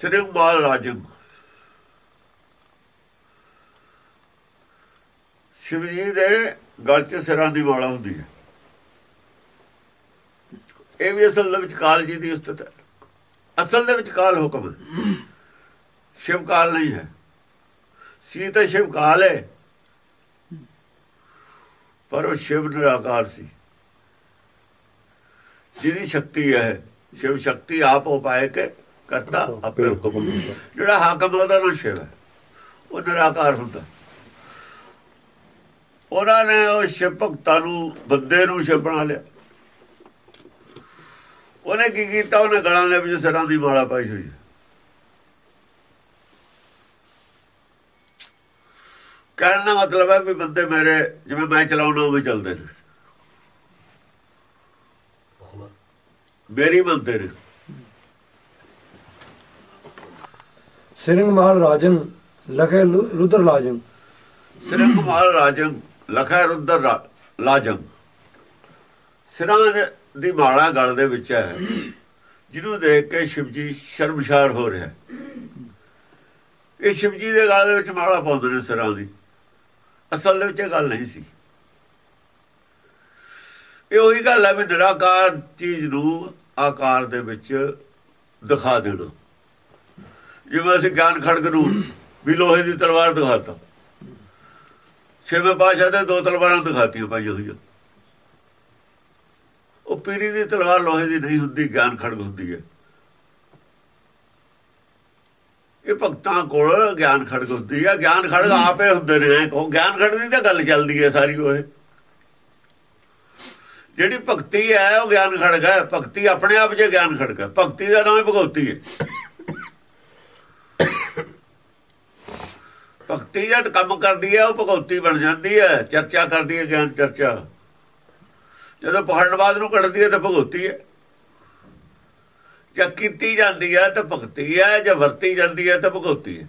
ਸ੍ਰਿੰਗ ਮਾਲ ਰਾਜਮ ਸ਼ਿਵ ਜੀ ਦੇ ਗਲ 'ਚ ਸਿਰਾਂ ਦੀ ਮਾਲਾ ਹੁੰਦੀ ਹੈ। ਇਹ ਵੀ ਅਸਲ ਵਿੱਚ ਕਾਲ ਜੀ ਦੀ ਉਸਤਤ ਹੈ ਅਸਲ ਦੇ ਵਿੱਚ ਕਾਲ ਹੁਕਮ ਸ਼ਿਵ ਕਾਲ ਨਹੀਂ ਹੈ। ਸੀ ਤਾਂ ਸ਼ਿਵ ਕਾਲ ਹੈ। ਪਰ ਉਹ ਸ਼ਿਵ ਨਿਰਾਕਾਰ ਸੀ। ਜਿਹਦੀ ਸ਼ਕਤੀ ਹੈ, ਸ਼ਿਵ ਸ਼ਕਤੀ ਆਪ ਹੋ ਪਾਏ ਕਿ ਕਰਤਾ ਆਪੇ ਹੁਕਮ ਜਿਹੜਾ ਹਾਕਮ ਉਹਦਾ ਨਾਮ ਸ਼ਿਵ ਹੈ। ਉਹ ਨਿਰਾਕਾਰ ਹੁੰਦਾ। ਉਹਨਾਂ ਨੇ ਉਹ ਸ਼ਿਵ ਭਗਤਾਂ ਨੂੰ ਬੰਦੇ ਨੂੰ ਸ਼ਿਵ ਬਣਾ ਲਿਆ। ਉਹਨੇ ਕੀ ਕੀਤਾ? ਉਹਨੇ ਗਲਾਂ ਦੇ ਵਿੱਚ ਸਿਰਾਂ ਦੀ ਮਾਲਾ ਪਾਈ ਹੋਈ ਹੈ। ਕਹਿਣ ਦਾ ਮਤਲਬ ਹੈ ਵੀ ਬੰਦੇ ਮੇਰੇ ਜਿਵੇਂ ਮੈਂ ਚਲਾਉਣਾ ਉਹ ਚੱਲਦੇ ਨੇ। ਮੇਰੀ ਬੰਦੇ ਨੇ। ਸਿਰਿੰਗ ਮਹਾਲ ਰਾਜਨ, ਲਖੇ ਰੁਦਰ ਲਾਜਨ। ਸਿਰੰਗ ਮਾਲ ਰਾਜੰ ਲਖੈ ਰੁਦਰ ਰਾ- ਸਿਰਾਂ ਦੀ ਮਾਲਾ ਗਲ ਦੇ ਵਿੱਚ ਹੈ, ਜਿਹਨੂੰ ਦੇਖ ਕੇ ਸ਼ਿਵਜੀ ਸ਼ਰਮਸ਼ਾਰ ਹੋ ਰਿਹਾ ਇਹ ਸ਼ਿਵਜੀ ਦੇ ਗਲ ਦੇ ਵਿੱਚ ਮਾਲਾ ਪਾਉਂਦੇ ਨੇ ਸਿਰਾਂ ਦੀ। ਅਸਲ ਦੇ ਵਿੱਚ ਇਹ ਗੱਲ ਨਹੀਂ ਸੀ। ਇਹ ਉਹੀ ਗੱਲ ਹੈ ਵੀ ਨਿਰਾਕਾਰ ਚੀਜ਼ ਨੂੰ ਆਕਾਰ ਦੇ ਵਿੱਚ ਦਿਖਾ ਦੇਣਾ। ਜਿਵੇਂ ਅਸੀਂ ਗਿਆਨ ਖੜਗ ਨੂੰ ਵੀ ਲੋਹੇ ਦੀ ਤਲਵਾਰ ਦਿਖਾਤਾ। ਛੇਵੇਂ ਪਾਸ਼ਾ ਦੇ ਦੋ ਤਲਵਾਰਾਂ ਦਿਖਾਤੀਆਂ ਭਾਈ ਹੋਈਆਂ ਉਹ ਪੀਰੀ ਦੀ ਤਲਵਾਰ ਲੋਹੇ ਦੀ ਨਹੀਂ ਹੁੰਦੀ, ਗਿਆਨ ਖੜਗ ਹੁੰਦੀ ਹੈ। ਇਹ ਭਗਤਾਂ ਕੋਲ ਗਿਆਨ ਖੜਗ ਹੁੰਦੀ ਹੈ। ਗਿਆਨ ਖੜਗ ਆਪੇ ਹੁੰਦੇ ਨੇ ਕੋ ਗਿਆਨ ਖੜਗ ਦੀ ਤਾਂ ਗੱਲ ਚੱਲਦੀ ਹੈ ਸਾਰੀ ਉਹ। ਜਿਹੜੀ ਭਗਤੀ ਹੈ, ਉਹ ਗਿਆਨ ਖੜਗ ਹੈ ਭਗਤੀ ਆਪਣੇ ਆਪ ਜੇ ਗਿਆਨ ਖੜਗ ਹੈ ਭਗਤੀ ਦਾ ਨਾਮ ਹੀ ਭਗਵਤੀ ਹੈ। ਭਗਤੀ ਜਦ ਕੰਮ ਕਰਦੀ ਹੈ, ਉਹ ਭਗਵਤੀ ਬਣ ਜਾਂਦੀ ਹੈ। ਚਰਚਾ ਕਰਦੀ ਹੈ, ਗਿਆਨ ਚਰਚਾ। ਜਦੋਂ ਪਹਾੜਵਾਦ ਨੂੰ ਕੱਢਦੀ ਹੈ, ਤਾਂ ਭਗਵਤੀ ਹੈ। ਜੇ ਕੀਤੀ ਜਾਂਦੀ ਹੈ, ਤਾਂ ਭਗਤੀ ਹੈ। ਜੇ ਵਰਤੀ ਜਾਂਦੀ ਹੈ, ਤਾਂ ਭਗਵਤੀ ਹੈ।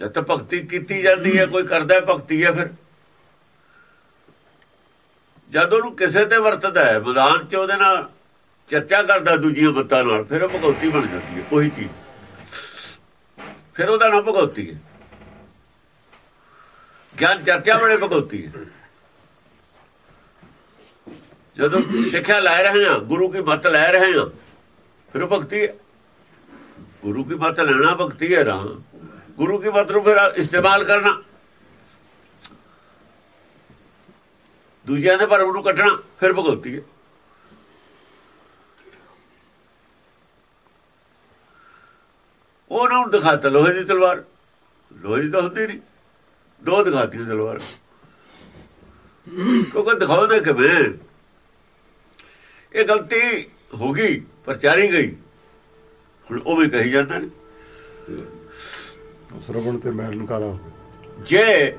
ਜਦ ਤੱਕ ਭਗਤੀ ਕੀਤੀ ਜਾਂਦੀ ਹੈ, ਕੋਈ ਕਰਦਾ ਭਗਤੀ ਹੈ ਫਿਰ। ਜਦ ਉਹਨੂੰ ਕਿਸੇ ਤੇ ਵਰਤਦਾ ਹੈ, ਮੈਦਾਨ 'ਚ ਉਹਦੇ ਨਾਲ ਚਰਚਾ ਕਰਦਾ ਦੂਜੀਆਂ ਬੱਤਾਂ ਨਾਲ, ਫਿਰ ਉਹ ਭਗਵਤੀ ਬਣ ਜਾਂਦੀ ਹੈ, ਉਹੀ ਚੀਜ਼। ਫਿਰ ਉਹਦਾ ਨਾਮ ਭਗਵਤੀ ਹੈ। ਗਿਆਨ ਚਰਚਾ ਬੜੇ ਭਗਵਤੀ ਹੈ। ਜਦੋਂ ਸਿੱਖਿਆ ਲੈ ਰਹੇ ਹਾਂ, ਗੁਰੂ ਕੀ ਮੱਤ ਲੈ ਰਹੇ ਹਾਂ, ਫਿਰ ਉਹ ਭਗਤੀ ਹੈ। ਗੁਰੂ ਕੀ ਮੱਤ ਲੈਣਾ ਭਗਤੀ ਹੈ ਰਾਮ। ਗੁਰੂ ਕੀ ਮੱਤ ਨੂੰ ਫਿਰ ਇਸਤੇਮਾਲ ਕਰਨਾ। ਦੂਜਿਆਂ ਦੇ ਭਰਮ ਨੂੰ ਕੱਟਣਾ, ਫਿਰ ਭਗਵਤੀ ਹੈ। ਉਹਨਾਂ ਨੂੰ ਦਿਖਾਤਾ ਲੋਹੇ ਦੀ ਤਲਵਾਰ। ਲੋਹੇ ਦੀ ਤਾਂ ਹੁੰਦੀ ਨਹੀਂ। ਦੋ ਦਿਖਾਤੀਆਂ ਤਲਵਾਰ। ਕਿਉਂਕਿ ਦਿਖਾਉਂਦੇ ਕਿਵੇਂ। ਇਹ ਗਲਤੀ ਹੋ ਗਈ ਪ੍ਰਚਾਰੀ ਗਈ। ਹੁਣ ਉਹ ਵੀ ਕਹੀ ਜਾਂਦਾ ਨੇ। ਸਰਵਣ ਤੇ ਮਹਿਲ ਨਕਾਰਾ ਜੇ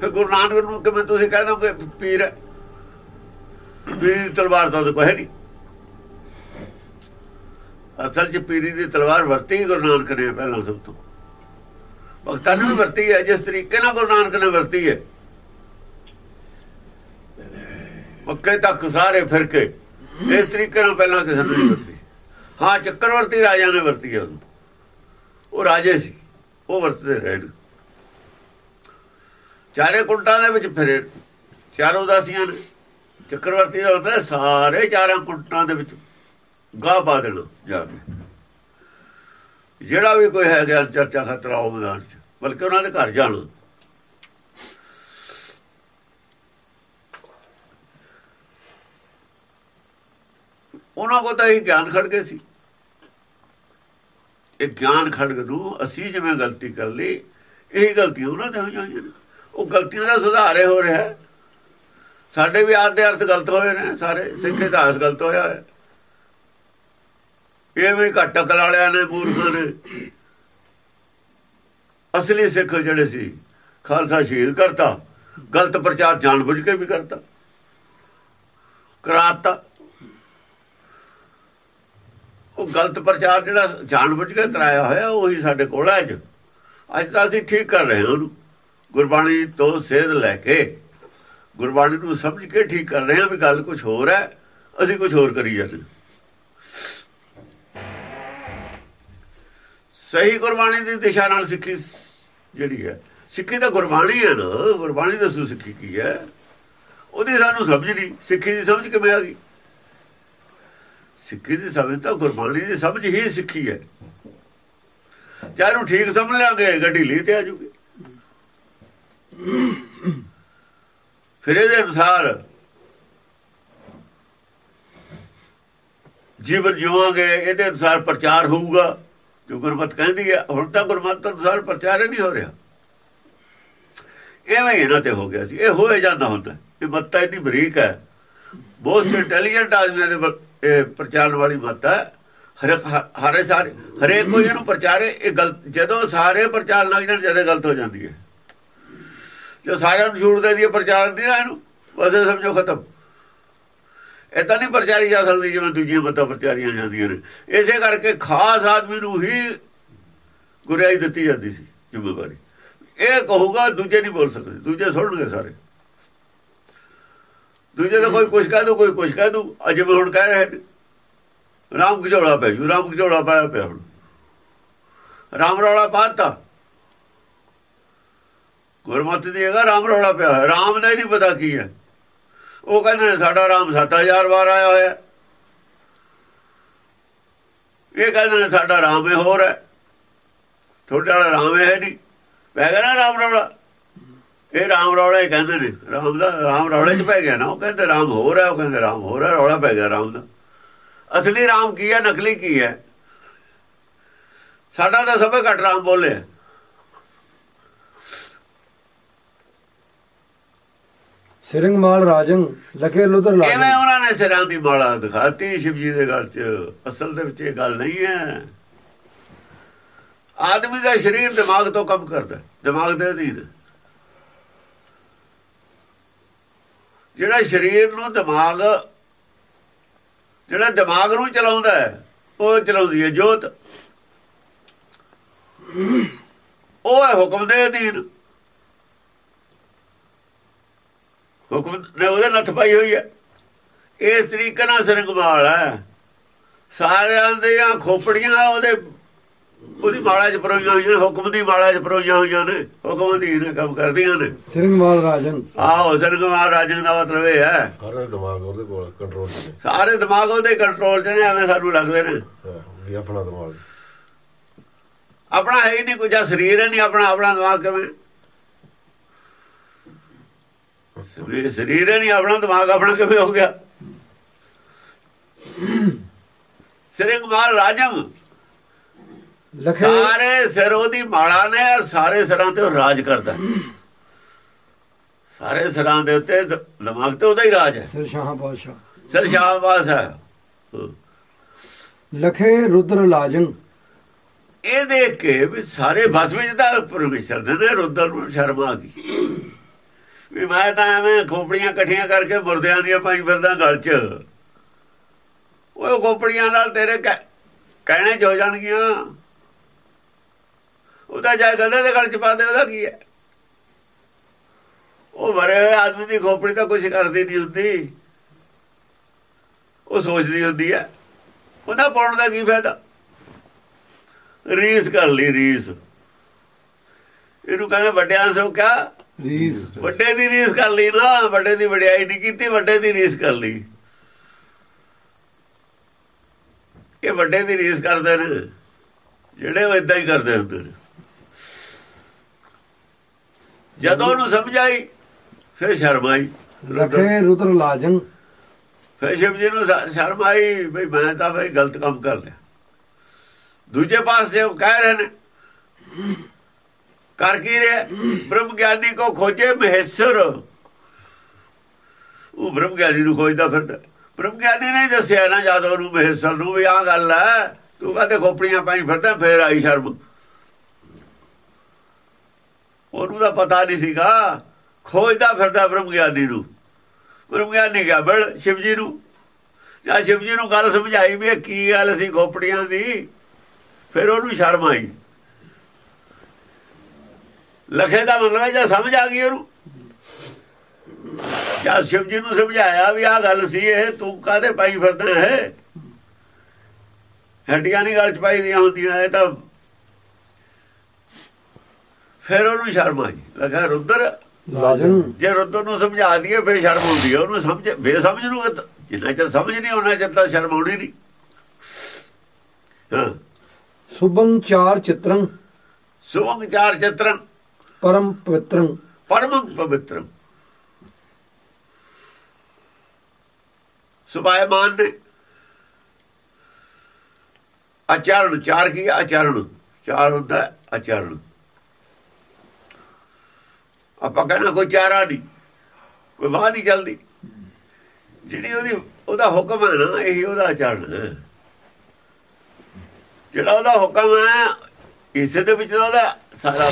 ਫਿਰ ਗੁਰੂ ਨਾਨਕ ਨੂੰ ਕਿਵੇਂ ਤੁਸੀਂ ਕਹਿ ਦੋਗੇ ਪੀਰ ਹੈ? ਪੀਰ ਦੀ ਤਲਵਾਰ ਤਾਂ ਹੈ ਨਹੀਂ ਅਸਲ 'ਚ ਪੀਰੀ ਦੀ ਤਲਵਾਰ ਵਰਤੀ ਗੁਰੂ ਨਾਨਕ ਨੇ ਪਹਿਲਾਂ ਸਭ ਤੋਂ। ਭਗਤਾਂ ਨੂੰ ਵਰਤੀ ਹੈ, ਜਿਸ ਤਰੀਕੇ ਨਾਲ ਗੁਰੂ ਨਾਨਕ ਨੇ ਵਰਤੀ ਹੈ। ਮੱਕੇ ਤੱਕ ਸਾਰੇ ਫਿਰ ਕੇ, ਇਸ ਤਰੀਕੇ ਨਾਲ ਪਹਿਲਾਂ ਕਿਸੇ ਨੇ ਨਹੀਂ ਵਰਤੀ। ਹਾਂ, ਚੱਕਰਵਰਤੀ ਰਾਜਾ ਨੇ ਵਰਤੀ ਹੈ ਉਹਨੂੰ ਉਹ ਰਾਜੇ ਸੀ, ਉਹ ਵਰਤਦੇ ਰਹੇ ਨੇ। ਚਾਰੇ ਕੁੰਟਾਂ ਦੇ ਵਿੱਚ ਫਿਰੇ ਚਾਰੋਂ ਦਾਸੀਆਂ ਨੇ। ਚੱਕਰਵਰਤੀ ਦਾ ਮਤਲਬ ਸਾਰੇ ਚਾਰਾਂ ਕੁੰਟਾਂ ਦੇ ਵਿੱਚ ਗਾਹ ਪਾ ਦੇਣਾ ਜਾ ਕੇ। ਜਿਹੜਾ ਵੀ ਕੋਈ ਹੈ ਗਿਆ ਚਰਚਾ ਖਤਰਾ ਉਹ ਮੈਦਾਨ 'ਚ, ਬਲਕਿ ਉਹਨਾਂ ਦੇ ਘਰ ਜਾਣਾ। ਉਹਨਾਂ ਕੋਲ ਤਾਂ ਇਹ ਗਿਆਨ ਖੜ ਗਏ ਸੀ। ਇਹ ਗਿਆਨ ਖੜਗ ਨੂੰ ਅਸੀਂ ਜਿਵੇਂ ਗਲਤੀ ਕਰ ਲਈ, ਇਹ ਗਲਤੀਆਂ ਉਹਨਾਂ ਦੇ ਹੋ ਜਾਂਦੀਆਂ ਨੇ। ਉਹ ਗਲਤੀਆਂ ਦਾ ਸੁਧਾਰੇ ਹੋ ਰਿਹਾ ਸਾਡੇ ਵੀ ਆਦ ਦੇ ਅਰਥ ਗਲਤ ਹੋਏ ਨੇ, ਸਾਰੇ ਸਿੱਖ ਇਤਿਹਾਸ ਗਲਤ ਹੋਇਆ ਹੈ। ਇਹ ਵੀ ਘੱਟ ਅਕਲ ਵਾਲਿਆਂ ਨੇ, ਮੂਰਖਾਂ ਨੇ। ਅਸਲੀ ਸਿੱਖ ਜਿਹੜੇ ਸੀ, ਖਾਲਸਾ ਸ਼ਹੀਦ ਕਰਤਾ, ਗਲਤ ਪ੍ਰਚਾਰ ਜਾਣਬੁੱਝ ਕੇ ਵੀ ਕਰਤਾ। ਕਰਾਤਾ। ਉਹ ਗਲਤ ਪ੍ਰਚਾਰ ਜਿਹੜਾ ਜਾਣਬੁੱਝ ਕੇ ਕਰਾਇਆ ਹੋਇਆ, ਉਹੀ ਸਾਡੇ ਕੋਲ ਹੈ ਅੱਜ। ਅੱਜ ਤਾਂ ਅਸੀਂ ਠੀਕ ਕਰ ਰਹੇ ਹਾਂ ਉਹਨੂੰ। ਗੁਰਬਾਣੀ ਤੋਂ ਸੇਧ ਲੈ ਕੇ, ਗੁਰਬਾਣੀ ਨੂੰ ਸਮਝ ਕੇ ਠੀਕ ਕਰ ਰਹੇ ਹਾਂ ਵੀ ਗੱਲ ਕੁਝ ਹੋਰ ਹੈ, ਅਸੀਂ ਕੁਝ ਹੋਰ ਕਰੀ ਜਾਂਦੇ ਸਹੀ ਗੁਰਬਾਣੀ ਦੀ ਦਿਸ਼ਾ ਨਾਲ ਸਿੱਖੀ ਜਿਹੜੀ ਹੈ, ਸਿੱਖੀ ਤਾਂ ਗੁਰਬਾਣੀ ਹੈ ਨਾ, ਗੁਰਬਾਣੀ ਦੱਸੂ ਸਿੱਖੀ ਕੀ ਹੈ? ਉਹਦੀ ਸਾਨੂੰ ਸਮਝ ਨਹੀਂ, ਸਿੱਖੀ ਦੀ ਸਮਝ ਕਿਵੇਂ ਆ ਗਈ? ਸਿੱਖੀ ਦੀ ਸਮਝ ਤਾਂ ਗੁਰਬਾਣੀ ਦੀ ਸਮਝ ਹੀ ਸਿੱਖੀ ਹੈ। ਜੇ ਨੂੰ ਠੀਕ ਸਮਝ ਲਿਆਂਗੇ ਗੱਡੀ ਲਈ ਤੇ ਆ ਜੂਗੀ। ਫਿਰ ਇਹਦੇ ਅਨੁਸਾਰ ਜੀਵਨ ਜਿਵਾਂਗੇ ਇਹਦੇ ਅਨੁਸਾਰ ਪ੍ਰਚਾਰ ਹੋਊਗਾ। ਜੋ ਗੁਰਮਤ ਕਹਿੰਦੀ ਹੈ, ਹੁਣ ਤਾਂ ਗੁਰਮਤ ਅਨੁਸਾਰ ਪ੍ਰਚਾਰ ਹੀ ਨਹੀਂ ਹੋ ਰਿਹਾ। ਐਵੇਂ ਇਹਨਾਂ ਤੇ ਹੋ ਗਿਆ ਸੀ। ਇਹ ਹੋਏ ਜਾਂਦਾ ਹੁੰਦਾ ਇਹ ਮੱਤਾ ਇੰਨੀ ਬਰੀਕ ਹੈ। ਮੋਸਟ ਇੰਟੈਲੀਜੈਂਟ ਆਦਮੀ ਦੇ ਇਹ ਪ੍ਰਚਾਰਨ ਵਾਲੀ ਮੱਤ ਹੈ। ਹਰੇਕ ਹਰੇ ਸਾਰੇ ਹਰੇਕ ਕੋਈ ਇਹਨੂੰ ਪ੍ਰਚਾਰੇ, ਇਹ ਗਲਤ ਜਦੋਂ ਸਾਰੇ ਪ੍ਰਚਾਰ ਲੱਗ ਜਾਣ, ਜਦੋਂ ਗਲਤ ਹੋ ਜਾਂਦੀ ਹੈ। ਜੋ ਸਾਰਿਆਂ ਨੂੰ ਛੂਟ ਦੇ ਦੀ ਪ੍ਰਚਾਰ ਨਹੀਂ ਇਹਨੂੰ। ਬਸ ਸਮਝੋ ਖਤਮ। ਇਦਾਂ ਨਹੀਂ ਪ੍ਰਚਾਰੀ ਜਾ ਸਕਦੀ ਜਿਵੇਂ ਦੂਜੀਆਂ ਮਤਾਂ ਪ੍ਰਚਾਰੀਆਂ ਜਾਂਦੀਆਂ ਨੇ। ਇਸੇ ਕਰਕੇ ਖਾਸ ਆਦਮੀ ਨੂੰ ਹੀ ਗੁਰਿਆਈ ਦਿੱਤੀ ਜਾਂਦੀ ਸੀ ਜ਼ਿੰਮੇਵਾਰੀ। ਇਹ ਕਹੂਗਾ, ਦੂਜੇ ਨਹੀਂ ਬੋਲ ਸਕਦੇ। ਦੂਜੇ ਸੁਣਨਗੇ ਸਾਰੇ। ਦੂਜੇ ਤਾਂ ਕੋਈ ਕੁਛ ਕਹਿ ਦੂ ਕੋਈ ਕੁਛ ਕਹਿ ਦੂ ਅਜੇ ਹੁਣ ਕਹਿ ਰਹੇ ਨੇ। ਰਾਮ ਘਜੋੜਾ ਪੈ ਜੂ, ਰਾਮ ਘਜੋੜਾ ਪਾਇਆ ਪਿਆ ਹੁਣ। ਰਾਮ ਰੌਲਾ ਪਾਤਾ। ਗੁਰਮਤਿ ਦੀ ਹੈਗਾ ਰਾਮ ਰੌਲਾ ਪਿਆ ਰਾਮ ਦਾ ਹੀ ਨਹੀਂ ਪਤਾ ਕੀ ਹੈ। ਉਹ ਕਹਿੰਦੇ ਨੇ ਸਾਡਾ ਰਾਮ 7000 ਵਾਰ ਆਇਆ ਹੋਇਆ। ਇਹ ਕਹਿੰਦੇ ਨੇ ਸਾਡਾ ਰਾਮ ਇਹ ਹੋਰ ਹੈ। ਤੁਹਾਡਾ ਵਾਲਾ ਰਾਮ ਇਹ ਨਹੀਂ। ਪੈ ਗਿਆ ਨਾ ਰਾਮ ਰੌਲਾ। ਇਹ ਰਾਮ ਰੌਲਾ ਹੀ ਕਹਿੰਦੇ ਨੇ। ਰਾਮ ਦਾ ਰਾਮ ਰੌਲੇ 'ਚ ਪੈ ਗਿਆ ਨਾ। ਉਹ ਕਹਿੰਦੇ ਰਾਮ ਹੋਰ ਹੈ, ਉਹ ਕਹਿੰਦੇ ਰਾਮ ਹੋਰ ਹੈ, ਰੌਲਾ ਪੈ ਗਿਆ ਰਾਮ ਦਾ। ਅਸਲੀ ਰਾਮ ਕੀ ਹੈ, ਨਕਲੀ ਕੀ ਹੈ? ਸਾਡਾ ਤਾਂ ਸਭੇ ਘਟ ਰਾਮ ਬੋਲੇ ਸਿਰੰਗ ਮਾਲ ਰਾਜੰ ਲਖੇ ਲੁਦਰ ਕਿਵੇਂ ਉਹਨਾਂ ਨੇ ਸਿਰਾਂ ਦੀ ਮਾਲਾ ਦਿਖਾਤੀ ਸ਼ਿਵ ਜੀ ਦੇ ਗਲ 'ਚ? ਅਸਲ ਦੇ ਵਿੱਚ ਇਹ ਗੱਲ ਨਹੀਂ ਹੈ। ਆਦਮੀ ਦਾ ਸਰੀਰ ਦਿਮਾਗ ਤੋਂ ਕੰਮ ਕਰਦਾ ਦਿਮਾਗ ਦੇ ਅਧੀਨ ਜਿਹੜਾ ਸਰੀਰ ਨੂੰ ਦਿਮਾਗ, ਜਿਹੜਾ ਦਿਮਾਗ ਨੂੰ ਚਲਾਉਂਦਾ ਹੈ, ਉਹ ਚਲਾਉਂਦੀ ਹੈ ਜੋਤ। ਉਹ ਹੈ ਹੁਕਮ ਦੇ ਅਧੀਨ। ਹੁਕਮ ਨੇ ਉਹਦੇ ਨੱਥ ਪਾਈ ਹੋਈ ਹੈ। ਇਸ ਤਰੀਕੇ ਨਾਲ ਸਰੰਗਵਾਲ ਹੈ। ਸਾਰਿਆਂ ਦੀਆਂ ਖੋਪੜੀਆਂ ਉਹਦੇ ਉਹਦੀ ਮਾਲਾ 'ਚ ਪਰੋਈਆਂ ਹੋਈਆਂ ਨੇ ਹੁਕਮ ਦੀ ਮਾਲਾ 'ਚ ਪਰੋਈਆਂ ਹੋਈਆਂ ਨੇ। ਹੁਕਮ ਦੀ ਨੇ ਕੰਮ ਕਰਦੀਆਂ ਨੇ। ਸਿਰੰਗ ਮਾਲ ਰਾਜੰ ਆਹੋ ਸਰੰਗਵਾਲ ਰਾਜਨ ਦਾ ਮਤਲਬ ਇਹ ਹੈ। ਸਾਰਾ ਦਿਮਾਗ ਉਹਦੇ ਕੋਲ ਕੰਟਰੋਲ 'ਚ ਨੇ। ਸਾਰੇ ਦਿਮਾਗ ਉਹਦੇ ਕੰਟਰੋਲ 'ਚ ਨੇ ਐਵੇਂ ਸਾਨੂੰ ਲੱਗਦੇ ਨੇ। ਵੀ ਆਪਣਾ ਦਿਮਾਗ। ਆਪਣਾ ਹੈ ਹੀ ਨਹੀਂ ਕੋਈ ਜਾਂ ਸਰੀਰ ਹੈ ਨਹੀਂ ਆਪਣਾ ਆਪਣਾ ਦਿਮਾਗ ਕਿਵੇਂ? ਸਰੀਰ ਸਰੀਰ ਨਹੀਂ ਆਪਣਾ ਦਿਮਾਗ ਆਪਣਾ ਕਿਵੇਂ ਹੋ ਗਿਆ? ਸਰੰਗਵਾਲ ਰਾਜਮ। ਲਖੇ ਸਾਰੇ ਸਿਰ ਉਹਦੀ ਮਾਲਾ ਨੇ ਸਾਰੇ ਸਿਰਾਂ ਤੇ ਰਾਜ ਕਰਦਾ। ਸਾਰੇ ਸਿਰਾਂ ਦੇ ਉੱਤੇ ਦ- ਦਿਮਾਗ ਤੇ ਉਹਦਾ ਹੀ ਰਾਜ ਹੈ। ਸਿਰ ਸ਼ਾਹ ਬਾਦਸ਼ਾਹ। ਸਿਰ ਸ਼ਾਹਬਾਜ਼ ਹੈ ਲਖੇ ਰੁਦਰ ਲਾਜੰ। ਇਹ ਦੇਖ ਕੇ ਵੀ ਸਾਰੇ ਬਸ ਵਿੱਚ ਤਾਂ ਪਰਮੇਸ਼ਰ ਦੇ ਨੇ ਰੁੱਦਰ ਨੂੰ ਸ਼ਰਮ ਗਈ। ਵੀ ਮੈਂ ਤਾਂ ਐਵੇਂ ਖੋਪੜੀਆਂ ਇਕੱਠੀਆਂ ਕਰਕੇ ਬੁਰਦਿਆਂ ਦੀਆਂ ਪਾਈ ਫਿਰਦਾ ਗਲ 'ਚ। ਉਹ ਖੋਪੜੀਆਂ ਨਾਲ ਤੇਰੇ ਕਹਿ- ਕਹਿਣੇ ਜੋ ਜਾਣਗੀਆਂ। ਉਹਦਾ ਜਾ ਗੰਦੇ ਦੇ ਗਲ 'ਚ ਪਾ ਦੇ, ਉਹਦਾ ਕੀ ਹੈ ਉਹ ਮਰੇ ਹੋਏ ਆਦਮੀ ਦੀ ਖੋਪੜੀ ਤਾਂ ਕੁਝ ਕਰਦੀ ਨਹੀਂ ਹੁੰਦੀ। ਉਹ ਸੋਚਦੀ ਹੁੰਦੀ ਹੈ ਉਹਦਾ ਪਾਉਣ ਦਾ ਕੀ ਫਾਇਦਾ? ਰੀਸ ਕਰ ਲਈ, ਰੀਸ। ਇਹਨੂੰ ਕਹਿੰਦੇ ਵੱਡਿਆਂ ਸੋ ਕਿਆ ਰੀਸ ਵੱਡੇ ਦੀ ਰੀਸ ਕਰ ਲਈ ਨਾ ਵੱਡੇ ਦੀ ਵਡਿਆਈ ਨਹੀਂ ਕੀਤੀ ਵੱਡੇ ਦੀ ਰੀਸ ਕਰ ਲਈ। ਇਹ ਵੱਡੇ ਦੀ ਰੀਸ ਕਰਦੇ ਨੇ ਜਿਹੜੇ ਉਹ ਇਦਾਂ ਹੀ ਕਰਦੇ ਹੁੰਦੇ ਨੇ। ਜਦੋਂ ਉਹਨੂੰ ਸਮਝ ਆਈ ਫਿਰ ਸ਼ਰਮ ਆਈ। ਲਖੇ ਰੁਦਰ ਲਾਜੰ ਫਿਰ ਸ਼ਿਵ ਜੀ ਨੂੰ ਸ਼ਰਮ ਆਈ ਵੀ ਮੈਂ ਤਾਂ ਬਈ ਗਲਤ ਕੰਮ ਕਰ ਲਿਆ। ਦੂਜੇ ਪਾਸੇ ਉਹ ਕਹਿ ਰਹੇ ਨੇ ਕਰ ਕੀ ਰਿਹਾ? ਬ੍ਰਹਮ ਗਿਆਨੀ ਕੋ ਖੋਜੇ ਮਹੇਸ਼ਰ। ਉਹ ਬ੍ਰਹਮ ਗਿਆਨੀ ਨੂੰ ਖੋਜਦਾ ਫਿਰਦਾ। ਬ੍ਰਹਮ ਗਿਆਨੀ ਨੇ ਦੱਸਿਆ ਨਾ ਜਾਦਵ ਨੂੰ ਮਹੇਸ਼ਰ ਨੂੰ ਵੀ ਆਹ ਗੱਲ ਹੈ, ਤੂੰ ਕਹਿੰਦੇ ਖੋਪੜੀਆਂ ਪਾਈ ਫਿਰਦਾ, ਫੇਰ ਆਈ ਸ਼ਰਮ। ਉਹਨੂੰ ਤਾਂ ਪਤਾ ਨਹੀਂ ਸੀਗਾ। ਖੋਜਦਾ ਫਿਰਦਾ ਬ੍ਰਹਮ ਗਿਆਨੀ ਨੂੰ। ਬ੍ਰਹਮ ਗਿਆਨੀ ਗਿਆ ਬੜ ਸ਼ਿਵ ਜੀ ਨੂੰ। ਜਾਂ ਸ਼ਿਵ ਜੀ ਨੂੰ ਗੱਲ ਸਮਝਾਈ ਵੀ ਇਹ ਕੀ ਗੱਲ ਸੀ ਖੋਪੜੀਆਂ ਦੀ? ਫਿਰ ਉਹਨੂੰ ਸ਼ਰਮ ਆਈ। ਲਖੇ ਦਾ ਮਤਲਬ ਹੈ ਜਾਂ ਸਮਝ ਆ ਗਈ ਉਹਨੂੰ? ਜਾਂ ਸ਼ਿਵ ਜੀ ਨੂੰ ਸਮਝਾਇਆ ਵੀ ਆਹ ਗੱਲ ਸੀ ਇਹ ਤੂੰ ਕਾਹਦੇ ਪਾਈ ਫਿਰਦਾ ਹੈ? ਹੱਡੀਆਂ ਨਹੀਂ ਗਲ ਚ ਪਾਈ ਦੀਆਂ ਹੁੰਦੀਆਂ ਇਹ ਤਾਂ ਫਿਰ ਉਹਨੂੰ ਸ਼ਰਮ ਆਈ ਲਗਾ ਰੁੱਦਰ ਜੇ ਰੁੱਦਰ ਨੂੰ ਸਮਝਾ ਦਈਏ ਫਿਰ ਸ਼ਰਮ ਆਉਂਦੀ ਹੈ ਉਹਨੂੰ ਸਮਝ ਬੇਸਮਝ ਨੂੰ ਤਾਂ- ਜਿੰਨਾ ਚਿਰ ਸਮਝ ਨਹੀਂ ਉਹਨਾਂ ਚਿਰ ਤਾਂ ਸ਼ਰਮ ਆਉਣੀ ਨਹੀਂ। ਹਾਂ। ਸੁਭੰ ਚਾਰ ਚਿਤਰੰ। ਸੁਭੰ ਚਾਰ ਚਤਰੰ। ਪਰਮ ਪਵਿੱਤਰੰ। ਪਰਮ ਪਵਿੱਤਰਮ ਸੁਭਾਇਮਾਨ ਨੇ। ਆਚਰਣ ਚਾਰ ਕੀ ਹੈ? ਆਚਰਣ ਚਾਰ ਹੁੰਦਾ ਆਚਰਣ ਆਪਾਂ ਕਹਿੰਦਾ ਕੋਈ ਚਾਰਾ ਨਹੀਂ, ਕੋਈ ਵਾਹ ਨਹੀਂ ਚੱਲਦੀ। ਜਿਹੜੀ ਉਹਦੀ, ਉਹਦਾ ਹੁਕਮ ਹੈ ਨਾ, ਇਹੀ ਉਹਦਾ ਆਚਰਣ ਹੈ। ਜਿਹੜਾ ਉਹਦਾ ਹੁਕਮ ਹੈ, ਇਸੇ ਦੇ ਵਿੱਚ ਤਾਂ ਉਹਦਾ ਸਾਰਾ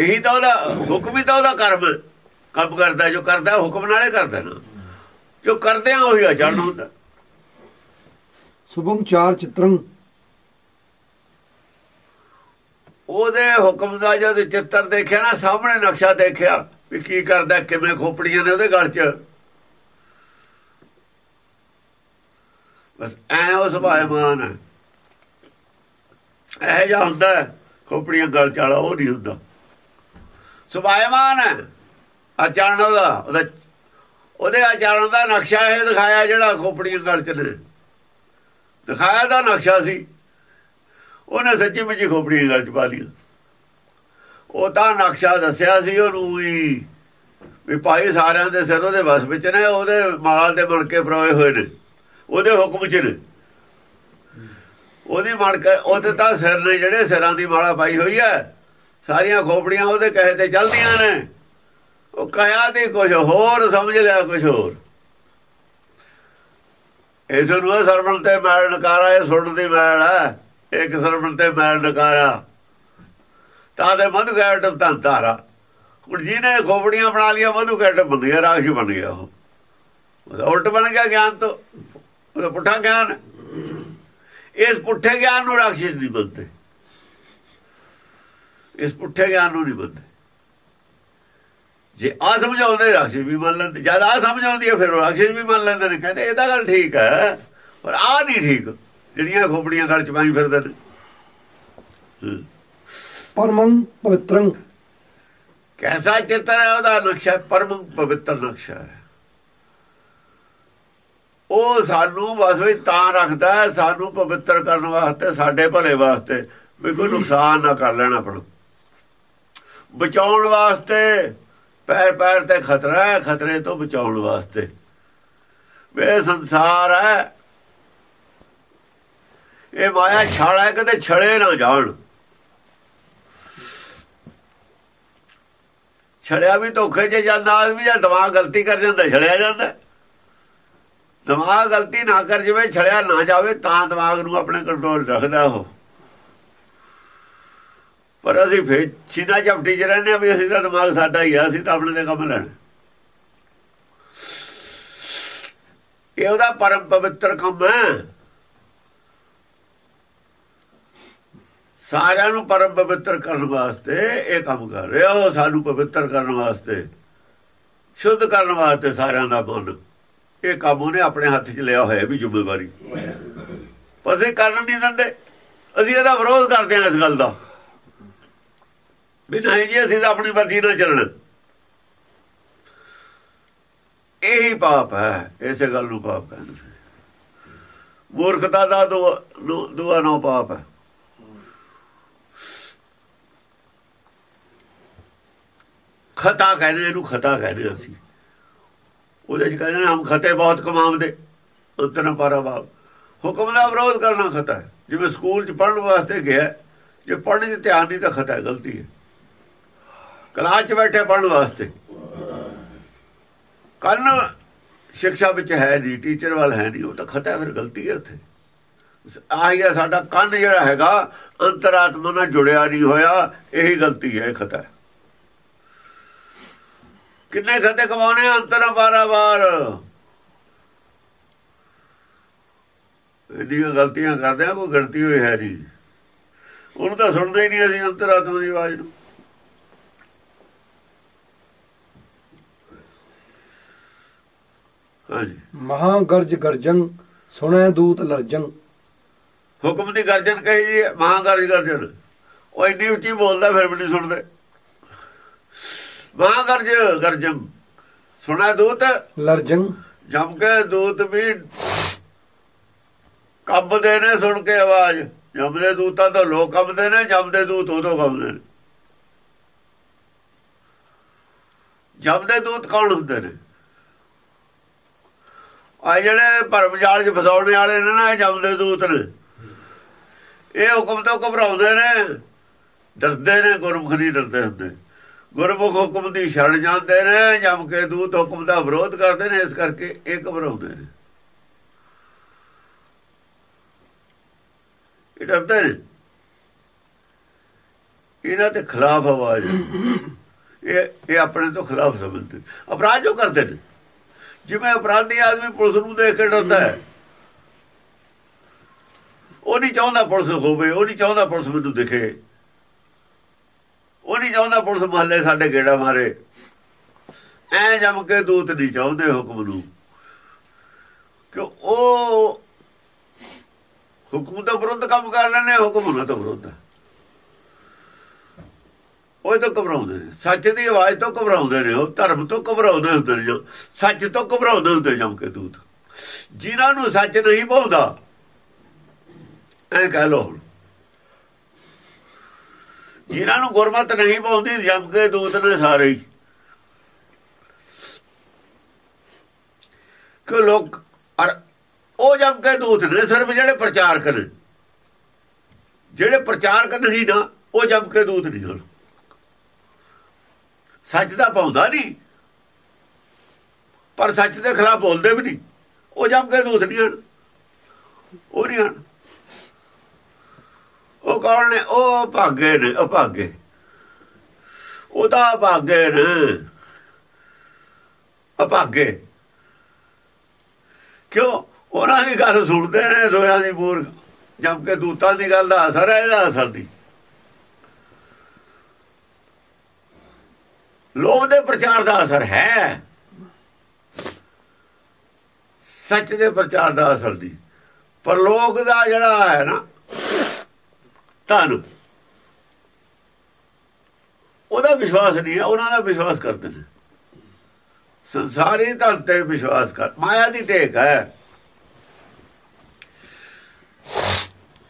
ਇਹੀ ਤਾਂ ਉਹਦਾ ਹੁਕਮ ਹੀ ਤਾਂ ਉਹਦਾ ਕਰਮ। ਕੰਮ ਕਰਦਾ ਜੋ ਕਰਦਾ ਹੁਕਮ ਨਾਲੇ ਕਰਦਾ ਨਾ। ਜੋ ਕਰਦੇ ਆ ਉਹੀ ਆਚਰਣ ਹੁੰਦਾ। ਸੁਭੰ ਚਾਰ ਚਿਤਰੰ। ਉਹਦੇ ਹੁਕਮ ਦਾ ਜਦ ਚਿੱਤਰ ਦੇਖਿਆ ਨਾ ਸਾਹਮਣੇ ਨਕਸ਼ਾ ਦੇਖਿਆ ਵੀ ਕੀ ਕਰਦਾ ਕਿਵੇਂ ਖੋਪੜੀਆਂ ਨੇ ਉਹਦੇ ਗਲ 'ਚ। ਬਸ ਐ ਉਹ ਸੁਭਾਇਮਾਨ ਹੈ। ਇਹ ਜਾਂ ਹੁੰਦਾ ਖੋਪੜੀਆਂ ਗਲ 'ਚ ਵਾਲਾ ਉਹ ਨਹੀਂ ਹੁੰਦਾ। ਸੁਭਾਇਮਾਨ ਹੈ। ਆਚਰਣ ਉਹਦਾ ਉਹਦਾ, ਉਹਦੇ ਆਚਰਣ ਦਾ ਨਕਸ਼ਾ ਇਹ ਦਿਖਾਇਆ ਜਿਹੜਾ ਖੋਪੜੀਆਂ ਗਲ 'ਚ ਨੇ। ਦਿਖਾਇਆ ਦਾ ਨਕਸ਼ਾ ਸੀ। ਉਹਨੇ ਸੱਚੀ ਮੁੱਚੀ ਖੋਪੜੀ ਗੱਲ ਚ ਪਾ ਲਈ ਉਹ ਤਾਂ ਨਕਸ਼ਾ ਦੱਸਿਆ ਸੀ ਉਹਨੂੰ ਵੀ ਵੀ ਭਾਈ ਸਾਰਿਆਂ ਦੇ ਸਿਰ ਉਹਦੇ ਵਸ ਵਿੱਚ ਨੇ, ਉਹਦੇ ਮਾਲ ਦੇ ਬਣ ਕੇ ਪਰੋਏ ਹੋਏ ਨੇ। ਉਹਦੇ ਹੁਕਮ ਚ ਨੇ। ਉਹਦੀ ਮਣ ਕੇ ਉਹਦੇ ਤਾਂ ਸਿਰ ਨੇ ਜਿਹੜੇ ਸਿਰਾਂ ਦੀ ਮਾਲਾ ਪਾਈ ਹੋਈ ਹੈ। ਸਾਰੀਆਂ ਖੋਪੜੀਆਂ ਉਹਦੇ ਕਹੇ ਤੇ ਚਲਦੀਆਂ ਨੇ। ਉਹ ਕਹਿਆ ਤੇ ਕੁਝ ਹੋਰ, ਸਮਝ ਲਿਆ ਕੁਝ ਹੋਰ। ਇਸ ਨੂੰ ਇਹ ਸਰਵਣ ਤੇ ਮੈਲ ਨਕਾਰਾ, ਇਹ ਸੁਣਨ ਦੀ ਮੈਲ ਹੈ। ਇੱਕ ਸਰਵਣ ਤੇ ਮੈਲ ਨਕਾਰਾ। ਤਾਂ ਦੇ ਮਧੂ ਕੈਟ ਤਾਂ ਤਾਰਾ ਹੁਣ ਜਿਹਨੇ ਖੋਪੜੀਆਂ ਬਣਾ ਲਿਆ ਮਧੂ ਕੈਟ ਬਣ ਗਿਆ, ਰਾਖਸ਼ ਬਣ ਗਿਆ ਉਹ। ਉਹਦਾ ਉਲਟ ਬਣ ਗਿਆ ਗਿਆਨ ਤੋਂ। ਉਹਦਾ ਪੁੱਠਾ ਗਿਆਨ। ਇਸ ਪੁੱਠੇ ਗਿਆਨ ਨੂੰ ਰਾਖਸ਼ ਨਹੀਂ ਬੰਦੇ ਇਸ ਪੁੱਠੇ ਗਿਆਨ ਨੂੰ ਨਹੀਂ ਬੰਦੇ। ਜੇ ਆ ਸਮਝਾਉਂਦੇ ਰਾਖਸ਼ ਵੀ ਮੰਨ ਲੈਂਦੇ ਜਦ ਆ ਸਮਝਾਉਂਦੀ ਹੈ ਫਿਰ ਰਾਖਸ਼ ਵੀ ਮੰਨ ਲੈਂਦੇ ਨੇ ਕਹਿੰਦੇ ਇਹ ਤਾਂ ਗੱਲ ਠੀਕ ਹੈ ਪਰ ਆ ਨਹੀਂ ਠੀਕ। ਜਿਹੜੀਆਂ ਖੋਪੜੀਆਂ ਗਲ ਚ ਪਾਈ ਫਿਰਦੇ ਨੇ। ਪਰਮੰ ਪਵਿੱਤਰੰ। ਕੈਸਾ ਚਿੱਤਰ ਹੈ ਉਹਦਾ ਨਕਸ਼ਾ ਪਰਮ ਪਵਿੱਤਰ ਨਕਸ਼ਾ ਹੈ। ਉਹ ਸਾਨੂੰ ਬਸ ਵੀ ਤਾਂ ਰੱਖਦਾ ਸਾਨੂੰ ਪਵਿੱਤਰ ਕਰਨ ਵਾਸਤੇ ਸਾਡੇ ਭਲੇ ਵਾਸਤੇ ਵੀ ਕੋਈ ਨੁਕਸਾਨ ਨਾ ਕਰ ਲੈਣਾ ਆਪਣਾ ਬਚਾਉਣ ਵਾਸਤੇ। ਪੈਰ ਪੈਰ ਤੇ ਖਤਰਾ ਹੈ, ਖਤਰੇ ਤੋਂ ਬਚਾਉਣ ਵਾਸਤੇ। ਵੇ ਸੰਸਾਰ ਹੈ। ਇਹ ਮਾਇਆ ਛਾਲਾ ਹੈ, ਕਦੇ ਛੜੇ ਨਾ ਜਾਣ। ਛੜਿਆ ਵੀ ਧੋਖੇ 'ਚ ਜਾਂਦਾ, ਆਦਮੀ ਜਾਂ ਦਿਮਾਗ ਗਲਤੀ ਕਰ ਜਾਂਦਾ ਛੜਿਆ ਜਾਂਦਾ। ਦਿਮਾਗ ਗਲਤੀ ਨਾ ਕਰ ਜਵੇ ਛੜਿਆ ਨਾ ਜਾਵੇ, ਤਾਂ ਦਿਮਾਗ ਨੂੰ ਆਪਣੇ ਕੰਟਰੋਲ ਰੱਖਦਾ ਉਹ। ਪਰ ਅਸੀਂ ਫੇਰ ਛੀਨਾ ਝਪਟੀ 'ਚ ਰਹਿੰਦੇ ਆ ਵੀ ਅਸੀਂ ਤਾਂ ਦਿਮਾਗ ਸਾਡਾ ਹੀ ਆ ਅਸੀਂ ਤਾਂ ਆਪਣੇ ਤੇ ਕੰਮ ਲੈਣਾ। ਇਹ ਉਹਦਾ ਪਰਮ ਪਵਿੱਤਰ ਕੰਮ ਹੈ। ਸਾਰਿਆਂ ਨੂੰ ਪਰਮ ਪਵਿੱਤਰ ਕਰਨ ਵਾਸਤੇ ਇਹ ਕੰਮ ਕਰ ਰਿਹਾ ਉਹ ਸਾਨੂੰ ਪਵਿੱਤਰ ਕਰਨ ਵਾਸਤੇ। ਸ਼ੁੱਧ ਕਰਨ ਵਾਸਤੇ ਸਾਰਿਆਂ ਦਾ ਮਨ। ਇਹ ਕੰਮ ਉਹਨੇ ਆਪਣੇ ਹੱਥ 'ਚ ਲਿਆ ਹੋਇਆ ਵੀ ਜ਼ਿੰਮੇਵਾਰੀ। ਪਰ ਅਸੀਂ ਕਰਨ ਨਹੀਂ ਦਿੰਦੇ। ਅਸੀਂ ਇਹਦਾ ਵਿਰੋਧ ਕਰਦੇ ਹਾਂ ਇਸ ਗੱਲ ਦਾ। ਵੀ ਨਹੀਂ ਜੀ, ਅਸੀਂ ਤਾਂ ਆਪਣੀ ਮਰਜ਼ੀ ਨਾਲ ਚੱਲਣਾ। ਇਹੀ ਪਾਪ ਹੈ, ਇਸੇ ਗੱਲ ਨੂੰ ਪਾਪ ਕਹਿੰਦੇ ਮੂਰਖਤਾ ਦਾ ਦੋ ਦੁਆ ਨੋ ਪਾਪ ਹੈ। ਖਤਾ ਕਹਿੰਦੇ, ਇਹਨੂੰ ਖਤਾ ਕਹਿੰਦੇ ਅਸੀਂ। ਉਹਦੇ ਚ ਕਹਿੰਦੇ ਹਮ ਖਤੇ ਬਹੁਤ ਕਮਾਉਂਦੇ, ਉਤਨਾ ਪਾਰਾ ਬਾਪ। ਹੁਕਮ ਦਾ ਵਿਰੋਧ ਕਰਨਾ ਖਤਾ ਹੈ। ਜਿਵੇਂ ਸਕੂਲ ਚ ਪੜਨ ਵਾਸਤੇ ਗਿਆ, ਜੇ ਪੜਨ 'ਚ ਧਿਆਨ ਨਹੀਂ ਤਾਂ ਖਤਾ ਗਲਤੀ ਹੈ। ਕਲਾਸ 'ਚ ਬੈਠੇ ਪੜਨ ਵਾਸਤੇ। ਕੰਨ ਸਿੱਖਿਆ ਵਿੱਚ ਹੈ ਨਹੀਂ, ਟੀਚਰ ਵੱਲ ਹੈ ਨਹੀਂ, ਉਹ ਤਾਂ ਖਤਾ ਫਿਰ ਗਲਤੀ ਹੈ ਉੱਥੇ। ਆਹੀ ਹੈ, ਸਾਡਾ ਕੰਨ ਜਿਹੜਾ ਹੈਗਾ, ਅੰਤਰਾਤਮਾ ਨਾਲ ਜੁੜਿਆ ਨਹੀਂ ਹੋਇਆ, ਇਹੀ ਗਲਤੀ ਹੈ ਖਤਾ ਹੈ। ਕਿੰਨੇ ਖਤੇ ਕਮਾਉਣੇ ਅੰਤਰਾ ਬਾਰਾ ਵਾਰ। ਇਹਦੀਆਂ ਗਲਤੀਆਂ ਕਰਦੇ ਆ, ਕੋਈ ਗਲਤੀ ਹੋਈ ਹੈ ਨਹੀਂ। ਉਹਨੂੰ ਤਾਂ ਸੁਣਦੇ ਹੀ ਨਹੀਂ ਅਸੀਂ ਅੰਤਰਾਤਮਾ ਦੀ ਆਵਾਜ਼ ਨੂੰ। ਹਾਂਜੀ। ਮਹਾ ਗਰਜ ਗਰਜੰ ਸੁਣੈ ਦੂਤ ਲਰਜੰ ਹੁਕਮ ਦੀ ਗਰਜਨ ਕਹੀ ਜੀ ਮਹਾਗਰਜ ਗਰਜਨ ਉਹ ਇੰਨੀ ਉੱਚੀ ਬੋਲਦਾ ਫਿਰ ਵੀ ਨਹੀਂ ਸੁਣਦੇ। ਮਾਂ ਗਰਜ ਗਰਜਮ ਸੁਣਾ ਦੂਤ। ਲਰਜੰ ਜਮ ਕੇ ਦੂਤ ਵੀ ਕੰਬਦੇ ਨੇ ਸੁਣ ਕੇ ਆਵਾਜ਼। ਜਮਦੇ ਦੂਤਾਂ ਤਾਂ ਲੋਕ ਕੰਬਦੇ ਨੇ ਜਮਦੇ ਦੂਤ ਉਦੋਂ ਕੰਬਦੇ ਨੇ। ਜਮਦੇ ਦੂਤ ਕੌਣ ਹੁੰਦੇ ਨੇ? ਆ ਜਿਹੜੇ ਭਰਮ ਜਾਲ 'ਚ ਫਸਾਉਣ ਵਾਲੇ ਨੇ ਨਾ, ਇਹ ਜਮਦੇ ਦੂਤ ਨੇ। ਇਹ ਹੁਕਮ ਤੋਂ ਘਬਰਾਉਂਦੇ ਨੇ। ਡਰਦੇ ਨੇ, ਗੁਰਮੁਖ ਨਹੀਂ ਡਰਦੇ ਹੁੰਦੇ। ਗੁਰਮੁਖ ਹੁਕਮ ਦੀ ਛੜ ਜਾਂਦੇ ਨੇ, ਜਮ ਕੇ ਦੂਤ ਹੁਕਮ ਦਾ ਵਿਰੋਧ ਕਰਦੇ ਨੇ, ਇਸ ਕਰਕੇ ਇਹ ਘਬਰਾਉਂਦੇ ਨੇ। ਇਹ ਡਰਦੇ ਨੇ। ਇਹਨਾਂ ਦੇ ਖਿਲਾਫ ਆਵਾਜ਼। ਇਹ ਇਹ ਆਪਣੇ ਤੋਂ ਖਿਲਾਫ ਸਮਝਦੇ ਅਪਰਾਧ ਜੋ ਕਰਦੇ ਨੇ? ਜਿਵੇਂ ਅਪਰਾਧੀ ਆਦਮੀ ਪੁਲਿਸ ਨੂੰ ਦੇਖ ਕੇ ਡਰਦਾ ਹੈ। ਉਹ ਨਹੀਂ ਚਾਹੁੰਦਾ ਪੁਲਿਸ ਹੋਵੇ, ਉਹ ਨਹੀਂ ਚਾਹੁੰਦਾ ਪੁਲਿਸ ਮੈਨੂੰ ਦਿਖੇ। ਉਹ ਨਹੀਂ ਚਾਹੁੰਦਾ ਪੁਲਿਸ ਮਹੱਲੇ ਸਾਡੇ ਗੇੜਾ ਮਾਰੇ। ਐ ਜਮ ਕੇ ਦੂਤ ਨਹੀਂ ਚਾਹੁੰਦੇ ਹੁਕਮ ਨੂੰ। ਕਿ ਉਹ ਹੁਕਮ ਤੋਂ ਵਿਰੁੱਧ ਕੰਮ ਕਰ ਲੈਣੇ ਹੁਕਮ ਉਹਨਾਂ ਤੋਂ ਵਿਰੁੱਧ ਹੈ। ਉਹ ਤੋਂ ਘਬਰਾਉਂਦੇ ਨੇ। ਸੱਚ ਦੀ ਆਵਾਜ਼ ਤੋਂ ਘਬਰਾਉਂਦੇ ਨੇ ਉਹ, ਧਰਮ ਤੋਂ ਘਬਰਾਉਂਦੇ ਹੁੰਦੇ ਨੇ ਜੋ। ਸੱਚ ਤੋਂ ਘਬਰਾਉਂਦੇ ਹੁੰਦੇ ਜਮ ਕੇ ਦੂਤ। ਜਿਨ੍ਹਾਂ ਨੂੰ ਸੱਚ ਨਹੀਂ ਪਾਉਂਦਾ ਐ ਕਹ ਲੋ ਜਿਨ੍ਹਾਂ ਨੂੰ ਗੁਰਮਤ ਨਹੀਂ ਪਾਉਂਦੀ ਜਮ ਕੇ ਦੂਤ ਨੇ ਸਾਰੇ ਹੀ। ਕਿ ਲੋਕ, ਅਰ ਉਹ ਜਮ ਕੇ ਦੂਤ ਨੇ ਸਿਰਫ ਜਿਹੜੇ ਪ੍ਰਚਾਰਕ ਨੇ। ਜਿਹੜੇ ਪ੍ਰਚਾਰਕ ਨਹੀਂ ਨਾ, ਉਹ ਜਮ ਕੇ ਦੂਤ ਨਹੀਂ ਹਨ। ਸੱਚ ਦਾ ਪਾਉਂਦਾ ਨਹੀਂ। ਪਰ ਸੱਚ ਦੇ ਖਿਲਾਫ ਬੋਲਦੇ ਵੀ ਨਹੀਂ। ਉਹ ਜੰਮ ਕੇ ਦੂਤ ਨਹੀਂ ਹਨ ਉਹ ਨਹੀਂ ਹਨ ਉਹ ਕੌਣ ਨੇ? ਉਹ ਭਾਗੇ ਨੇ, ਉਹ ਭਾਗੇ। ਉਹਦਾ ਭਾਗੇ ਨੇ। ਅਭਾਗੇ ਕਿਉਂ? ਉਹਨਾਂ ਦੀ ਗੱਲ ਸੁਣਦੇ ਨੇ ਦੋਹਾਂ ਦੀ ਮੂਰਖ। ਜਦ ਕੇ ਦੂਤਾਂ ਦੀ ਗੱਲ ਦਾ ਅਸਰ ਹੈ, ਇਹਦਾ ਅਸਰ ਨਹੀਂ। ਲੋਭ ਦੇ ਪ੍ਰਚਾਰ ਦਾ ਅਸਰ ਹੈ। ਸੱਚ ਦੇ ਪ੍ਰਚਾਰ ਦਾ ਅਸਰ ਨਹੀਂ। ਪਰ ਲੋਕ ਦਾ ਜਿਹੜਾ ਹੈ ਨਾ, ਧਨ, ਉਹਦਾ ਵਿਸ਼ਵਾਸ ਨਹੀਂ ਹੈ, ਉਹਨਾਂ ਦਾ ਵਿਸ਼ਵਾਸ ਕਰਦੇ ਨੇ। ਸੰਸਾਰੀ ਧਨ ਤੇ ਵਿਸ਼ਵਾਸ ਕਰ, ਮਾਇਆ ਦੀ ਟੇਕ ਹੈ।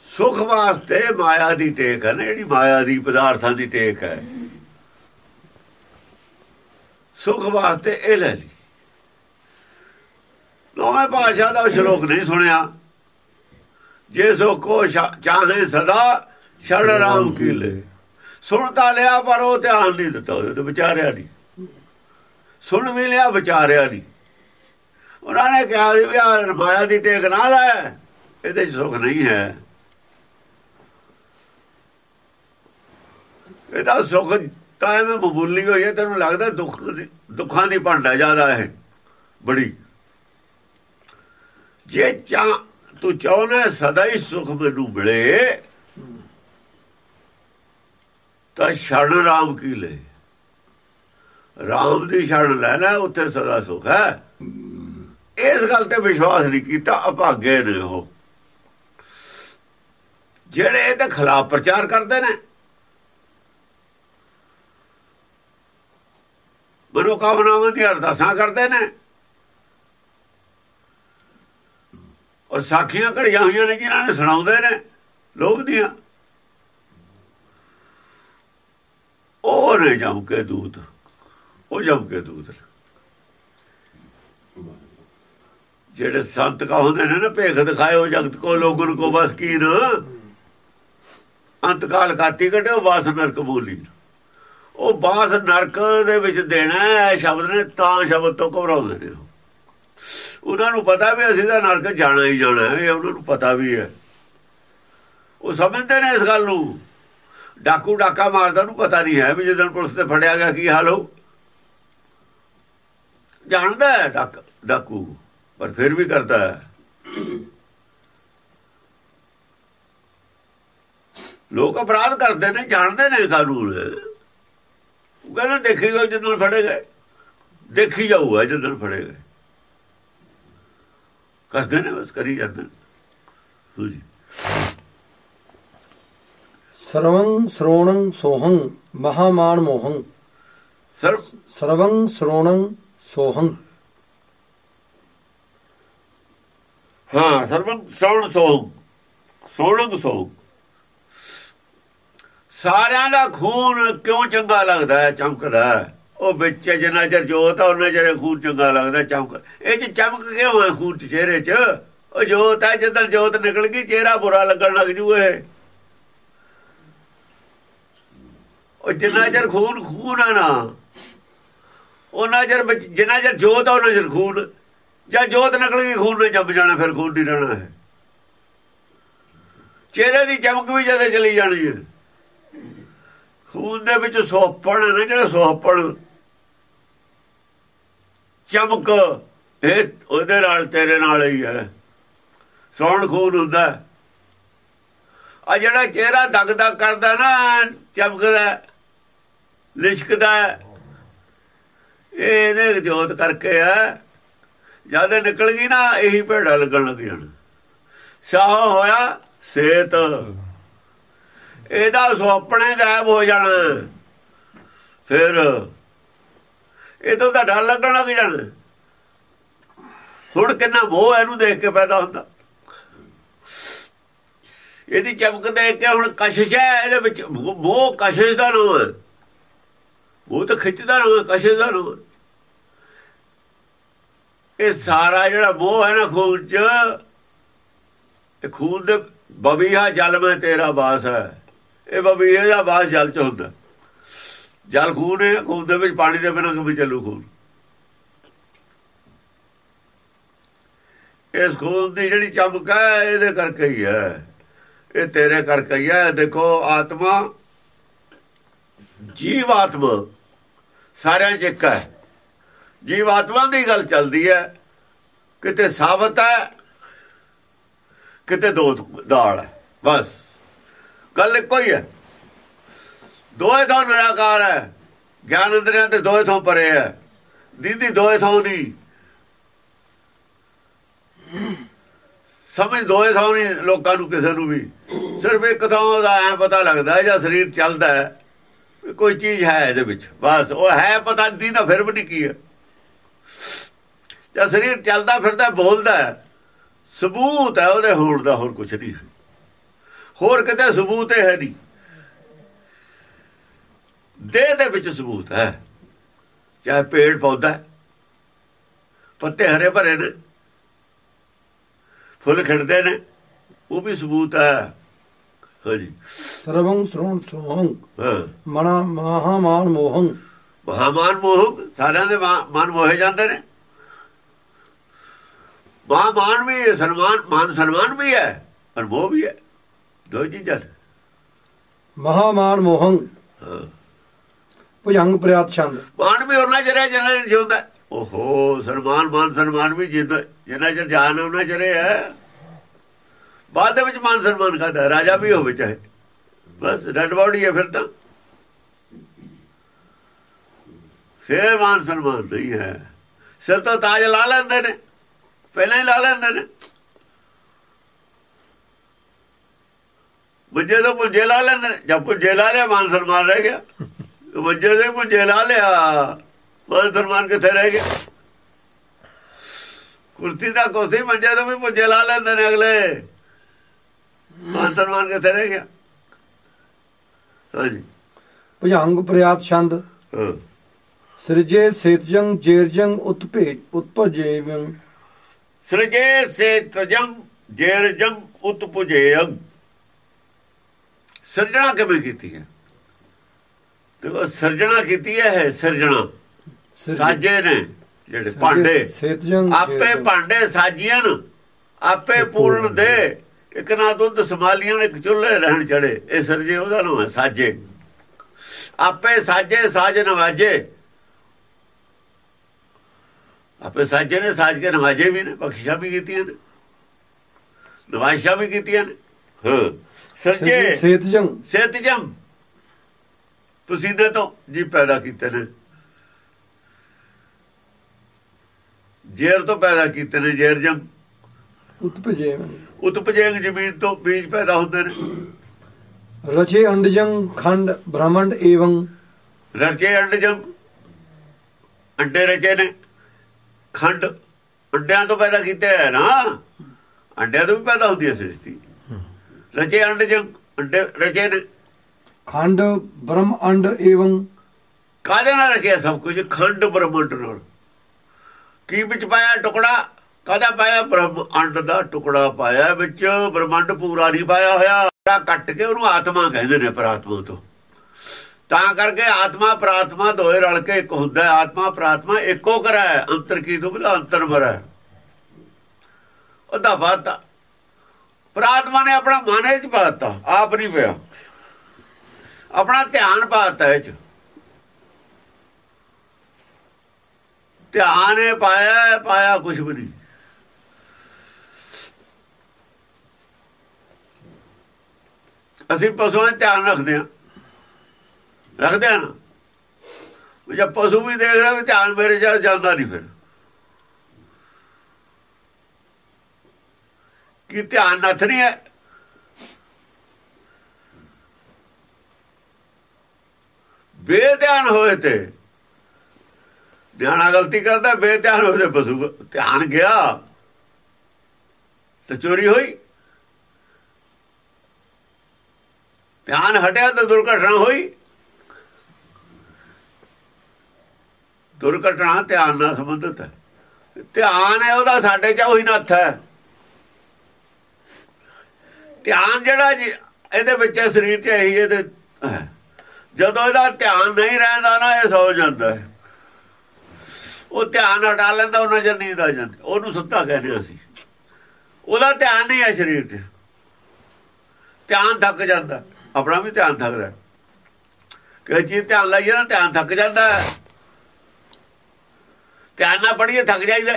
ਸੁਖ ਵਾਸਤੇ ਮਾਇਆ ਦੀ ਟੇਕ ਹੈ ਨਾ, ਜਿਹੜੀ ਮਾਇਆ ਦੀ, ਪਦਾਰਥਾਂ ਦੀ ਟੇਕ ਹੈ। ਸੁਖ ਵਾਸਤੇ ਇਹ ਲੈ ਲਈ। ਨੌਵੇਂ ਪਾਸ਼ਾ ਦਾ ਸ਼ਲੋਕ ਨਹੀਂ ਸੁਣਿਆ। ਜੇ ਸੋ ਕੋ ਚਾਹੇ ਸਦਾ ਛੜ ਰਾਮ ਕੀ ਲੈ। ਸੁਣ ਤਾਂ ਲਿਆ ਪਰ ਉਹ ਧਿਆਨ ਨਹੀਂ ਦਿੱਤਾ ਉਹਦੇ ਤੇ ਵਿਚਾਰਿਆ ਨਹੀਂ। ਸੁਣ ਵੀ ਲਿਆ ਵਿਚਾਰਿਆ ਨਹੀਂ। ਉਹਨਾਂ ਨੇ ਕਿਹਾ ਵੀ ਆ ਮਾਇਆ ਦੀ ਟੇਕ ਨਾ ਲੈ ਇਹਦੇ ਚ ਸੁਖ ਨਹੀਂ ਹੈ। ਇਹਦਾ ਸੁਖ ਤਾਂ ਐਵੇਂ ਬਬੂਲੀ ਹੋਈ ਹੈ, ਤੈਨੂੰ ਲੱਗਦਾ ਦੁੱਖ ਦੁੱਖਾਂ ਦੀ ਭਾਂਡਾ ਜ਼ਿਆਦਾ ਹੈ? ਬੜੀ। ਜੇ ਚਾ ਤੂੰ ਚਾਹਨਾ ਸਦਾ ਹੀ ਸੁਖ ਮੈਨੂੰ ਮਿਲੇ, ਤਾਂ ਛੜ ਰਾਮ ਕੀ ਲੈ ਰਾਮ ਦੀ ਛੜ ਲੈਣਾ, ਉੱਥੇ ਸਦਾ ਸੁਖ ਹੈ। ਇਸ ਗੱਲ ਤੇ ਵਿਸ਼ਵਾਸ ਨਹੀਂ ਕੀਤਾ, ਅਭਾਗੇ ਨੇ ਉਹ। ਜਿਹੜੇ ਇਹਦੇ ਖਿਲਾਫ ਪ੍ਰਚਾਰ ਕਰਦੇ ਨੇ ਮਨੋ ਕਾਮਨਾਵਾਂ ਦੀ ਅਰਦਾਸਾਂ ਕਰਦੇ ਨੇ। ਔਰ ਸਾਖੀਆਂ ਘੜੀਆਂ ਹੋਈਆਂ ਨੇ ਜਿਨ੍ਹਾਂ ਨੇ ਸੁਣਾਉਂਦੇ ਨੇ, ਲੋਭ ਦੀਆਂ। ਉਹ ਨੇ ਜਮ ਕੇ ਦੂਤ, ਉਹ ਜਮ ਕੇ ਦੂਤ ਜਿਹੜੇ ਸੰਤ ਕਹਾਉਂਦੇ ਨੇ ਨਾ, ਭੇਖ ਦਿਖਾਇਓ ਜਗਤ ਕੋ, ਲੋਗਨ ਕੋ, ਬਸ ਕੀਨ। ਅੰਤਕਾਲ ਕਾਤੀ ਕਟਿਓ ਬਾਸ ਨਰਕ ਬੋਲੀ ਉਹ ਬਾਸ ਨਰਕ ਦੇ ਵਿੱਚ ਦੇਣਾ ਹੈ ਸ਼ਬਦ ਨੇ, ਤਾਂ ਸ਼ਬਦ ਤੋਂ ਘਬਰਾਉਂਦੇ ਨੇ ਉਹਨਾਂ ਨੂੰ ਪਤਾ ਵੀ ਅਸੀਂ ਤਾਂ ਨਰਕ ਜਾਣਾ ਹੀ ਜਾਣਾ ਹੈ, ਇਹ ਉਹਨਾਂ ਨੂੰ ਪਤਾ ਵੀ ਹੈ। ਉਹ ਸਮਝਦੇ ਨੇ ਇਸ ਗੱਲ ਨੂੰ। ਡਾਕੂ ਡਾਕਾ ਮਾਰਦਾ ਨੂੰ ਪਤਾ ਨਹੀਂ ਹੈ ਵੀ ਜਦੋਂ ਪੁਲਿਸ ਤੇ ਫੜਿਆ ਗਿਆ ਕੀ ਹਾਲ ਹੋ। ਜਾਣਦਾ ਹੈ ਡਾਕੂ, ਪਰ ਫਿਰ ਵੀ ਕਰਦਾ ਹੈ। ਲੋਕ ਅਪਰਾਧ ਕਰਦੇ ਨੇ, ਜਾਣਦੇ ਨੇ ਕਾਨੂੰਨ। ਉਹ ਕਹਿੰਦਾ ਦੇਖੀ ਜਾਓ ਜਦੋਂ ਫੜੇ ਗਏ। ਦੇਖੀ ਜਾਊਗਾ ਜਦੋਂ ਫੜੇ ਗਏ। ਕਰਦੇ ਨੇ ਬਸ ਕਰੀ ਜਾਂਦੇ ਜੀ। ਸਰਵੰ ਸਰੋਣੰ ਸੋਹੰ ਮਹਾਮਾਨ ਮੋਹੰ। ਸਰਬ ਸਰਵੰ ਸਰੋਣੰ ਸੋਹੰ। ਹਾਂ ਸਰਬੰ ਸੌਣ ਸੋਗ ਸੋਣਗ ਸੋਗ ਸਾਰਿਆਂ ਦਾ ਖੂਨ ਕਿਉਂ ਚੰਗਾ ਲੱਗਦਾ ਹੈ? ਚਮਕਦਾ ਹੈ? ਉਹ ਵਿੱਚ ਜਿੰਨਾ ਚਿਰ ਜੋਤ ਆ ਉਹਨਾਂ ਚਿਰ ਖੂਨ ਚੰਗਾ ਲੱਗਦਾ ਚਮਕ ਇਹ ਚ ਚਮਕ ਕਿਉਂ ਹੈ ਖੂਨ ਚ, ਚਿਹਰੇ ਚ? ਉਹ ਜੋਤ ਹੈ ਜਦੋਂ ਜੋਤ ਨਿਕਲ ਗਈ, ਚਿਹਰਾ ਬੁਰਾ ਲੱਗਣ ਲੱਗ ਜੂ ਇਹ। ਉਹ ਜਿੰਨਾ ਚਿਰ ਖੂਨ ਖੂਨ ਆ ਨਾ ਉਹਨਾਂ ਚਿਰ ਜਿੰਨਾ ਚਿਰ ਜੋਤ ਆ ਉਹਨਾਂ ਚਿਰ ਖੂਨ। ਜਾਂ ਜੋਤ ਨਿਕਲ ਗਈ, ਖੂਨ ਨੇ ਜੰਮ ਜਾਣਾ, ਫਿਰ ਖੂਨ ਨਹੀਂ ਰਹਿਣਾ ਹੈ ਚਿਹਰੇ ਦੀ ਚਮਕ ਵੀ ਜਦੇ ਚਲੀ ਜਾਣੀ ਹੈ। ਖੂਨ ਦੇ ਵਿੱਚ ਸੋਪਣ ਨੇ ਜਿਹੜੇ ਸੋਪਣ? ਚਮਕ। ਇਹ ਉਹਦੇ ਨਾਲ ਤੇਰੇ ਨਾਲ ਹੀ ਹੈ। ਸੌਣ ਖੂਨ ਹੁੰਦਾ ਆ ਜਿਹੜਾ ਚਿਹਰਾ ਦਗ ਦਗ ਕਰਦਾ ਨਾ, ਚਮਕਦਾ ਲਿਸ਼ਕਦਾ ਇਹਦੇ ਜੋਤ ਕਰਕੇ ਆ ਜਦ ਨਿਕਲ ਗਈ ਨਾ, ਇਹੀ ਭੇੜਾ ਲੱਗਣ ਲੱਗ ਜਾਣਾ। ਸਾਹ ਹੋਇਆ, ਸੇਤ। ਇਹਦਾ ਸੁਪਨੇ ਗਾਇਬ ਹੋ ਜਾਣਾ। ਫਿਰ ਇਹ ਤਾਂ ਡਰ ਲੱਗਣ ਲੱਗ ਜਾਣਾ। ਹੁਣ ਕਿੰਨਾ ਮੋਹ ਇਹਨੂੰ ਦੇਖ ਕੇ ਪੈਦਾ ਹੁੰਦਾ। ਇਹਦੀ ਚਮਕ ਦੇਖ ਕੇ ਹੁਣ ਕਸ਼ਿਸ਼ ਹੈ ਇਹਦੇ ਵਿੱਚ। ਮੋਹ ਕਸ਼ਿਸ਼ ਦਾ ਨਾਮ ਹੈ। ਉਹ ਤਾਂ ਖਿੱਚਦਾ ਨਾ ਕਸ਼ਿਸ਼ ਦਾ ਨਾਮ ਹੈ। ਇਹ ਸਾਰਾ ਜਿਹੜਾ ਮੋਹ ਹੈ ਨਾ ਖੂਨ ਚ, ਇਹ ਖੂਨ ਦੇ ਬਬੀਹਾ ਜਲ ਮੈਂ ਤੇਰਾ ਬਾਸ ਹੈ। ਇਹ ਬਬੀਹੇ ਇਹਦਾ ਬਾਸ ਜਲ ਚ ਹੁੰਦਾ। ਜਲ ਖੂਨ ਹੈ ਖੂਨ ਦੇ ਵਿੱਚ ਪਾਣੀ ਦੇ ਬਿਨਾਂ ਕਿਵੇਂ ਚੱਲੂ ਖੂਨ। ਇਸ ਖੂਨ ਦੀ ਜਿਹੜੀ ਚਮਕ ਹੈ, ਇਹਦੇ ਕਰਕੇ ਹੀ ਹੈ। ਇਹ ਤੇਰੇ ਕਰਕੇ ਹੀ ਹੈ। ਦੇਖੋ, ਆਤਮਾ ਜੀਵ ਆਤਮਾ ਸਾਰਿਆਂ ਚ ਇੱਕ ਹੈ। ਜੀਵ ਆਤਮਾ ਦੀ ਗੱਲ ਚੱਲਦੀ ਹੈ, ਕਿਤੇ ਸਾਬਤ ਹੈ, ਕਿਤੇ ਦੋ ਦਾਲ ਹੈ। ਬਸ। ਗੱਲ ਇੱਕੋ ਹੀ ਹੈ। ਦੋਏ ਥਾਂ ਨਿਰਾਕਾਰ ਹੈ। ਗਿਆਨ ਅੰਦਰਿਆਂ ਤੇ ਦੋਏ ਥਾਂ ਪਰੇ ਹੈ। ਦੀਦੀ ਦੋਏ ਥਾਂ ਨਹੀਂ। ਸਮਝ ਦੋਏ ਥਾਂ ਨਹੀਂ, ਲੋਕਾਂ ਨੂੰ ਕਿਸੇ ਨੂੰ ਵੀ। ਸਿਰਫ ਇੱਕ ਥਾਂ ਦਾ ਐ ਪਤਾ ਲੱਗਦਾ ਜਾਂ ਸਰੀਰ ਚੱਲਦਾ ਹੈ। ਕੋਈ ਚੀਜ਼ ਹੈ ਇਹਦੇ ਵਿੱਚ। ਬਸ, ਉਹ ਹੈ ਪਤਾ ਨਹੀਂ, ਤਾਂ ਫਿਰ ਵੀ ਨਹੀਂ ਕੀ ਹੈ। ਜਾਂ ਸਰੀਰ ਚੱਲਦਾ ਫਿਰਦਾ ਬੋਲਦਾ ਸਬੂਤ ਹੈ ਉਹਦੇ ਹੋਣ ਦਾ, ਹੋਰ ਕੁਝ ਨਹੀਂ ਹੋਰ ਕਿਤੇ ਸਬੂਤ ਹੈ ਨਹੀਂ। ਦੇਹ ਦੇ ਵਿੱਚ ਸਬੂਤ ਹੈ। ਚਾਹੇ ਪੇੜ ਪੌਦਾ ਪੱਤੇ ਹਰੇ ਭਰੇ ਨੇ ਫੁੱਲ ਖਿੜਦੇ ਨੇ ਉਹ ਵੀ ਸਬੂਤ ਹੈ। ਹਾਂਜੀ। ਸਰਵੰ ਸਰੋਣ ਸੋਹੰ ਮਨਾ ਮਹਾਮਾਨ ਮੋਹੰ। ਮਹਾਮਾਨ ਮੋਹ ਸਾਰਿਆਂ ਦੇ ਮਨ ਮੋਹੇ ਜਾਂਦੇ ਨੇ। ਮਹਾਮਾਨ ਵੀ ਹੈ, ਸਨਮਾਨ ਮਾਨ ਸਨਮਾਨ ਵੀ ਹੈ ਪਰ ਮੋਹ ਵੀ ਹੈ। ਦੋ ਚੀਜ਼ਾਂ। ਮਹਾਮਾਨ ਮੋਹੰ ਭੁਜੰਗ ਪ੍ਰਿਆਤ ਛੰਦ। ਮਾਨ ਵੀ ਉਹਨਾਂ ਚਿਰ ਚਿਰ ਜਿਉਂਦਾ ਓਹੋ ਸਨਮਾਨ ਮਾਨ ਸਨਮਾਨ ਵੀ ਜਿੰਨਾ ਜਿੰਨਾ ਚਿਰ ਜਾਨ ਉਹਨਾਂ ਚਿਰ ਹੈ। ਬਾਅਦ ਦੇ ਵਿੱਚ ਮਾਨ ਸਨਮਾਨ ਕਰਦਾ ਰਾਜਾ ਵੀ ਹੋਵੇ ਚਾਹੇ। ਬਸ ਰੈਡ ਬਾਡੀ ਹੈ ਫਿਰ ਤਾਂ। ਫਿਰ ਮਾਨ ਸਨਮਾਨ ਨਹੀਂ ਹੈ। ਸਿਰ ਤੋਂ ਤਾਜ ਲਾ ਲੈਂਦੇ ਨੇ। ਪਹਿਲਾਂ ਹੀ ਲਾ ਲੈਂਦੇ ਨੇ। ਮੁੰਜੇ ਤੋਂ ਪੁੰਜੇ ਲਾ ਲੈਂਦੇ ਨੇ। ਜਦ ਪੁੰਜੇ ਲਾ ਲਿਆ ਮਾਨ ਸਨਮਾਨ ਰਹਿ ਗਿਆ। ਮੁੰਜੇ ਦੇ ਪੁੰਜੇ ਲਾ ਲਿਆ ਮਾਨ ਸਨਮਾਨ ਕਿੱਥੇ ਰਹਿ ਗਿਆ? ਕੁਰਸੀ ਦਾ ਕੁਰਸੀ ਮੰਜੇ ਤੋਂ ਵੀ ਪੁੰਜੇ ਲਾ ਲੈਂਦੇ ਨੇ ਅਗਲੇ। ਮਾਨ ਸਨਮਾਨ ਕਿੱਥੇ ਰਹਿ ਗਿਆ? ਹਾਂਜੀ। ਭੁਜੰਗ ਪ੍ਰਿਆਤ ਛੰਦ। ਸਿਰਜੇ ਸੇਤਜੰਗ ਜੇਰਜੰਗ ਉਤਭੇ ਉਤਪਜੇਵੰ ਸ੍ਰਜੇ ਸੇ ਤਜੰ ਜੇਰ ਜੰ ਉਤਪੁਜੇਯੰ ਸਿਰਜਣਾ ਕਿਵੇਂ ਕੀਤੀ ਹੈ? ਦੇਖੋ ਸਿਰਜਣਾ ਕੀਤੀ ਹੈ ਸਿਰਜਣਾ। ਸਾਜੇ ਨੇ ਜਿਹੜੇ ਭਾਂਡੇ। ਆਪੇ ਭਾਂਡੇ ਸਾਜੀਆਂ ਨੂੰ। ਆਪੇ ਪੂਰਨ ਦੇ। ਇੱਕ ਨਾ ਦੁੱਧ ਸੰਭਾਲੀਆਂ ਨੇ ਇੱਕ ਚੁੱਲ੍ਹੇ ਰਹਿਣ ਚੜੇ। ਇਹ ਸਰਜੇ ਉਹਦਾ ਨਾਮ ਹੈ ਸਾਜੇ। ਆਪੇ ਸਾਜੇ ਸਾਜ ਨਵਾਜੇ। ਆਪੇ ਸਾਜੇ ਨੇ ਸਾਜ ਕੇ ਨਵਾਜੇ ਵੀ ਨੇ ਬਖਸ਼ਿਸ਼ਾਂ ਵੀ ਕੀਤੀਆਂ ਨੇ। ਨਵਾਇਸ਼ਾਂ ਵੀ ਕੀਤੀਆਂ ਨੇ। ਹਾਂ। ਸਰਜੇ। ਸੇਤਜੰਗ ਸੇਤਜਮ ਤੁਸੀਂ ਨੇ ਤਾਂ ਜੀ ਪੈਦਾ ਕੀਤੇ ਨੇ। ਜੇਰ ਤੋਂ ਪੈਦਾ ਕੀਤੇ ਨੇ ਜੇਰ ਜਮ ਉਤਪਜੇਵੰ ਉਤਪਜੇਗ ਜ਼ਮੀਨ ਤੋਂ ਬੀਜ ਪੈਦਾ ਹੁੰਦੇ ਨੇ। ਰਚੇ ਅੰਡਜੰ ਖੰਡ ਬ੍ਰਹਮੰਡ ਏਵੰ। ਰਚੇ ਅੰਡਜਮ ਅੰਡੇ ਰਚੇ ਨੇ। ਖੰਡ ਅੰਡਿਆਂ ਤੋਂ ਪੈਦਾ ਕੀਤੇ ਹੈ ਨਾ। ਅੰਡਿਆਂ ਤੋਂ ਵੀ ਪੈਦਾ ਹੁੰਦੀ ਹੈ ਸ੍ਰਿਸ਼ਟੀ। ਰਚੇ ਅੰਡੇ ਰਚੇ ਨੇ ਖੰਡ ਬ੍ਰਹਮ ਅੰਡ ਏਵੰ। ਕਾਹਦੇ ਨਾਲ ਰਚਿਆ ਸਭ ਕੁਝ? ਖੰਡ ਬ੍ਰਹਮੰਡ ਨਾਲ। ਕੀ ਵਿੱਚ ਪਾਇਆ ਟੁਕੜਾ? ਕਾਹਦਾ ਪਾਇਆ? ਬ੍ਰਹਮ ਅੰਡ ਦਾ ਟੁਕੜਾ ਪਾਇਆ ਵਿੱਚ। ਬ੍ਰਹਮੰਡ ਪੂਰਾ ਨਹੀਂ ਪਾਇਆ ਹੋਇਆ। ਤਾਂ ਕੱਟ ਕੇ ਉਹਨੂੰ ਆਤਮਾ ਕਹਿੰਦੇ ਨੇ ਪਰਾਤਮਾ ਤੋਂ। ਤਾਂ ਕਰਕੇ ਆਤਮਾ ਪ੍ਰਾਤਮਾ ਦੋਏ ਰਲ ਕੇ ਇੱਕ ਹੁੰਦਾ ਆਤਮਾ ਪ੍ਰਾਤਮਾ ਇੱਕੋ ਕਰਾ ਅੰਤਰ ਕੀ ਦੁਬਲਾ ਅੰਤਰ ਮਰਾ। ਹੈ। ਉਹਦਾ ਬਾਤਾ ਪ੍ਰਾਤਮਾ ਨੇ ਆਪਣਾ ਮਨ ਇਹ ਚ ਪਾਤਾ ਆਪ ਨਹੀਂ ਪਿਆ। ਆਪਣਾ ਧਿਆਨ ਪਾਤਾ ਇਹ ਚ। ਧਿਆਨ ਇਹ ਪਾਇਆ ਪਾਇਆ ਕੁਝ ਵੀ ਨਹੀਂ। ਅਸੀਂ ਪਸ਼ੂਆਂ 'ਚ ਧਿਆਨ ਰੱਖਦੇ ਹਾਂ। ਰੱਖਦੇ ਹਾਂ ਨਾ। ਉਹ ਪਸ਼ੂ ਵੀ ਦੇਖ ਰਿਹਾ ਵੀ ਧਿਆਨ ਮੇਰੇ ਜਾ ਜਾਂਦਾ ਨਹੀਂ ਫਿਰ। ਕੀ ਧਿਆਨ ਨੱਥ ਨਹੀਂ ਹੈ। ਬੇਧਿਆਨ ਹੋਏ ਤੇ ਨਿਆਣਾ ਗਲਤੀ ਕਰਦਾ, ਬੇਧਿਆਨ ਹੋਏ ਤੇ ਪਸ਼ੂ ਧਿਆਨ ਗਿਆ ਤੇ ਚੋਰੀ ਹੋਈ। ਧਿਆਨ ਹਟਿਆ ਤਾਂ ਦੁਰਘਟਨਾ ਹੋਈ। ਦੁਰਘਟਨਾ ਧਿਆਨ ਨਾਲ ਸੰਬੰਧਿਤ ਹੈ। ਧਿਆਨ ਹੈ, ਉਹਦਾ ਸਾਡੇ ਚ ਉਹੀ ਨੱਥ ਹੈ। ਧਿਆਨ ਜਿਹੜਾ ਜੀ, ਇਹਦੇ ਵਿੱਚ ਸਰੀਰ 'ਚ ਇਹੀ ਇਹਦੇ ਹੈ। ਜਦੋਂ ਇਹਦਾ ਧਿਆਨ ਨਹੀਂ ਰਹਿੰਦਾ ਨਾ, ਇਹ ਸੌ ਜਾਂਦਾ ਹੈ। ਉਹ ਧਿਆਨ ਹਟਾ ਲੈਂਦਾ, ਉਹ ਨਜ਼ਰ ਨੀਂਦ ਆ ਜਾਂਦੀ। ਉਹਨੂੰ ਸੁੱਤਾ ਕਹਿੰਦੇ ਅਸੀਂ। ਉਹਦਾ ਧਿਆਨ ਨਹੀਂ ਹੈ ਸਰੀਰ 'ਚ। ਧਿਆਨ ਥੱਕ ਜਾਂਦਾ। ਆਪਣਾ ਵੀ ਧਿਆਨ ਥੱਕਦਾ ਕਿ ਚੀਜ਼ ਧਿਆਨ ਲਾਈਏ ਨਾ, ਧਿਆਨ ਥੱਕ ਜਾਂਦਾ ਧਿਆਨ ਨਾ ਪੜੀਏ ਥੱਕ ਜਾਈਦਾ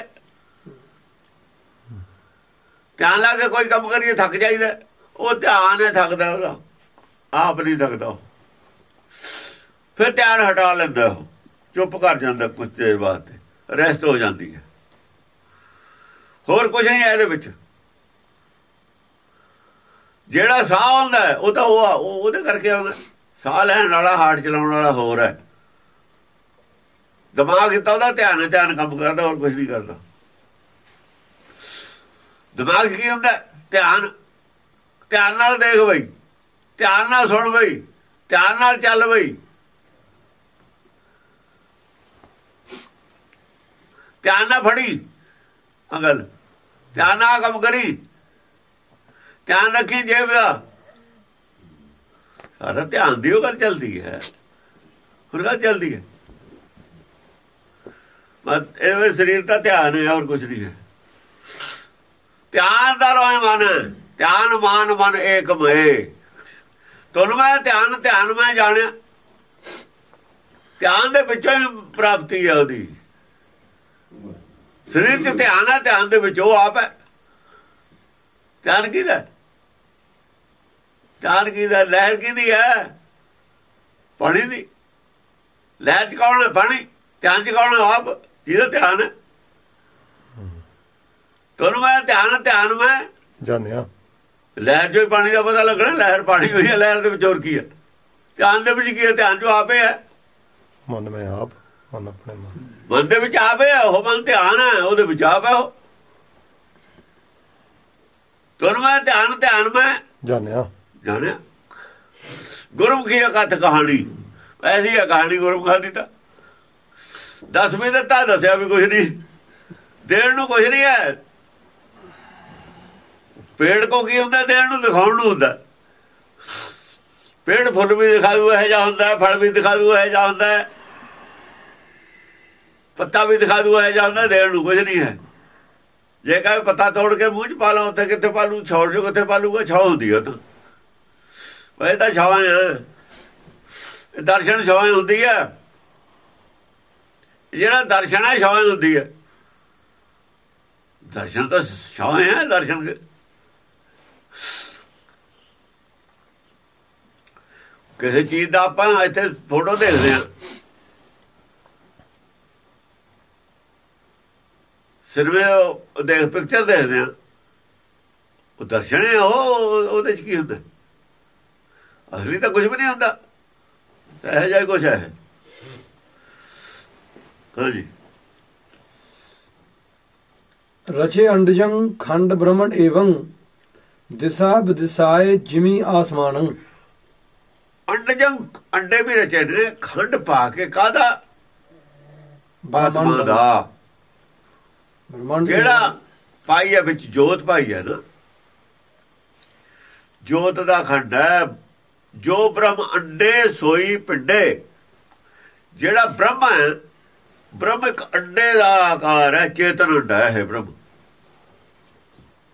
ਧਿਆਨ ਲਾ ਕੇ ਕੋਈ ਕੰਮ ਕਰੀਏ, ਥੱਕ ਜਾਈਦਾ ਉਹ ਧਿਆਨ ਹੈ ਥੱਕਦਾ ਉਹਦਾ। ਆਪ ਨਹੀਂ ਥੱਕਦਾ ਉਹ। ਫਿਰ ਧਿਆਨ ਹਟਾ ਲੈਂਦਾ ਉਹ। ਚੁੱਪ ਕਰ ਜਾਂਦਾ ਕੁਝ ਦੇਰ ਬਾਅਦ ਰੈਸਟ ਹੋ ਜਾਂਦੀ ਹੈ। ਹੋਰ ਕੁਝ ਨਹੀਂ ਹੈ ਇਹਦੇ ਵਿੱਚ। ਜਿਹੜਾ ਸਾਹ ਆਉਂਦਾ ਉਹ ਤਾਂ ਉਹ ਉਹ- ਉਹਦੇ ਕਰਕੇ ਆਉਂਦਾ ਸਾਹ ਲੈਣ ਵਾਲਾ, ਹਾਰਟ ਚਲਾਉਣ ਵਾਲਾ ਹੋਰ ਹੈ। ਦਿਮਾਗ ਤਾਂ ਉਹਦਾ ਧਿਆਨ ਧਿਆਨ ਕੰਮ ਕਰਦਾ, ਹੋਰ ਕੁਝ ਨਹੀਂ ਕਰਦਾ। ਦਿਮਾਗ ਕੀ ਹੁੰਦਾ ਧਿਆਨ ਧਿਆਨ ਨਾਲ ਦੇਖ ਬਈ। ਧਿਆਨ ਨਾਲ ਸੁਣ ਬਈ। ਧਿਆਨ ਨਾਲ ਚੱਲ ਬਈ। ਧਿਆਨ ਨਾਲ ਫੜੀ। ਅਗਲ ਧਿਆਨ ਨਾਲ ਕੰਮ ਕਰੀ। ਧਿਆਨ ਰੱਖੀ ਜੇਬ ਦਾ ਸਾਰਾ ਧਿਆਨ ਦੀ ਉਹ ਗੱਲ ਚੱਲਦੀ ਹੈ। ਹੋਰ ਗੱਲ ਚੱਲਦੀ ਹੈ। ਬਸ ਇਹ ਸਰੀਰ ਦਾ ਧਿਆਨ ਹੈ, ਹੋਰ ਕੁਝ ਨਹੀਂ ਹੈ। ਧਿਆਨ ਦਾ ਰੋਏ ਮਨ ਧਿਆਨ ਮਾਨ ਮਨ ਏਕ ਮਏ ਤੁਨ ਮੈਂ ਧਿਆਨ ਧਿਆਨ ਮੈਂ ਜਾਣਿਆ। ਧਿਆਨ ਦੇ ਵਿੱਚੋਂ ਹੀ ਪ੍ਰਾਪਤੀ ਹੈ ਉਹਦੀ। ਸਰੀਰ 'ਚ ਧਿਆਨ ਹੈ ਧਿਆਨ ਦੇ ਵਿੱਚ ਉਹ ਆਪ ਹੈ। ਧਿਆਨ ਕਿਹਦਾ? ਧਿਆਨ ਕਿਹਦਾ? ਲਹਿਰ ਕਿਹਦੀ ਹੈ? ਪਾਣੀ ਦੀ। ਲਹਿਰ ਚ ਕੌਣ ਹੈ? ਪਾਣੀ। ਧਿਆਨ ਚ ਕੌਣ ਹੈ? ਆਪ। ਜਿਹਦਾ ਧਿਆਨ ਹੈ। ਤੁਹਾਨੂੰ ਮੈਂ ਧਿਆਨ ਧਿਆਨ ਮੈਂ ਜਾਣਿਆ। ਲਹਿਰ ਜੋ ਪਾਣੀ ਦਾ ਪਤਾ ਲੱਗਣਾ ਲਹਿਰ ਪਾਣੀ ਹੋਈ ਹੈ ਲਹਿਰ ਦੇ ਵਿੱਚ ਹੋਰ ਕੀ ਹੈ? ਧਿਆਨ ਦੇ ਵਿੱਚ ਕੀ ਹੈ? ਧਿਆਨ ਜੋ ਆਪੇ ਹੈ। ਮਨ ਮੈਂ ਆਪ ਮਨ ਆਪਣੇ ਮਨ। ਮਨ ਦੇ ਵਿੱਚ ਆਪੇ ਹੈ ਉਹ ਮਨ ਧਿਆਨ ਹੈ ਉਹਦੇ ਵਿੱਚ ਆਪ ਹੈ ਉਹ। ਤੁਹਾਨੂੰ ਮੈਂ ਧਿਆਨ ਧਿਆਨ ਮੈਂ ਜਾਣਿਆ। ਜਾਣਿਆ। ਗੁਰਮੁਖੀ ਕਥ ਕਹਾਣੀ। ਐਸੀ ਹੈ ਕਹਾਣੀ ਗੁਰਮੁਖਾਂ ਦੀ ਤਾਂ। ਦਸਵੇਂ ਦਿੱਤਾ ਦੱਸਿਆ ਵੀ ਕੁਝ ਨਹੀਂ। ਦੇਣ ਨੂੰ ਕੁਝ ਨਹੀਂ ਹੈ। ਪੇੜ ਕੋ ਕੀ ਹੁੰਦਾ ਦੇਣ ਨੂੰ ਦਿਖਾਉਣ ਨੂੰ ਹੁੰਦਾ। ਪੇੜ ਫੁੱਲ ਵੀ ਦਿਖਾ ਦੂ ਇਹ ਜਾ ਹੁੰਦਾ, ਫਲ ਵੀ ਦਿਖਾ ਦੂ ਇਹ ਜਾ ਹੁੰਦਾ। ਹੈ ਪੱਤਾ ਵੀ ਦਿਖਾ ਦੂ ਇਹ ਜਾ ਹੁੰਦਾ, ਦੇਣ ਨੂੰ ਕੁਝ ਨਹੀਂ ਹੈ। ਜੇ ਕਹੇ ਪੱਤਾ ਤੋੜ ਕੇ ਮੂੰਹ ਚ ਪਾ ਲਾ, ਉੱਥੇ ਕਿੱਥੇ ਪਾ ਲੂ ਛੋੜ ਜੋ, ਕਿੱਥੇ ਪਾ ਲੂਗਾ ਛਾਂ ਹੁੰਦੀ ਉਹ ਤਾਂ ਉਹ ਇਹ ਤਾਂ ਛਾਂ ਹੈ ਦਰਸ਼ਨ ਛਾਂ ਹੁੰਦੀ ਹੈ ਜਿਹੜਾ ਦਰਸ਼ਨ ਹੈ ਛਾਂ ਹੁੰਦੀ ਹੈ ਦਰਸ਼ਨ ਤਾਂ ਛਾਂ ਹੈ ਦਰਸ਼ਨ ਕਿਸੇ ਚੀਜ਼ ਦਾ ਆਪਾਂ ਇੱਥੇ ਫੋਟੋ ਦੇਖਦੇ ਹਾਂ। ਸਿਰਵੇ ਦੇਖ ਪਿਕਚਰ ਦੇਖਦੇ ਹਾਂ। ਉਹ ਦਰਸ਼ਨ ਹੈ, ਉਹ ਉਹਦੇ ਚ ਕੀ ਹੁੰਦਾ? ਅਸਲੀ ਤਾਂ ਕੁਝ ਵੀ ਨਹੀਂ ਹੁੰਦਾ। ਸਹਿਜ ਹੈ ਕੁਛ ਹੈ। ਹਾਂਜੀ। ਰਚੇ ਅੰਡਜੰ, ਖੰਡ ਬ੍ਰਹਮਣ ਏਵੰ ਦਿਸਾ ਵਿਦਿਸਾਏ ਜਿਮੀ ਆਸਮਾਨੰ। ਅੰਡਜੰ ਅੰਡੇ ਵੀ ਰਚੇ ਨੇ ਖੰਡ ਪਾ ਕੇ ਕਾਦਾ ਆਤਮਾ ਦਾ। ਜਿਹੜਾ ਪਾਈ ਹੈ ਵਿੱਚ ਜੋਤ ਪਾਈ ਹੈ ਨਾ। ਜੋਤ ਦਾ ਖੰਡ ਹੈ ਜੋ ਬ੍ਰਹਮ ਅੰਡੇ ਸੋਈ ਪਿੰਡੇ। ਜਿਹੜਾ ਬ੍ਰਹਮ ਹੈ ਬ੍ਰਹਮ ਇੱਕ ਅੰਡੇ ਦਾ ਆਕਾਰ ਹੈ ਚੇਤਨ ਅੰਡਾ ਹੈ ਬ੍ਰਹਮ।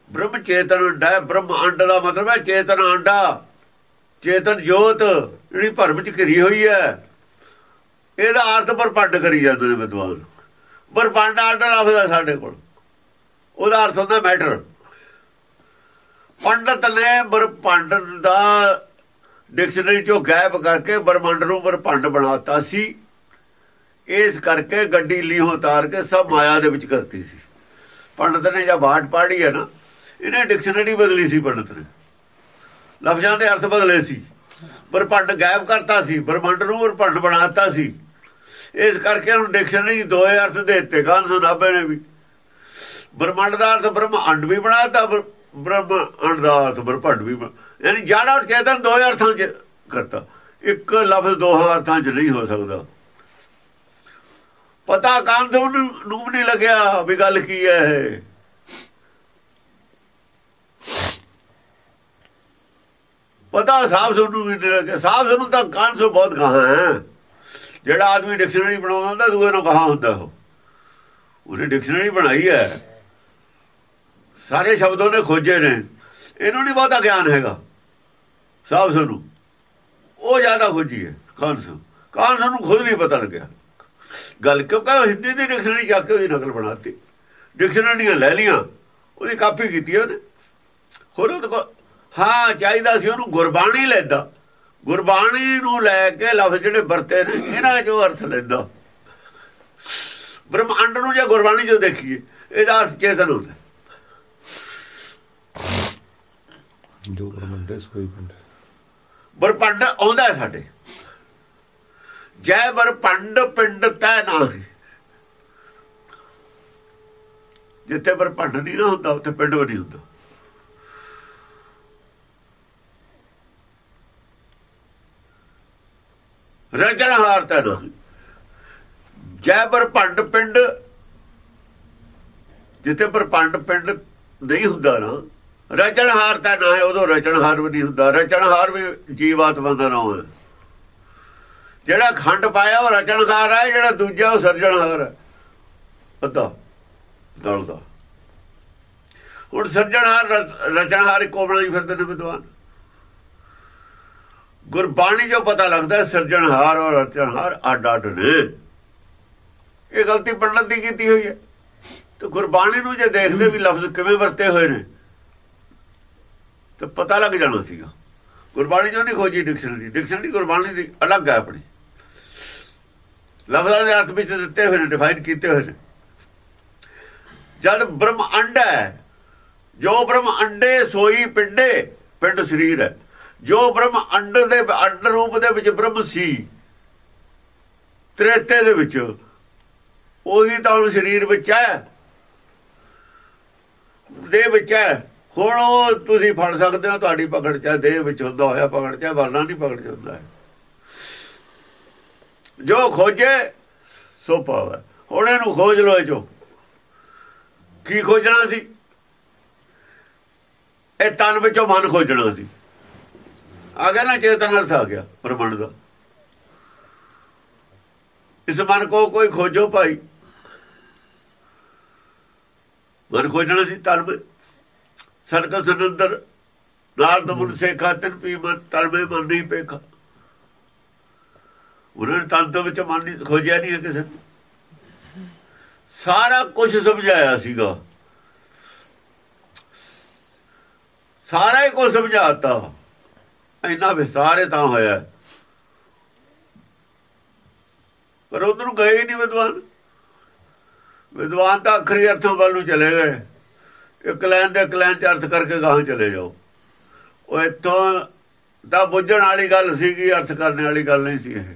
ਬ੍ਰਹਮ ਚੇਤਨ ਅੰਡਾ ਹੈ ਬ੍ਰਹਮ ਅੰਡ ਦਾ ਮਤਲਬ ਹੈ ਚੇਤਨ ਅੰਡਾ। ਚੇਤਨ ਜੋਤ, ਜਿਹੜੀ ਭਰਮ ਚ ਘਿਰੀ ਹੋਈ ਹੈ, ਇਹਦਾ ਅਰਥ ਪਰਪੰਡ ਕਰੀ ਜਾਂਦੇ ਨੇ ਵਿਦਵਾਨ। ਪਰਪੰਡ ਅਰਥ ਲਫ਼ਜ਼ ਸਾਡੇ ਕੋਲ। ਉਹਦਾ ਅਰਥ ਹੁੰਦਾ ਮੈਟਰ। ਪੰਡਤ ਨੇ ਬਰਪੰਡ ਦਾ ਡਿਕਸ਼ਨਰੀ ਚੋਂ ਗਾਇਬ ਕਰਕੇ ਬਰਮੰਡ ਨੂੰ ਬਰਪੰਡ ਬਣਾਤਾ ਸੀ। ਇਸ ਕਰਕੇ ਗੱਡੀ ਲੀਹੋਂ ਉਤਾਰ ਕੇ ਸਭ ਮਾਇਆ ਦੇ ਵਿੱਚ ਕਰਤੀ ਸੀ। ਪੰਡਤ ਨੇ ਜਾਂ ਬਾਟ ਪਾੜੀ ਹੈ ਨਾ, ਇਹਨੇ ਡਿਕਸ਼ਨਰੀ ਬਦਲੀ ਸੀ ਪੰਡਤ ਨੇ। ਲਫ਼ਜ਼ਾਂ ਦੇ ਅਰਥ ਬਦਲੇ ਸੀ। ਬ੍ਰਹਮੰਡ ਗਾਇਬ ਕਰਤਾ ਸੀ, ਬ੍ਰਹਮੰਡ ਨੂੰ ਬਰਪੰਡ ਬਣਾਤਾ ਸੀ। ਇਸ ਕਰਕੇ ਹੁਣ ਡਿਕਸ਼ਨਰੀ ਦੋ ਅਰਥ ਦੇ ਦਿੱਤੇ ਕਾਨ ਸੁਨਾਬੇ ਨੇ ਵੀ। ਬ੍ਰਹਮੰਡ ਦਾ ਅਰਥ ਬ੍ਰਹਮ ਅੰਡ ਵੀ ਬਣਾਤਾ ਬ੍ਰਹਮ ਅੰਡ ਦਾ ਅਰਥ ਬ੍ਰਹਮੰਡ ਵੀ ਯਾਨੀ ਜਾੜਾ ਔਰ ਚੇਤਨ ਦੋ ਅਰਥਾਂ 'ਚ ਕਰਤਾ। ਇੱਕ ਲਫ਼ਜ਼ ਦੋ ਅਰਥਾਂ 'ਚ ਨਹੀਂ ਹੋ ਸਕਦਾ। ਪਤਾ ਕਾਂਦ ਨੂੰ ਨੂੰ ਨਹੀਂ ਲੱਗਿਆ ਵੀ ਗੱਲ ਕੀ ਹੈ ਪਤਾ ਸਾਫ਼ ਸੁਣੂ ਵੀ ਸਾਫ਼ ਸੁਣੂ ਤਾਂ ਕਾਨ ਸੋ ਬਹੁਤ ਕਹਾ ਹੈ। ਜਿਹੜਾ ਆਦਮੀ ਡਿਕਸ਼ਨਰੀ ਬਣਾਉਂਦਾ ਹੁੰਦਾ, ਦੂਏ ਨੂੰ ਕਹਾ ਹੁੰਦਾ ਉਹ। ਉਹਨੇ ਡਿਕਸ਼ਨਰੀ ਬਣਾਈ ਹੈ। ਸਾਰੇ ਸ਼ਬਦੋਂ ਨੇ ਖੋਜੇ ਨੇ। ਇਹਨੂੰ ਨਹੀਂ ਬਹੁਤਾ ਗਿਆਨ ਹੈਗਾ। ਸਾਫ਼ ਸੁਣੂ ਉਹ ਜ਼ਿਆਦਾ ਖੋਜੀ ਹੈ ਕਾਨ ਸੋ ਕਾਨ ਨੂੰ ਖੁਦ ਨਹੀਂ ਪਤਾ ਲੱਗਿਆ। ਗੱਲ ਕਿਉਂਕਿ ਹਿੰਦੀ ਦੀ ਡਿਕਸ਼ਨਰੀ ਜਾ ਕੇ ਉਹਦੀ ਨਕਲ ਬਣਾਤੀ। ਡਿਕਸ਼ਨਰੀਆਂ ਲੈ ਲੀਆਂ ਉਹਦੀ ਕਾਪੀ ਕੀਤੀ ਉਹਨੇ। ਹੋਰ ਉਹ ਹਾਂ ਚਾਹੀਦਾ ਸੀ ਉਹਨੂੰ ਗੁਰਬਾਣੀ ਲੈਦਾ। ਗੁਰਬਾਣੀ ਨੂੰ ਲੈ ਕੇ ਲਫ਼ਜ਼ ਜਿਹੜੇ ਵਰਤੇ ਨੇ ਇਹਨਾਂ ਚੋਂ ਅਰਥ ਲੈਂਦਾ। ਬ੍ਰਹਮੰਡ ਨੂੰ ਜੇ ਗੁਰਬਾਣੀ ਜੋ ਦੇਖੀਏ ਇਹਦਾ ਅਰਥ ਚੇਤਨ ਹੁੰਦਾ। ਜੋ ਬ੍ਰਹਮੰਡੇ ਸੋਈ ਪਿੰਡ ਬਰਪੰਡ ਆਉਂਦਾ ਸਾਡੇ। ਜੈ ਬਰਪੰਡ ਪਿੰਡ ਤੈ ਨਾਹੀ। ਜਿੱਥੇ ਬਰਪੰਡ ਨਹੀਂ ਨਾ ਹੁੰਦਾ ਉੱਥੇ ਪਿੰਡ ਵੀ ਨਹੀਂ ਹੁੰਦਾ। ਰਜਣ ਹਾਰ ਤੈ ਜੈ ਬਰਪੰਡ ਪਿੰਡ, ਜਿੱਥੇ ਬਰਪੰਡ ਪਿੰਡ ਨਹੀਂ ਹੁੰਦਾ ਨਾ ਰਚਨਹਾਰ ਤਾਂ ਨਾ ਹੈ, ਉਦੋਂ ਰਚਨਹਾਰ ਵੀ ਨਹੀਂ ਹੁੰਦਾ। ਰਚਨਹਾਰ ਵੀ ਜੀਵਾਤਮਾ ਦਾ ਨਾਮ ਹੈ। ਜਿਹੜਾ ਖੰਡ ਪਾਇਆ ਉਹ ਰਚਨਹਾਰ ਹੈ, ਜਿਹੜਾ ਦੂਜਾ ਉਹ ਸਿਰਜਣਹਾਰ ਹੈ। ਅੱਧਾ ਦਲ ਦਾ। ਹੁਣ ਸਿਰਜਣਹਾਰ ਰਚਨਹਾਰ ਇੱਕੋ ਹੀ ਫਿਰਦੇ ਨੇ ਵਿਦਵਾਨ। ਗੁਰਬਾਣੀ ਜੋ ਪਤਾ ਲੱਗਦਾ ਸਿਰਜਣਹਾਰ ਔਰ ਰਚਨਹਾਰ ਅੱਡ ਅੱਡ ਨੇ। ਇਹ ਗਲਤੀ ਪੰਡਤ ਦੀ ਕੀਤੀ ਹੋਈ ਹੈ। ਤੇ ਗੁਰਬਾਣੀ ਨੂੰ ਜੇ ਦੇਖਦੇ ਵੀ ਲਫ਼ਜ਼ ਕਿਵੇਂ ਵਰਤੇ ਹੋਏ ਨੇ, ਤਾਂ ਪਤਾ ਲੱਗ ਜਾਣਾ ਸੀਗਾ। ਗੁਰਬਾਣੀ ਜੋ ਨਹੀਂ ਖੋਜੀ ਡਿਕਸ਼ਨਰੀ। ਡਿਕਸ਼ਨਰੀ ਗੁਰਬਾਣੀ ਦੀ ਅਲੱਗ ਹੈ ਆਪਣੀ। ਲਫ਼ਜ਼ਾਂ ਦੇ ਅਰਥ ਵਿੱਚ ਦਿੱਤੇ ਹੋਏ ਨੇ, ਡਿਫਾਈਨ ਕੀਤੇ ਹੋਏ ਨੇ। ਜਦ ਬ੍ਰਹਮ ਅੰਡ ਹੈ, ਜੋ ਬ੍ਰਹਮ ਅੰਡੇ ਸੋਈ ਪਿੰਡੇ, ਪਿੰਡ ਸਰੀਰ ਹੈ। ਜੋ ਬ੍ਰਹਮ ਅੰਡ ਦੇ, ਅੰਡ ਰੂਪ ਦੇ ਵਿੱਚ ਬ੍ਰਹਮ ਸੀ, ਤ੍ਰੇਤੇ ਦੇ ਵਿੱਚ, ਉਹੀ ਤਾਂ ਹੁਣ ਸਰੀਰ ਵਿੱਚ ਹੈ ਦੇ ਵਿੱਚ ਹੈ। ਹੁਣ ਉਹ ਤੁਸੀਂ ਫੜ ਸਕਦੇ ਹੋ, ਤੁਹਾਡੀ ਪਕੜ ਚ ਦੇਹ ਵਿੱਚ ਹੁੰਦਾ ਹੋਇਆ ਪਕੜ ਚ ਵਰਨਾ ਨਹੀਂ ਪਕੜ ਚ ਹੁੰਦਾ ਹੈ। ਜੋ ਖੋਜੇ, ਸੋ ਪਾਵੇ ਹੁਣ ਇਹਨੂੰ ਖੋਜ ਲੋ ਜੋ ਕੀ ਖੋਜਣਾ ਸੀ? ਇਹ ਤਨ ਵਿੱਚੋਂ ਮਨ ਖੋਜਣਾ ਸੀ। ਆ ਗਿਆ ਨਾ ਚੇਤਨ ਅਰਥ ਆ ਗਿਆ ਪ੍ਰਮਾਣ ਦਾ। ਇਸ ਮਨ ਕੋ ਕੋਈ ਖੋਜੋ ਭਾਈ। ਮਨ ਖੋਜਣਾ ਸੀ ਤਨ ਵਿੱਚ ਸਰਕਲ ਸੰਦਰ ਨਾਰਦ ਮੁਨ ਸੇਖਾ ਤਨ ਪੀ ਮਨ ਤਲਮੇ ਮਨ ਨਹੀਂ ਪੇਖਾ। ਉਹਨਾਂ ਨੇ ਤਨ ਤੋਂ ਵਿੱਚ ਮਨ ਨਹੀਂ, ਖੋਜਿਆ ਨਹੀਂ ਕਿਸੇ ਨੇ। ਸਾਰਾ ਕੁਝ ਸਮਝਾਇਆ ਸੀਗਾ। ਸਾਰਾ ਹੀ ਕੁਝ ਸਮਝਾਤਾ ਇੰਨਾ ਵਿਸਤਾਰੇ ਤਾਂ ਹੋਇਆ। ਪਰ ਉਧਰ ਨੂੰ ਗਏ ਨਹੀਂ ਵਿਦਵਾਨ। ਵਿਦਵਾਨ ਤਾਂ ਅਖਰੀ ਅਰਥਾਂ ਵੱਲ ਨੂੰ ਚਲੇ ਗਏ। ਇੱਕ ਲਾਈਨ ਦੇ ਇੱਕ ਲਾਈਨ ਚ ਅਰਥ ਕਰਕੇ ਗਾਹਾਂ ਚਲੇ ਜਾਓ। ਉਹ ਇੱਥੋਂ ਤਾਂ ਬੁੱਝਣ ਵਾਲੀ ਗੱਲ ਸੀਗੀ, ਅਰਥ ਕਰਨ ਵਾਲੀ ਗੱਲ ਨਹੀਂ ਸੀ ਇਹ।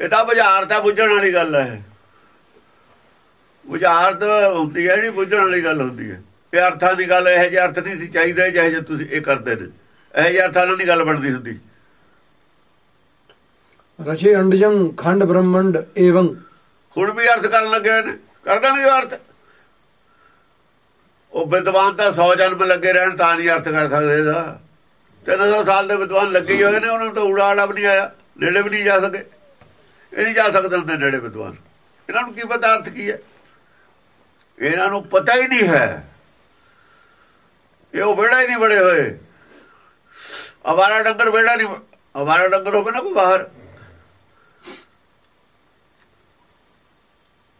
ਇਹ ਤਾਂ ਬੁਝਾਰ ਤਾਂ ਬੁੱਝਣ ਵਾਲੀ ਗੱਲ ਹੈ। ਬੁਝਾਰ ਤਾਂ ਹੁੰਦੀ ਹੈ ਨਹੀਂ ਬੁੱਝਣ ਵਾਲੀ ਗੱਲ ਹੁੰਦੀ ਹੈ। ਇਹ ਅਰਥਾਂ ਦੀ ਗੱਲ, ਇਹ ਜਿਹੇ ਅਰਥ ਨਹੀਂ ਸੀ ਚਾਹੀਦੇ ਜਿਹੇ ਜੇ ਤੁਸੀਂ ਇਹ ਕਰਦੇ ਨੇ ਇਹ ਅਰਥਾਂ ਨਾਲ ਨਹੀਂ ਗੱਲ ਬਣਦੀ ਹੁੰਦੀ। ਰਚੇ ਅੰਡਜੰ ਖੰਡ ਬ੍ਰਹਮੰਡ ਏਵੰ। ਹੁਣ ਵੀ ਅਰਥ ਕਰਨ ਲੱਗੇ ਨੇ। ਕਰ ਦੇਣਗੇ ਉਹ ਅਰਥ? ਉਹ ਵਿਦਵਾਨ ਤਾਂ 100 ਜਨਮ ਲੱਗੇ ਰਹਿਣ ਤਾਂ ਨਹੀਂ ਅਰਥ ਕਰ ਸਕਦੇ ਇਹਦਾ। 300 ਸਾਲ ਦੇ ਵਿਦਵਾਨ ਲੱਗੇ ਹੀ ਹੋਏ ਨੇ ਉਹਨਾਂ ਨੂੰ ਤਾਂ ਉੜਾ ਆੜਾ ਵੀ ਨਹੀਂ ਆਇਆ। ਨੇੜੇ ਵੀ ਨਹੀਂ ਜਾ ਸਕੇ। ਇਹ ਨਹੀਂ ਜਾ ਸਕਦੇ ਹੁੰਦੇ ਨੇੜੇ ਵਿਦਵਾਨ। ਇਹਨਾਂ ਨੂੰ ਕੀ ਪਤਾ ਅਰਥ ਕੀ ਹੈ? ਇਹਨਾਂ ਨੂੰ ਪਤਾ ਹੀ ਨਹੀਂ ਹੈ। ਇਹ ਉਹ ਬੇੜਾ ਹੀ ਨਹੀਂ ਬੜੇ ਹੋਏ। ਅਵਾਰਾ ਡੰਗਰ ਬੇੜਾ ਨਹੀਂ ਅਵਾਰਾ ਡੰਗਰ ਹੋਵੇ ਨਾ ਕੋਈ ਬਾਹਰ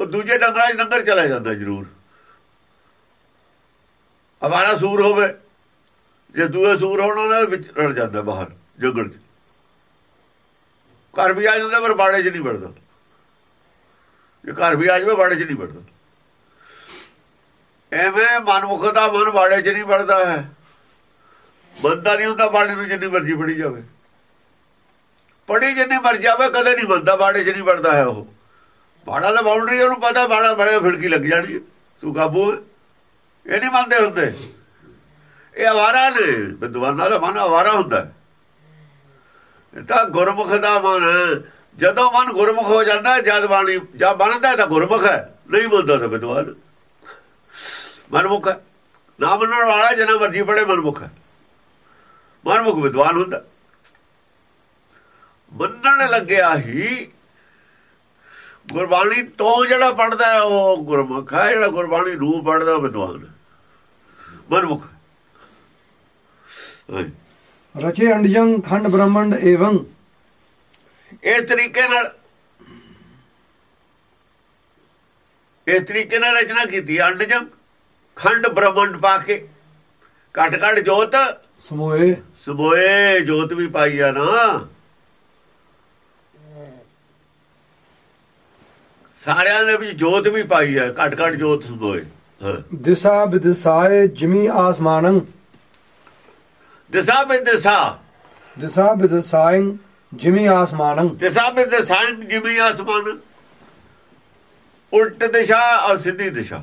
ਉਹ ਦੂਜੇ ਡੰਗਰਾਂ 'ਚ ਡੰਗਰ ਚਲਾ ਜਾਂਦਾ ਜ਼ਰੂਰ ਅਵਾਰਾ ਸੂਰ ਹੋਵੇ ਜੇ ਦੂਏ ਸੂਰ ਹੋਣਾ ਨਾ ਵਿੱਚ ਰਲ ਜਾਂਦਾ ਬਾਹਰ ਜੰਗਲ 'ਚ ਘਰ ਵੀ ਆ ਜਾਂਦਾ ਪਰ ਬਾੜੇ 'ਚ ਨਹੀਂ ਵੜਦਾ ਜੇ ਘਰ ਵੀ ਆ ਜਾਵੇ ਬਾੜੇ 'ਚ ਨਹੀਂ ਵੜਦਾ ਐਵੇਂ ਮਨਮੁਖ ਦਾ ਮਨ ਬਾੜੇ 'ਚ ਨਹੀਂ ਵੜਦਾ ਹੈ ਮੰਨਦਾ ਨਹੀਂ ਹੁੰਦਾ ਬਾਣੀ ਨੂੰ ਜਿੰਨੀ ਮਰਜ਼ੀ ਪੜੀ ਜਾਵੇ। ਪੜੀ ਜਿੰਨੀ ਮਰਜ਼ੀ ਜਾਵੇ ਕਦੇ ਨਹੀਂ ਮੰਨਦਾ ਬਾੜੇ 'ਚ ਨਹੀਂ ਵੜਦਾ ਹੈ ਉਹ। ਬਾੜਾ ਦਾ ਬਾਉਂਡਰੀ ਉਹਨੂੰ ਪਤਾ ਬਾੜਾ ਬੜੇ ਫਿੜਕੀ ਲੱਗ ਜਾਣੀ ਤੂੰ ਕਾਬੂ ਹੈ? ਇਹ ਨਹੀਂ ਮੰਨਦੇ ਹੁੰਦੇ। ਇਹ ਆਵਾਰਾ ਨੇ, ਵਿਦਵਾਨਾਂ ਦਾ ਮਨ ਆਵਾਰਾ ਹੁੰਦਾ ਇਹ ਤਾਂ ਗੁਰਮੁਖ ਦਾ ਮਨ ਜਦੋਂ ਮਨ ਗੁਰਮੁਖ ਹੋ ਜਾਂਦਾ, ਜਦ ਬਾਣੀ ਜਾਂ ਬਣਦਾ ਤਾਂ ਗੁਰਮੁਖ ਹੈ। ਨਹੀਂ ਮੰਨਦਾ ਤਾਂ ਵਿਦਵਾਨ। ਮਨਮੁਖ ਹੈ। ਨਾ ਮੰਨਣ ਵਾਲਾ, ਜਨਾ ਮਰਜ਼ੀ ਪੜੇ ਮਨਮੁਖ ਹੈ। ਮਨਮੁਖ ਵਿਦਵਾਨ ਹੁੰਦਾ। ਮੰਨਣ ਲੱਗਿਆ ਹੀ ਗੁਰਬਾਣੀ ਤੋਂ ਜਿਹੜਾ ਪੜਦਾ ਉਹ ਗੁਰਮੁਖ ਹੈ ਜਿਹੜਾ ਗੁਰਬਾਣੀ ਨੂੰ ਪੜਦਾ ਵਿਦਵਾਨ ਮਨਮੁਖ। ਰਚੇ ਅੰਡਜੰ ਖੰਡ ਬ੍ਰਹਮੰਡ ਏਵੰ। ਇਸ ਤਰੀਕੇ ਨਾਲ ਇਸ ਤਰੀਕੇ ਨਾਲ ਰਚਨਾ ਕੀਤੀ ਅੰਡਜਮ ਖੰਡ ਬ੍ਰਹਮੰਡ ਪਾ ਕੇ। ਘਟ ਘਟ ਜੋਤ। ਸਮੋਏ। ਸਬੋਏ ਜੋਤ ਵੀ ਪਾਈ ਆ ਨਾ। ਸਾਰਿਆਂ ਦੇ ਵਿੱਚ ਜੋਤ ਵੀ ਪਾਈ ਆ ਘਟ ਘਟ ਜੋਤ ਸਬੋਏ। ਦਿਸਾ ਵਿਦਿਸਾਏ ਜਿਮੀ ਆਸਮਾਨੰ। ਦਿਸਾ ਬਿ ਦਿਸਾ ਦਿਸਾ ਵਿਦਿਸਾਇੰ ਜਿਮੀ ਆਸਮਾਨੰ। ਦਿਸਾ ਬਿ ਦਿਸਾ ਜਿਵੇਂ ਆਸਮਾਨ। ਉਲਟ ਦਿਸ਼ਾ ਔਰ ਸਿੱਧੀ ਦਿਸ਼ਾ।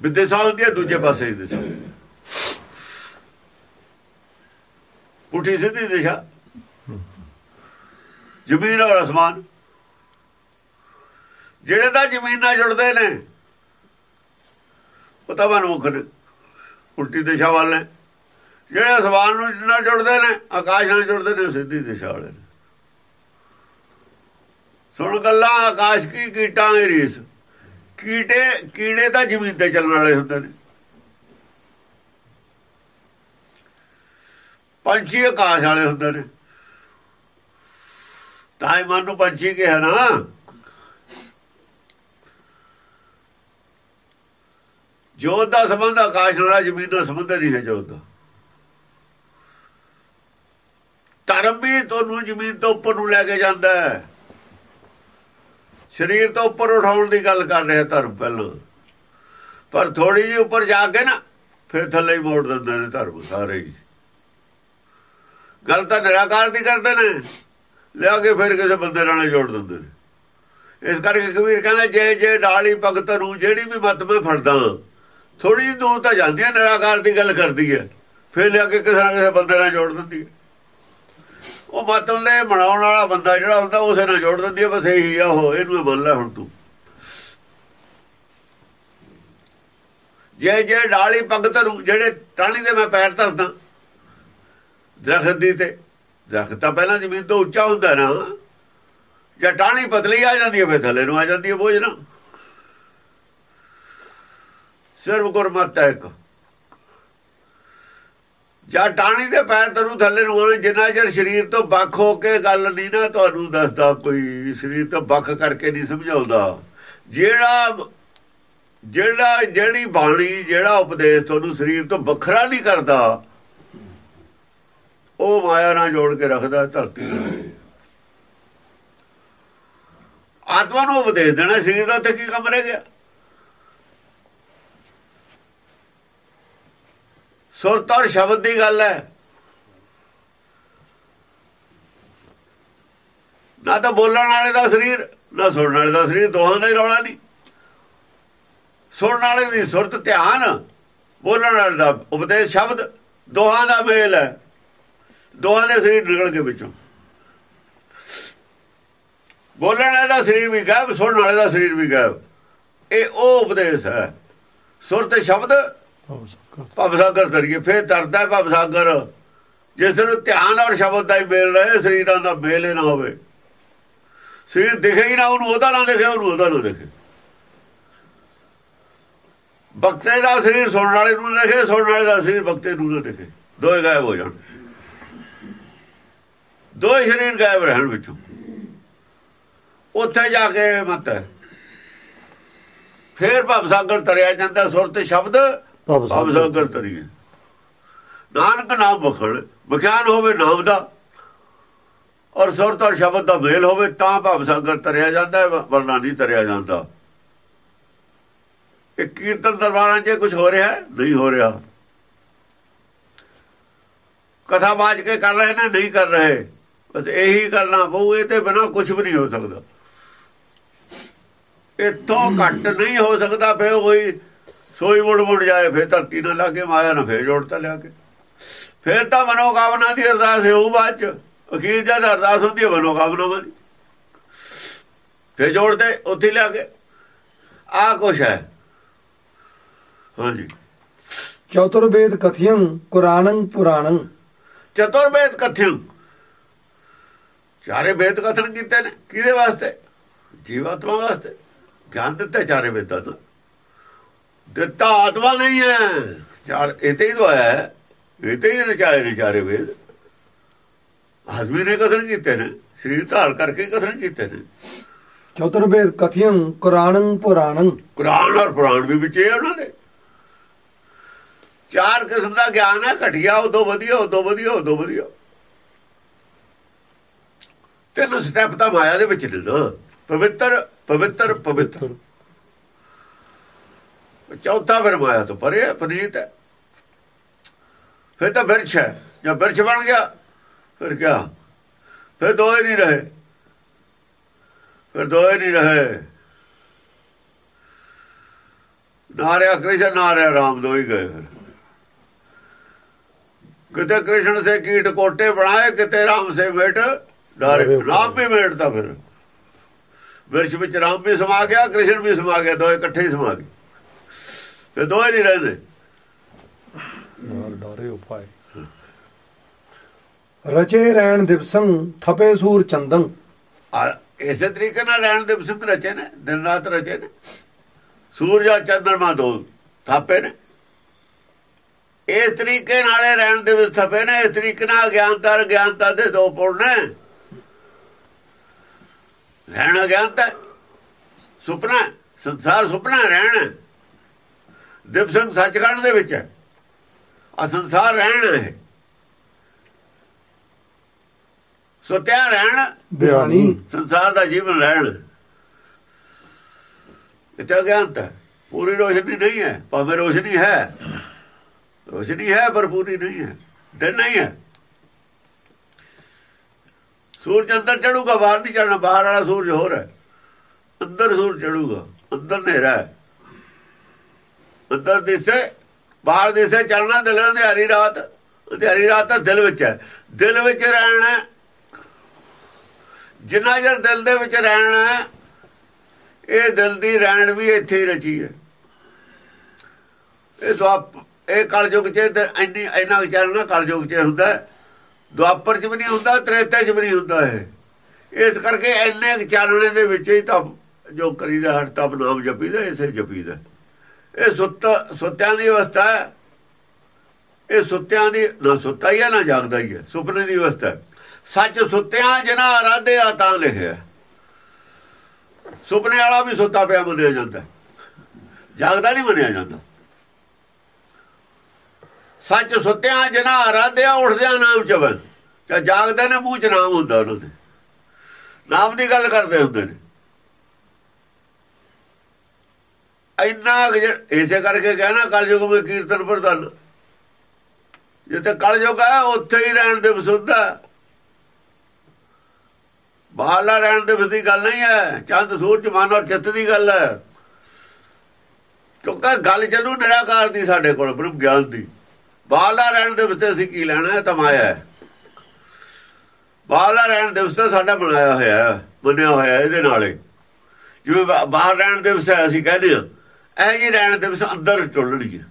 ਵਿਦਿਸ਼ਾ ਹੁੰਦੀ ਹੈ ਦੂਜੇ ਪਾਸੇ ਦੀ ਦਿਸ਼ਾ। ਉਠੀ ਸਿੱਧੀ ਦਿਸ਼ਾ। ਜ਼ਮੀਨ ਔਰ ਅਸਮਾਨ। ਜਿਹੜੇ ਤਾਂ ਜ਼ਮੀਨ ਨਾਲ ਜੁੜਦੇ ਨੇ, ਉਹ ਤਾਂ ਮਨਮੁਖ ਨੇ। ਉਲਟੀ ਦਿਸ਼ਾ ਵਾਲੇ ਜਿਹੜੇ ਅਸਮਾਨ ਨੂੰ ਨਾਲ ਜੁੜਦੇ ਨੇ, ਆਕਾਸ਼ ਨਾਲ ਜੁੜਦੇ ਨੇ, ਉਹ ਸਿੱਧੀ ਦਿਸ਼ਾ ਵਾਲੇ ਨੇ। ਸੁਣ ਗੱਲਾਂ, ਆਕਾਸ਼ ਕੀ ਕੀਟਾਂ ਦੀ ਰੀਸ। ਕੀਟੇ, ਕੀੜੇ ਤਾਂ ਜ਼ਮੀਨ ਤੇ ਚੱਲਣ ਵਾਲੇ ਹੁੰਦੇ ਨੇ। ਪੰਛੀ ਆਕਾਸ਼ ਵਾਲੇ ਹੁੰਦੇ ਨੇ। ਤਾਂ ਹੀ ਮਨ ਨੂੰ ਪੰਛੀ ਕਿਹਾ ਨਾ। ਜੋਤ ਦਾ ਸੰਬੰਧ ਆਕਾਸ਼ ਨਾਲ ਜ਼ਮੀਨ ਦਾ ਸੰਬੰਧ ਨਹੀਂ ਹੈ ਜੋਤ ਦਾ। ਧਰਮ ਵੀ ਤੁਹਾਨੂੰ ਜ਼ਮੀਨ ਤੋਂ ਉੱਪਰ ਨੂੰ ਲੈ ਕੇ ਜਾਂਦਾ ਹੈ। ਸਰੀਰ ਤੋਂ ਉੱਪਰ ਉਠਾਉਣ ਦੀ ਗੱਲ ਕਰ ਰਿਹਾ ਧਰਮ ਪਹਿਲਾਂ। ਪਰ ਥੋੜੀ ਜਿਹੀ ਉੱਪਰ ਜਾ ਕੇ ਨਾ, ਫਿਰ ਥੱਲੇ ਹੀ ਮੋੜ ਦਿੰਦੇ ਨੇ ਧਰਮ ਸਾਰੇ ਹੀ। ਗੱਲ ਤਾਂ ਨਿਰਾਕਾਰ ਦੀ ਕਰਦੇ ਨੇ। ਲਿਆ ਕੇ ਫਿਰ ਕਿਸੇ ਬੰਦੇ ਨਾਲ ਜੋੜ ਦਿੰਦੇ ਨੇ। ਇਸ ਕਰਕੇ ਕਬੀਰ ਕਹਿੰਦਾ, ਜੇ ਜੇ ਡਾਲੀ ਭਗਤ ਨੂੰ ਜਿਹੜੀ ਵੀ ਮਤ ਮੈਂ ਫੜਦਾ ਥੋੜੀ ਜਿਹੀ ਦੂਰ ਤਾਂ ਜਾਂਦੀ ਹੈ, ਨਿਰਾਕਾਰ ਦੀ ਗੱਲ ਕਰਦੀ ਹੈ। ਫਿਰ ਲਿਆ ਕੇ ਕਿਸੇ ਨਾ ਕਿਸੇ ਬੰਦੇ ਨਾਲ ਜੋੜ ਦਿੰਦੀ ਹੈ। ਉਹ ਮਤ ਉਹਨੇ ਬਣਾਉਣ ਵਾਲਾ ਬੰਦਾ ਜਿਹੜਾ ਹੁੰਦਾ, ਉਸੇ ਨਾਲ ਜੋੜ ਦਿੰਦੀ ਹੈ, ਬਸ ਇਹੀ ਆ ਉਹ ਇਹਨੂੰ ਹੀ ਮੰਨ ਲੈ ਹੁਣ ਤੂੰ। ਜੇ ਜੇ ਡਾਲੀ ਭਗਤ ਨੂੰ, ਜਿਹੜੇ ਟਾਣੀ ਦੇ ਮੈਂ ਪੈਰ ਧਰਦਾ ਦਰਖਤ ਦੀ ਤੇ ਦਰਖਤ ਤਾਂ ਪਹਿਲਾਂ ਜ਼ਮੀਨ ਤੋਂ ਉੱਚਾ ਹੁੰਦਾ ਨਾ, ਜਾਂ ਟਾਣੀ ਪਤਲੀ ਆ ਜਾਂਦੀ ਹੈ, ਫਿਰ ਥੱਲੇ ਨੂੰ ਆ ਜਾਂਦੀ ਹੈ ਬੋਝ ਨਾ। ਸਿਰਫ ਗੁਰਮਤ ਹੈ ਇੱਕ। ਜਾਂ ਟਾਣੀ ਦੇ ਪੈਰ ਤੈਨੂੰ ਥੱਲੇ ਨੂੰ ਆਉਣੇ, ਜਿੰਨਾ ਚਿਰ ਸਰੀਰ ਤੋਂ ਵੱਖ ਹੋ ਕੇ ਗੱਲ ਨਹੀਂ ਨਾ ਤੁਹਾਨੂੰ ਦੱਸਦਾ, ਕੋਈ ਸਰੀਰ ਤੋਂ ਵੱਖ ਕਰਕੇ ਨਹੀਂ ਸਮਝਾਉਂਦਾ। ਜਿਹੜਾ ਜਿਹੜਾ, ਜਿਹੜੀ ਬਾਣੀ, ਜਿਹੜਾ ਉਪਦੇਸ਼ ਤੁਹਾਨੂੰ ਸਰੀਰ ਤੋਂ ਵੱਖਰਾ ਨਹੀਂ ਕਰਦਾ ਉਹ ਮਾਇਆ ਨਾਲ ਜੋੜ ਕੇ ਰੱਖਦਾ, ਧਰਤੀ ਨਾਲ ਆਤਮਾ ਨੂੰ ਉਪਦੇਸ਼ ਦੇਣਾ ਸਰੀਰ ਦਾ ਤੇ ਕੀ ਕੰਮ ਰਹਿ ਗਿਆ? ਸੁਰਤ ਔਰ ਸ਼ਬਦ ਦੀ ਗੱਲ ਹੈ। ਨਾ ਤਾਂ ਬੋਲਣ ਵਾਲੇ ਦਾ ਸਰੀਰ, ਨਾ ਸੁਣਨ ਵਾਲੇ ਦਾ ਸਰੀਰ, ਦੋਹਾਂ ਦਾ ਹੀ ਰੌਲਾ ਨਹੀਂ। ਸੁਣਨ ਵਾਲੇ ਦੀ ਸੁਰਤ ਧਿਆਨ, ਬੋਲਣ ਵਾਲੇ ਦਾ ਉਪਦੇਸ਼ ਸ਼ਬਦ, ਦੋਹਾਂ ਦਾ ਮੇਲ ਹੈ। ਦੋਹਾਂ ਦੇ ਸਰੀਰ ਨਿਕਲ ਕੇ ਵਿੱਚੋਂ। ਬੋਲਣ ਵਾਲੇ ਦਾ ਸਰੀਰ ਵੀ ਗਾਇਬ ਸੁਣਨ ਵਾਲੇ ਦਾ ਸਰੀਰ ਵੀ ਗਾਇਬ। ਇਹ ਉਹ ਉਪਦੇਸ਼ ਹੈ। ਸੁਰਤ ਸ਼ਬਦ ਭਵ ਸਾਗਰ। ਤਰੀਏ ਫੇਰ ਤਰਦਾ ਭਵ ਸਾਗਰ। ਜਿਸ ਨੂੰ ਧਿਆਨ ਔਰ ਸ਼ਬਦ ਦਾ ਹੀ ਮੇਲ ਰਹੇ ਸਰੀਰਾਂ ਦਾ ਮੇਲ ਹੀ ਨਾ ਹੋਵੇ। ਸਰੀਰ ਦਿਖੇ ਹੀ ਨਾ ਉਹਨੂੰ ਉਹਦਾ ਨਾ ਦਿਖੇ ਉਹਨੂੰ ਉਹਦਾ ਨਾ ਦਿਖੇ। ਬਖਤੇ ਦਾ ਸਰੀਰ ਸੁਣਨ ਵਾਲੇ ਨੂੰ ਦਿਖੇ ਸੁਣਨ ਵਾਲੇ ਦਾ ਸਰੀਰ ਬਖਤੇ ਨੂੰ ਨਾ ਦਿਖੇ। ਦੋਏ ਗਾਇਬ ਹੋ ਜਾਣ। ਦੋਏ ਸਰੀਰ ਗਾਇਬ ਰਹਿਣ ਵਿੱਚੋਂ। ਉੱਥੇ ਜਾ ਕੇ ਮਤ ਫੇਰ ਭਵ ਸਾਗਰ ਤਰਿਆ ਜਾਂਦਾ ਸੁਰ ਤੇ ਸ਼ਬਦ ਭਵ ਸਾਗਰ ਤਰੀਏ ਨਾਨਕ ਨਾਮ ਬਖੜ ਵਿਖਿਆਨ ਹੋਵੇ ਨਾਮ ਦਾ ਔਰ ਸੁਰਤ ਔਰ ਸ਼ਬਦ ਦਾ ਮੇਲ ਹੋਵੇ ਤਾਂ ਭਵ ਸਾਗਰ ਤਰਿਆ ਜਾਂਦਾ ਵਰਨਾ ਨਹੀਂ ਤਰਿਆ ਜਾਂਦਾ। ਇਹ ਕੀਰਤਨ ਦਰਬਾਰਾਂ 'ਚ ਕੁਝ ਹੋ ਰਿਹਾ? ਨਹੀਂ ਹੋ ਰਿਹਾ। ਕਥਾ ਬਾਜ ਕੇ ਕਰ ਰਹੇ ਨੇ? ਨਹੀਂ ਕਰ ਰਹੇ। ਬਸ ਇਹੀ ਕਰਨਾ ਪਊ ਇਹ ਤੇ ਬਿਨਾ ਕੁਝ ਵੀ ਨਹੀਂ ਹੋ ਸਕਦਾ। ਇਤੋਂ ਘੱਟ ਨਹੀਂ ਹੋ ਸਕਦਾ ਫੇ ਕੋਈ ਸੋਈ ਮੁੜ ਮੁੜ ਜਾਏ ਫੇ ਧਰਤੀ ਨਾਲ ਲਾਗੇ ਮਾਇਆ ਨਾ ਫੇ ਜੋੜਤਾ ਲਿਆ ਕੇ। ਫੇਰ ਤਾਂ ਮਨੋ ਕਾਮਨਾ ਦੀ ਅਰਦਾਸ ਹੋਊ ਬਾਅਦ ਚ। ਅਖੀਰ ਜਦ ਅਰਦਾਸ ਹੁੰਦੀ ਹੈ ਮਨੋ ਕਾਮਨਾ ਦੀ ਫੇ ਜੋੜਦੇ ਉੱਥੇ ਲਿਆ ਕੇ। ਆ ਕੁਛ ਹੈ। ਹਾਂਜੀ। ਚਤੁਰਵੇਦ ਕਥਿਅੰ ਕੁਰਾਨੰ ਪੁਰਾਣੰ। ਚਤੁਰਵੇਦ ਕਥਨ ਚਾਰੇ ਵੇਦ ਕਥਨ ਕੀਤੇ ਨੇ ਕਿਹਦੇ ਵਾਸਤੇ? ਜੀਵਾਤਮਾ ਵਾਸਤੇ। ਗਿਆਨ ਦਿੱਤਾ ਚਾਰੇ ਵੇਦਾਂ ਤੋਂ। ਦਿੱਤਾ ਆਤਮਾ ਨਹੀਂ ਹੈ। ਚਾਰ ਇਹ ਤੇ ਹੀ ਦਵਾਇਆ ਹੈ। ਇਹ ਤੇ ਹੀ ਰਚਾਏ ਨੇ ਚਾਰੇ ਵੇਦ। ਆਦਮੀ ਨੇ ਕਥਨ ਕੀਤੇ ਨੇ ਸਰੀਰ ਧਾਰ ਕਰਕੇ ਕਥਨ ਕੀਤੇ ਨੇ। ਚਤੁਰਵੇਦ ਕਥਿਅੰ ਕੁਰਾਨੰ ਪੁਰਾਣੰ ਕੁਰਾਨ ਔਰ ਪੁਰਾਣ ਵੀ ਵਿੱਚ ਹੈ ਉਹਨਾਂ ਦੇ। ਚਾਰ ਕਿਸਮ ਦਾ ਗਿਆਨ ਹੈ ਘਟਿਆ ਉਦੋਂ ਵਧੀਆ ਉਦੋਂ ਵਧੀਆ ਉਦੋਂ ਵਧੀਆ। ਤਿੰਨ ਸਟੈਪ ਤਾਂ ਮਾਇਆ ਦੇ ਵਿੱਚ ਨੇ ਨਾ ਪਵਿੱਤਰ ਪਵਿੱਤਰ ਪਵਿੱਤਰ। ਚੌਥਾ ਫਿਰ ਮਾਇਆ ਤੋਂ ਪਰੇ ਪਨੀਤ ਹੈ। ਫਿਰ ਤਾਂ ਬਿਰਛ ਹੈ ਜਾਂ ਬਿਰਛ ਬਣ ਗਿਆ ਫਿਰ ਕਿਆ? ਫਿਰ ਦੋ ਹੀ ਨਹੀਂ ਰਹੇ। ਫਿਰ ਦੋ ਹੀ ਨਹੀਂ ਰਹੇ। ਨਾਰਿਆ ਕ੍ਰਿਸ਼ਨ ਨਾਰਿਆ ਰਾਮ ਦੋ ਹੀ ਗਏ ਫਿਰ। ਕਿਤੇ ਕ੍ਰਿਸ਼ਨ ਸੇ ਕੀਟ ਕੋਟੇ ਬਣਾਏ ਕਿਤੇ ਰਾਮ ਸੇ ਡਾਰੇ ਰਾਮ ਵੀ ਮੇਟਦਾ ਫਿਰ। ਵਿਰਸ਼ ਵਿੱਚ ਰਾਮ ਵੀ ਸਮਾ ਗਿਆ ਕ੍ਰਿਸ਼ਨ ਵੀ ਸਮਾ ਗਿਆ ਦੋ ਇਕੱਠੇ ਹੀ ਸਮਾ ਗਏ। ਫਿਰ ਦੋ ਹੀ ਨਹੀਂ ਰਹਿੰਦੇ। ਡਾਰੇ ਉਪਾਏ ਰਚੇ ਰਹਿਣ ਦਿਵਸੰ ਥਪੇ ਸੂਰ ਚੰਦੰ। ਇਸੇ ਤਰੀਕੇ ਨਾਲ ਰਹਿਣ ਦੇ ਬਸੰਤ ਰਚੇ ਨੇ ਦਿਨ ਰਾਤ ਰਚੇ ਨੇ। ਸੂਰਜ ਆ ਚੰਦਰਮਾ ਦੋ ਥਾਪੇ ਨੇ। ਇਸ ਤਰੀਕੇ ਨਾਲ ਰਹਿਣ ਦੇ ਵਿੱਚ ਥਾਪੇ ਨੇ ਇਸ ਤਰੀਕੇ ਨਾਲ ਗਿਆਨਤਾ ਔਰ ਗਿਆਨਤਾ ਦੇ ਦੋ ਪੁਰ ਨੇ। ਰਹਿਣਾ ਗਿਆਨਤਾ ਹੈ। ਸੁਪਨਾ। ਸੰਸਾਰ ਸੁਪਨਾ ਰਹਿਣਾ ਹੈ। ਦਿਵਸੰ ਸੱਚਖੰਡ ਦੇ ਵਿੱਚ ਹੈ ਆ ਸੰਸਾਰ ਰਹਿਣਾ ਹੈ ਸੁਤਿਆ ਰਹਿਣਾ ਬਿਆਨੀ ਸੰਸਾਰ ਦਾ ਜੀਵਨ ਰਹਿਣ ਇਹ ਤਾਂ ਗਿਆਨਤਾ ਹੈ। ਪੂਰੀ ਰੋਸ਼ਨੀ ਨਹੀਂ ਹੈ ਭਾਵੇਂ ਰੋਸ਼ਨੀ ਹੈ ਰੋਸ਼ਨੀ ਹੈ ਪਰ ਪੂਰੀ ਨਹੀਂ ਹੈ ਦਿਨ ਨਹੀਂ ਹੈ ਸੂਰਜ ਅੰਦਰ ਚੜੂਗਾ, ਬਾਹਰ ਨਹੀਂ ਚੜਨਾ, ਬਾਹਰ ਵਾਲਾ ਸੂਰਜ ਹੋਰ ਹੈ। ਅੰਦਰ ਸੂਰਜ ਚੜੂਗਾ, ਅੰਦਰ ਹਨੇਰਾ ਹੈ। ਅੰਦਰ ਦਿਸੇ, ਬਾਹਰ ਦੇਸੇ ਚੱਲਣਾ ਦਿਲ ਅੰਧਿਆਰੀ ਰਾਤ। ਅੰਧਿਆਰੀ ਰਾਤ ਤਾਂ ਦਿਲ ਵਿੱਚ ਹੈ। ਦਿਲ ਵਿੱਚ ਰਹਿਣਾ ਜਿੰਨਾ ਚਿਰ ਦਿਲ ਦੇ ਵਿੱਚ ਰਹਿਣਾ ਇਹ ਦਿਲ ਦੀ ਰਹਿਣ ਵੀ ਇੱਥੇ ਹੀ ਰਚੀ ਹੈ। ਇਹ ਦੁਆਪ ਇਹ ਕਲਯੁਗ ਚ ਇੰਨੀ, ਇੰਨਾ ਵਿਚਾਰਨਾ ਕਲਯੁਗ ਚ ਹੁੰਦਾ ਦੁਆਪਰ ਚ ਵੀ ਨਹੀਂ ਹੁੰਦਾ, ਤ੍ਰੇਤੇ ਚ ਵੀ ਨਹੀਂ ਹੁੰਦਾ ਇਹ। ਇਸ ਕਰਕੇ ਇੰਨੇ ਕੁ ਦੇ ਵਿੱਚ ਹੀ ਤਾਂ ਜੋ ਕਰੀਦਾ ਹਰ ਤਪ ਨਾਮ ਜਪੀਦਾ, ਇਸੇ ਜਪੀਦਾ। ਇਹ ਸੁੱਤ, ਸੁੱਤਿਆਂ ਦੀ ਅਵਸਥਾ ਹੈ। ਇਹ ਸੁੱਤਿਆਂ ਦੀ, ਨਾ ਸੁੱਤਾ ਹੀ ਹੈ, ਨਾ ਜਾਗਦਾ ਹੀ ਹੈ। ਸੁਪਨੇ ਦੀ ਅਵਸਥਾ ਸੱਚ ਸੁੱਤਿਆਂ, ਜਿਨ੍ਹਾਂ ਆਰਾਧਿਆ ਤਾਂ ਲਿਖਿਆ। ਸੁਪਨੇ ਵਾਲਾ ਵੀ ਸੁੱਤਾ ਪਿਆ ਮੰਨਿਆ ਜਾਂਦਾ। ਜਾਗਦਾ ਨਹੀਂ ਮੰਨਿਆ ਜਾਂਦਾ। ਸੱਚ ਸੁੱਤਿਆਂ ਜਿਨ੍ਹਾਂ ਆਰਾਧਿਆ ਉੱਠਦਿਆਂ ਨਾਮ ਚਵਨ। ਤੇ ਜਾਗਦੇ ਨੇ ਮੂੰਹ ਚ ਨਾਮ ਹੁੰਦਾ ਉਹਨਾਂ ਦੇ। ਨਾਮ ਦੀ ਗੱਲ ਕਰਦੇ ਹੁੰਦੇ ਨੇ। ਇੰਨਾ ਇਸੇ ਕਰਕੇ ਕਹਿਣਾ ਕਲਯੁਗ ਵਿੱਚ ਕੀਰਤਨ ਪ੍ਰਧਾਨ। ਜਿੱਥੇ ਕਲ ਹੈ, ਉੱਥੇ ਹੀ ਰਹਿਣ ਦੇ ਵਸੁੱਧਾ ਬਾਹਰਲਾ ਰਹਿਣ ਦੇ ਦੀ ਗੱਲ ਨਹੀਂ ਹੈ। ਚੰਦ, ਸੂਰਜ, ਮਨ ਔਰ ਚਿੱਤ ਦੀ ਗੱਲ ਹੈ। ਕਿਉਂਕਿ ਗੱਲ ਚੱਲੂ ਨਿਰਾਕਾਰ ਦੀ ਸਾਡੇ ਕੋਲ, ਬ੍ਰਹਮ ਗਿਆਨ ਦੀ। ਬਾਹਰਲਾ ਰਹਿਣ ਦੇ ਵਿੱਚ ਅਸੀਂ ਕੀ ਲੈਣਾ ਹੈ ਤਮਾਇਆ ਹੈ। ਬਾਹਰਲਾ ਰਹਿਣ ਦੇ ਵਿੱਚ ਸਾਡਾ ਬਣਾਇਆ ਹੋਇਆ ਹੈ, ਬਣਿਆ ਹੋਇਆ ਇਹਦੇ ਨਾਲੇ। ਜਿਵੇਂ ਬਾ- ਬਾਹਰ ਰਹਿਣ ਦੇ ਵਿੱਚ ਅਸੀਂ ਕਹਿੰਦੇ ਆ ਇਹ ਜੀ ਰਹਿਣ ਦੇ ਵਿੱਚ ਅੰਦਰ ਟੋਲਣੀ ਹੈ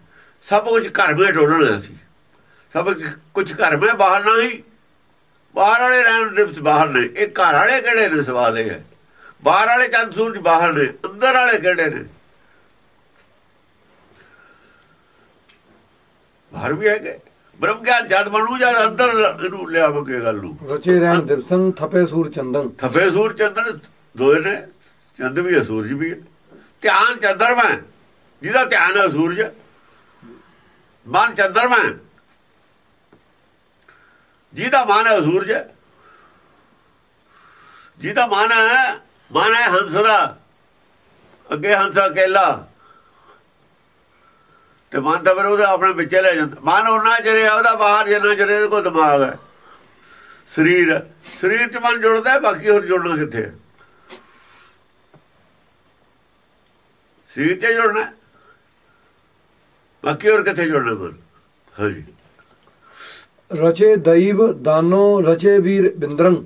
ਸਭ ਕੁਝ ਘਰ ਵਿੱਚ ਟੋਲਣਾ ਸੀ ਸਭ ਕੁਝ ਘਰ ਵਿੱਚ, ਬਾਹਰ ਨਹੀਂ ਬਾਹਰ ਵਾਲੇ ਰਹਿਣ ਦੇ ਵਿੱਚ ਬਾਹਰ ਨੇ। ਇਹ ਘਰ ਵਾਲੇ ਕਿਹੜੇ ਨੇ ਸਵਾਲ ਇਹ ਹੈ? ਬਾਹਰ ਵਾਲੇ ਚੰਦ ਸੂਰਜ ਬਾਹਰ ਨੇ, ਅੰਦਰ ਵਾਲੇ ਕਿਹੜੇ ਨੇ? ਬਾਹਰ ਵੀ ਹੈਗੇ। ਬ੍ਰਹਮ ਗਿਆਨ ਜਦ ਬਣੂ ਜਦ ਅੰਦਰ ਇਹਨੂੰ ਲਿਆਵਾਂਗੇ ਗੱਲ ਨੂੰ। ਰਚੇ ਰਹਿਣ ਦਿਵਸੰ ਥਪੇ ਸੂਰ ਚੰਦਨ। ਥਪੇ ਸੂਰ ਚੰਦਨ ਦੋਏ ਨੇ ਚੰਦ ਵੀ ਹੈ ਸੂਰਜ ਵੀ ਹੈ। ਧਿਆਨ ਚੰਦਰਮਾ ਜਿਹਦਾ ਧਿਆਨ ਹੈ ਸੂਰਜ। ਮਨ ਚੰਦਰਮਾ। ਜਿਹਦਾ ਮਨ ਹੈ ਸੂਰਜ। ਜਿਹਦਾ ਮਨ ਹੈ ਮਨ ਹੈ ਹੰਸ ਦਾ। ਅੱਗੇ ਹੰਸ ਅਕੇਲਾ ਤੇ ਮਨ ਤਾਂ ਫਿਰ ਉਹਦੇ ਆਪਣੇ ਵਿੱਚੇ ਲੈ ਜਾਂਦਾ। ਮਨ ਉਹਨਾਂ ਚਿਰ ਹੈ ਉਹਦਾ ਬਾਹਰ ਜਿੰਨਾ ਚਿਰ ਇਹਦੇ ਕੋਲ ਦਿਮਾਗ ਹੈ। ਸਰੀਰ। ਸਰੀਰ ਚ ਮਨ ਜੁੜਦਾ ਹੈ, ਬਾਕੀ ਹੋਰ ਜੁੜਨਾ ਕਿੱਥੇ ਸਰੀਰ ਤੇ ਜੁੜਨਾ। ਬਾਕੀ ਹੋਰ ਕਿੱਥੇ ਜੁੜਨਾ ਮਨ ਹਾਂਜੀ। ਰਚੇ ਦੈਵ ਦਾਨੋ ਰਚੇ ਵੀਰ ਬਿੰਦਰੰ।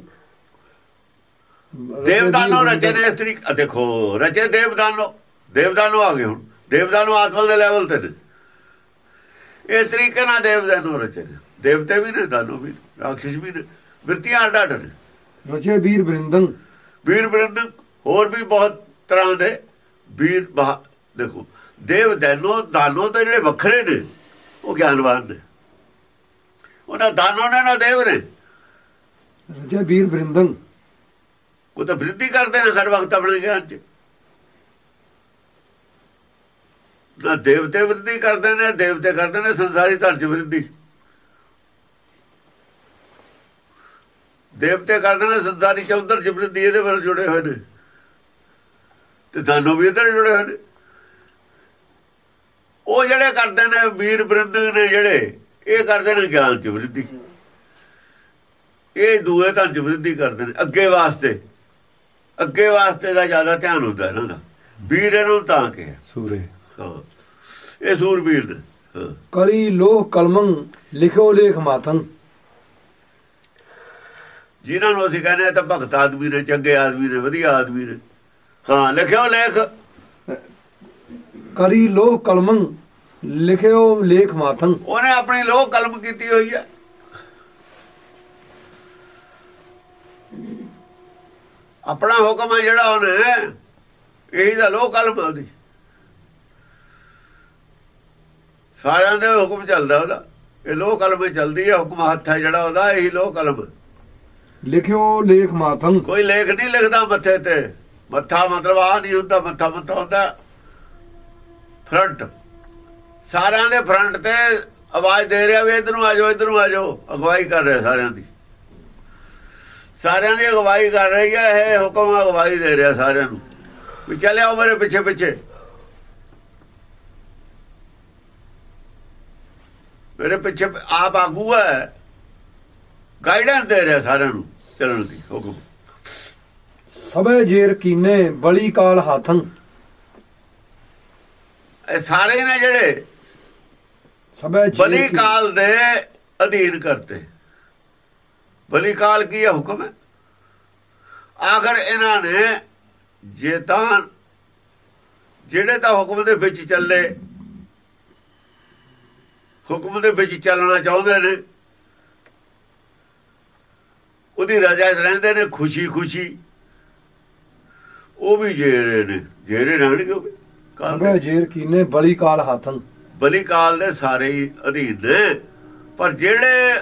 ਦੇਵਦਾਨੋ ਰਚੇ ਨੇ ਇਸ ਤਰੀਕੇ ਦੇਖੋ ਰਚੇ ਦੇਵਦਾਨੋ ਦੇਵਦਾਨੋ ਆ ਗਏ ਹੁਣ। ਦੇਵਦਾਨੋ ਆਤਮਾ ਦੇ ਲੈਵਲ ਤੇ ਨੇ। ਇਸ ਤਰੀਕੇ ਨਾਲ ਰਚੇ ਨੇ। ਦੇਵਤੇ ਵੀ ਨੇ ਦਾਨੋ ਵੀ ਰਾਖਸ਼ ਵੀ ਨੇ ਵਿਰਤੀਆਂ ਨੇ। ਰਚੇ ਵੀਰ ਬ੍ਰਿੰਦੰ ਵੀਰ ਬ੍ਰਿੰਦ ਹੋਰ ਵੀ ਬਹੁਤ ਤਰ੍ਹਾਂ ਦੇ ਵੀਰ ਦੇਖੋ ਦੇਵ ਦਾਨੋ ਦਾਨੋ ਤਾਂ ਜਿਹੜੇ ਵੱਖਰੇ ਨੇ ਉਹ ਗਿਆਨਵਾਨ ਨੇ। ਉਹਨਾਂ ਦਾਨੋ ਨੇ ਨਾ ਦੇਵ ਨੇ। ਰਚੇ ਵੀਰ ਬ੍ਰਿੰਦੰ ਉਹ ਤਾਂ ਬ੍ਰਿੱਧੀ ਕਰਦੇ ਨੇ ਹਰ ਵਕਤ ਆਪਣੇ ਗਿਆਨ ਚ। ਨਾ ਦੇਵਤੇ ਵ੍ਰਿੱਧੀ ਕਰਦੇ ਨੇ ਦੇਵਤੇ ਕਰਦੇ ਨੇ ਸੰਸਾਰੀ ਧਨ ਚ ਵ੍ਰਿੱਧੀ। ਦੇਵਤੇ ਕਰਦੇ ਨੇ ਸੰਸਾਰੀ ਚੌਧਰ ਚ ਵ੍ਰਿੱਧੀ ਇਹਦੇ ਨਾਲ ਜੁੜੇ ਹੋਏ ਨੇ। ਤੇ ਦਾਨੋ ਵੀ ਇਹਦੇ ਜੁੜੇ ਹੋਏ ਨੇ। ਉਹ ਜਿਹੜੇ ਕਰਦੇ ਨੇ ਵੀਰ ਬ੍ਰਿੰਦ ਨੇ ਜਿਹੜੇ ਇਹ ਕਰਦੇ ਨੇ ਗਿਆਨ ਚ ਵ੍ਰਿੱਧੀ। ਇਹ ਦੂਏ ਧਨ ਚ ਵ੍ਰਿੱਧੀ ਕਰਦੇ ਨੇ ਅੱਗੇ ਵਾਸਤੇ। ਅੱਗੇ ਵਾਸਤੇ ਦਾ ਜ਼ਿਆਦਾ ਧਿਆਨ ਹੁੰਦਾ ਇਹਨਾਂ ਦਾ। ਵੀਰ ਇਹਨੂੰ ਤਾਂ ਕਿ ਸੂਰੇ। ਹਾਂ। ਇਹ ਸੂਰਬੀਰ ਨੇ ਕਰੀ ਲੋਹ ਕਲਮੰ ਲਿਖਿਓ ਲੇਖ ਮਾਥਨ। ਜਿਨ੍ਹਾਂ ਨੂੰ ਅਸੀਂ ਕਹਿੰਦੇ ਆ ਤਾਂ ਭਗਤ ਆਦਮੀ ਨੇ ਚੰਗੇ ਆਦਮੀ ਨੇ ਵਧੀਆ ਆਦਮੀ ਨੇ। ਹਾਂ ਲਿਖਿਓ ਲੇਖ। ਕਰੀ ਲੋਹ ਕਲਮੰ ਲਿਖਿਓ ਲੇਖ ਮਾਥਨ। ਉਹਨੇ ਆਪਣੀ ਲੋਹ ਕਲਮ ਕੀਤੀ ਹੋਈ ਹੈ। ਆਪਣਾ ਹੁਕਮ ਹੈ ਜਿਹੜਾ ਉਹਨੇ ਇਹੀ ਦਾ ਲੋਹ ਕਲਮ ਉਹਦੀ। ਸਾਰਿਆਂ ਦੇ ਹੁਕਮ ਚੱਲਦਾ ਉਹਦਾ। ਇਹ ਲੋਹ ਕਲਮ ਚੱਲਦੀ ਹੈ ਹੁਕਮ ਹੱਥ ਹੈ ਜਿਹੜਾ ਉਹਦਾ ਇਹੀ ਲੋਹ ਕਲਮ। ਲਿਖਿਓ ਲੇਖ ਮਾਥਨ ਕੋਈ ਲੇਖ ਨਹੀਂ ਲਿਖਦਾ ਮੱਥੇ ਤੇ। ਮੱਥਾ ਮਤਲਬ ਆ ਨਹੀਂ ਹੁੰਦਾ ਮੱਥਾ ਮੱਥਾ ਹੁੰਦਾ। ਫਰੰਟ। ਸਾਰਿਆਂ ਦੇ ਫਰੰਟ ਤੇ ਆਵਾਜ਼ ਦੇ ਰਿਹਾ ਵੀ ਇਧਰ ਨੂੰ ਆ ਜਾਓ ਇਧਰ ਨੂੰ ਆ ਜਾਓ। ਅਗਵਾਈ ਕਰ ਰਿਹਾ ਸਾਰਿਆਂ ਦੀ। ਸਾਰਿਆਂ ਦੀ ਅਗਵਾਈ ਕਰ ਰਹੀ ਹੈ ਇਹ ਹੁਕਮ ਅਗਵਾਈ ਦੇ ਰਿਹਾ ਸਾਰਿਆਂ ਨੂੰ। ਵੀ ਚੱਲਿਓ ਮੇਰੇ ਪਿੱਛੇ ਪਿੱਛੇ ਮੇਰੇ ਪਿੱਛੇ ਆਪ ਆਗੂ ਹੈ। ਗਾਈਡੈਂਸ ਦੇ ਰਿਹਾ ਸਾਰਿਆਂ ਨੂੰ ਚੱਲਣ ਦੀ ਹੁਕਮ। ਸਭੇ ਜੇਰ ਕੀਨੇ ਬਲੀ ਕਾਲ ਹਾਥਨ ਇਹ ਸਾਰੇ ਨੇ ਜਿਹੜੇ ਸਭੇ ਬਲੀ ਕਾਲ ਦੇ ਅਧੀਨ ਕਰਤੇ। ਬਲੀ ਕਾਲ ਕੀ ਹੈ ਹੁਕਮ ਹੈ? ਆਖਰ ਇਹਨਾਂ ਨੇ ਜੇ ਤਾਂ ਜਿਹੜੇ ਤਾਂ ਹੁਕਮ ਦੇ ਵਿੱਚ ਚੱਲੇ ਹੁਕਮ ਦੇ ਵਿੱਚ ਚੱਲਣਾ ਚਾਹੁੰਦੇ ਨੇ। ਉਹਦੀ ਰਜਾ 'ਚ ਰਹਿੰਦੇ ਨੇ ਖੁਸ਼ੀ ਖੁਸ਼ੀ ਉਹ ਵੀ ਜੇਰੇ ਨੇ। ਜੇਰੇ ਰਹਿਣਗੇ ਉਹ ਕਾਲ ਜੇਰ ਕੀਨੇ ਬਲੀ ਕਾਲ ਹਾਥਨ। ਬਲੀ ਕਾਲ ਦੇ ਸਾਰੇ ਹੀ ਅਧੀਨ ਨੇ। ਪਰ ਜਿਹੜੇ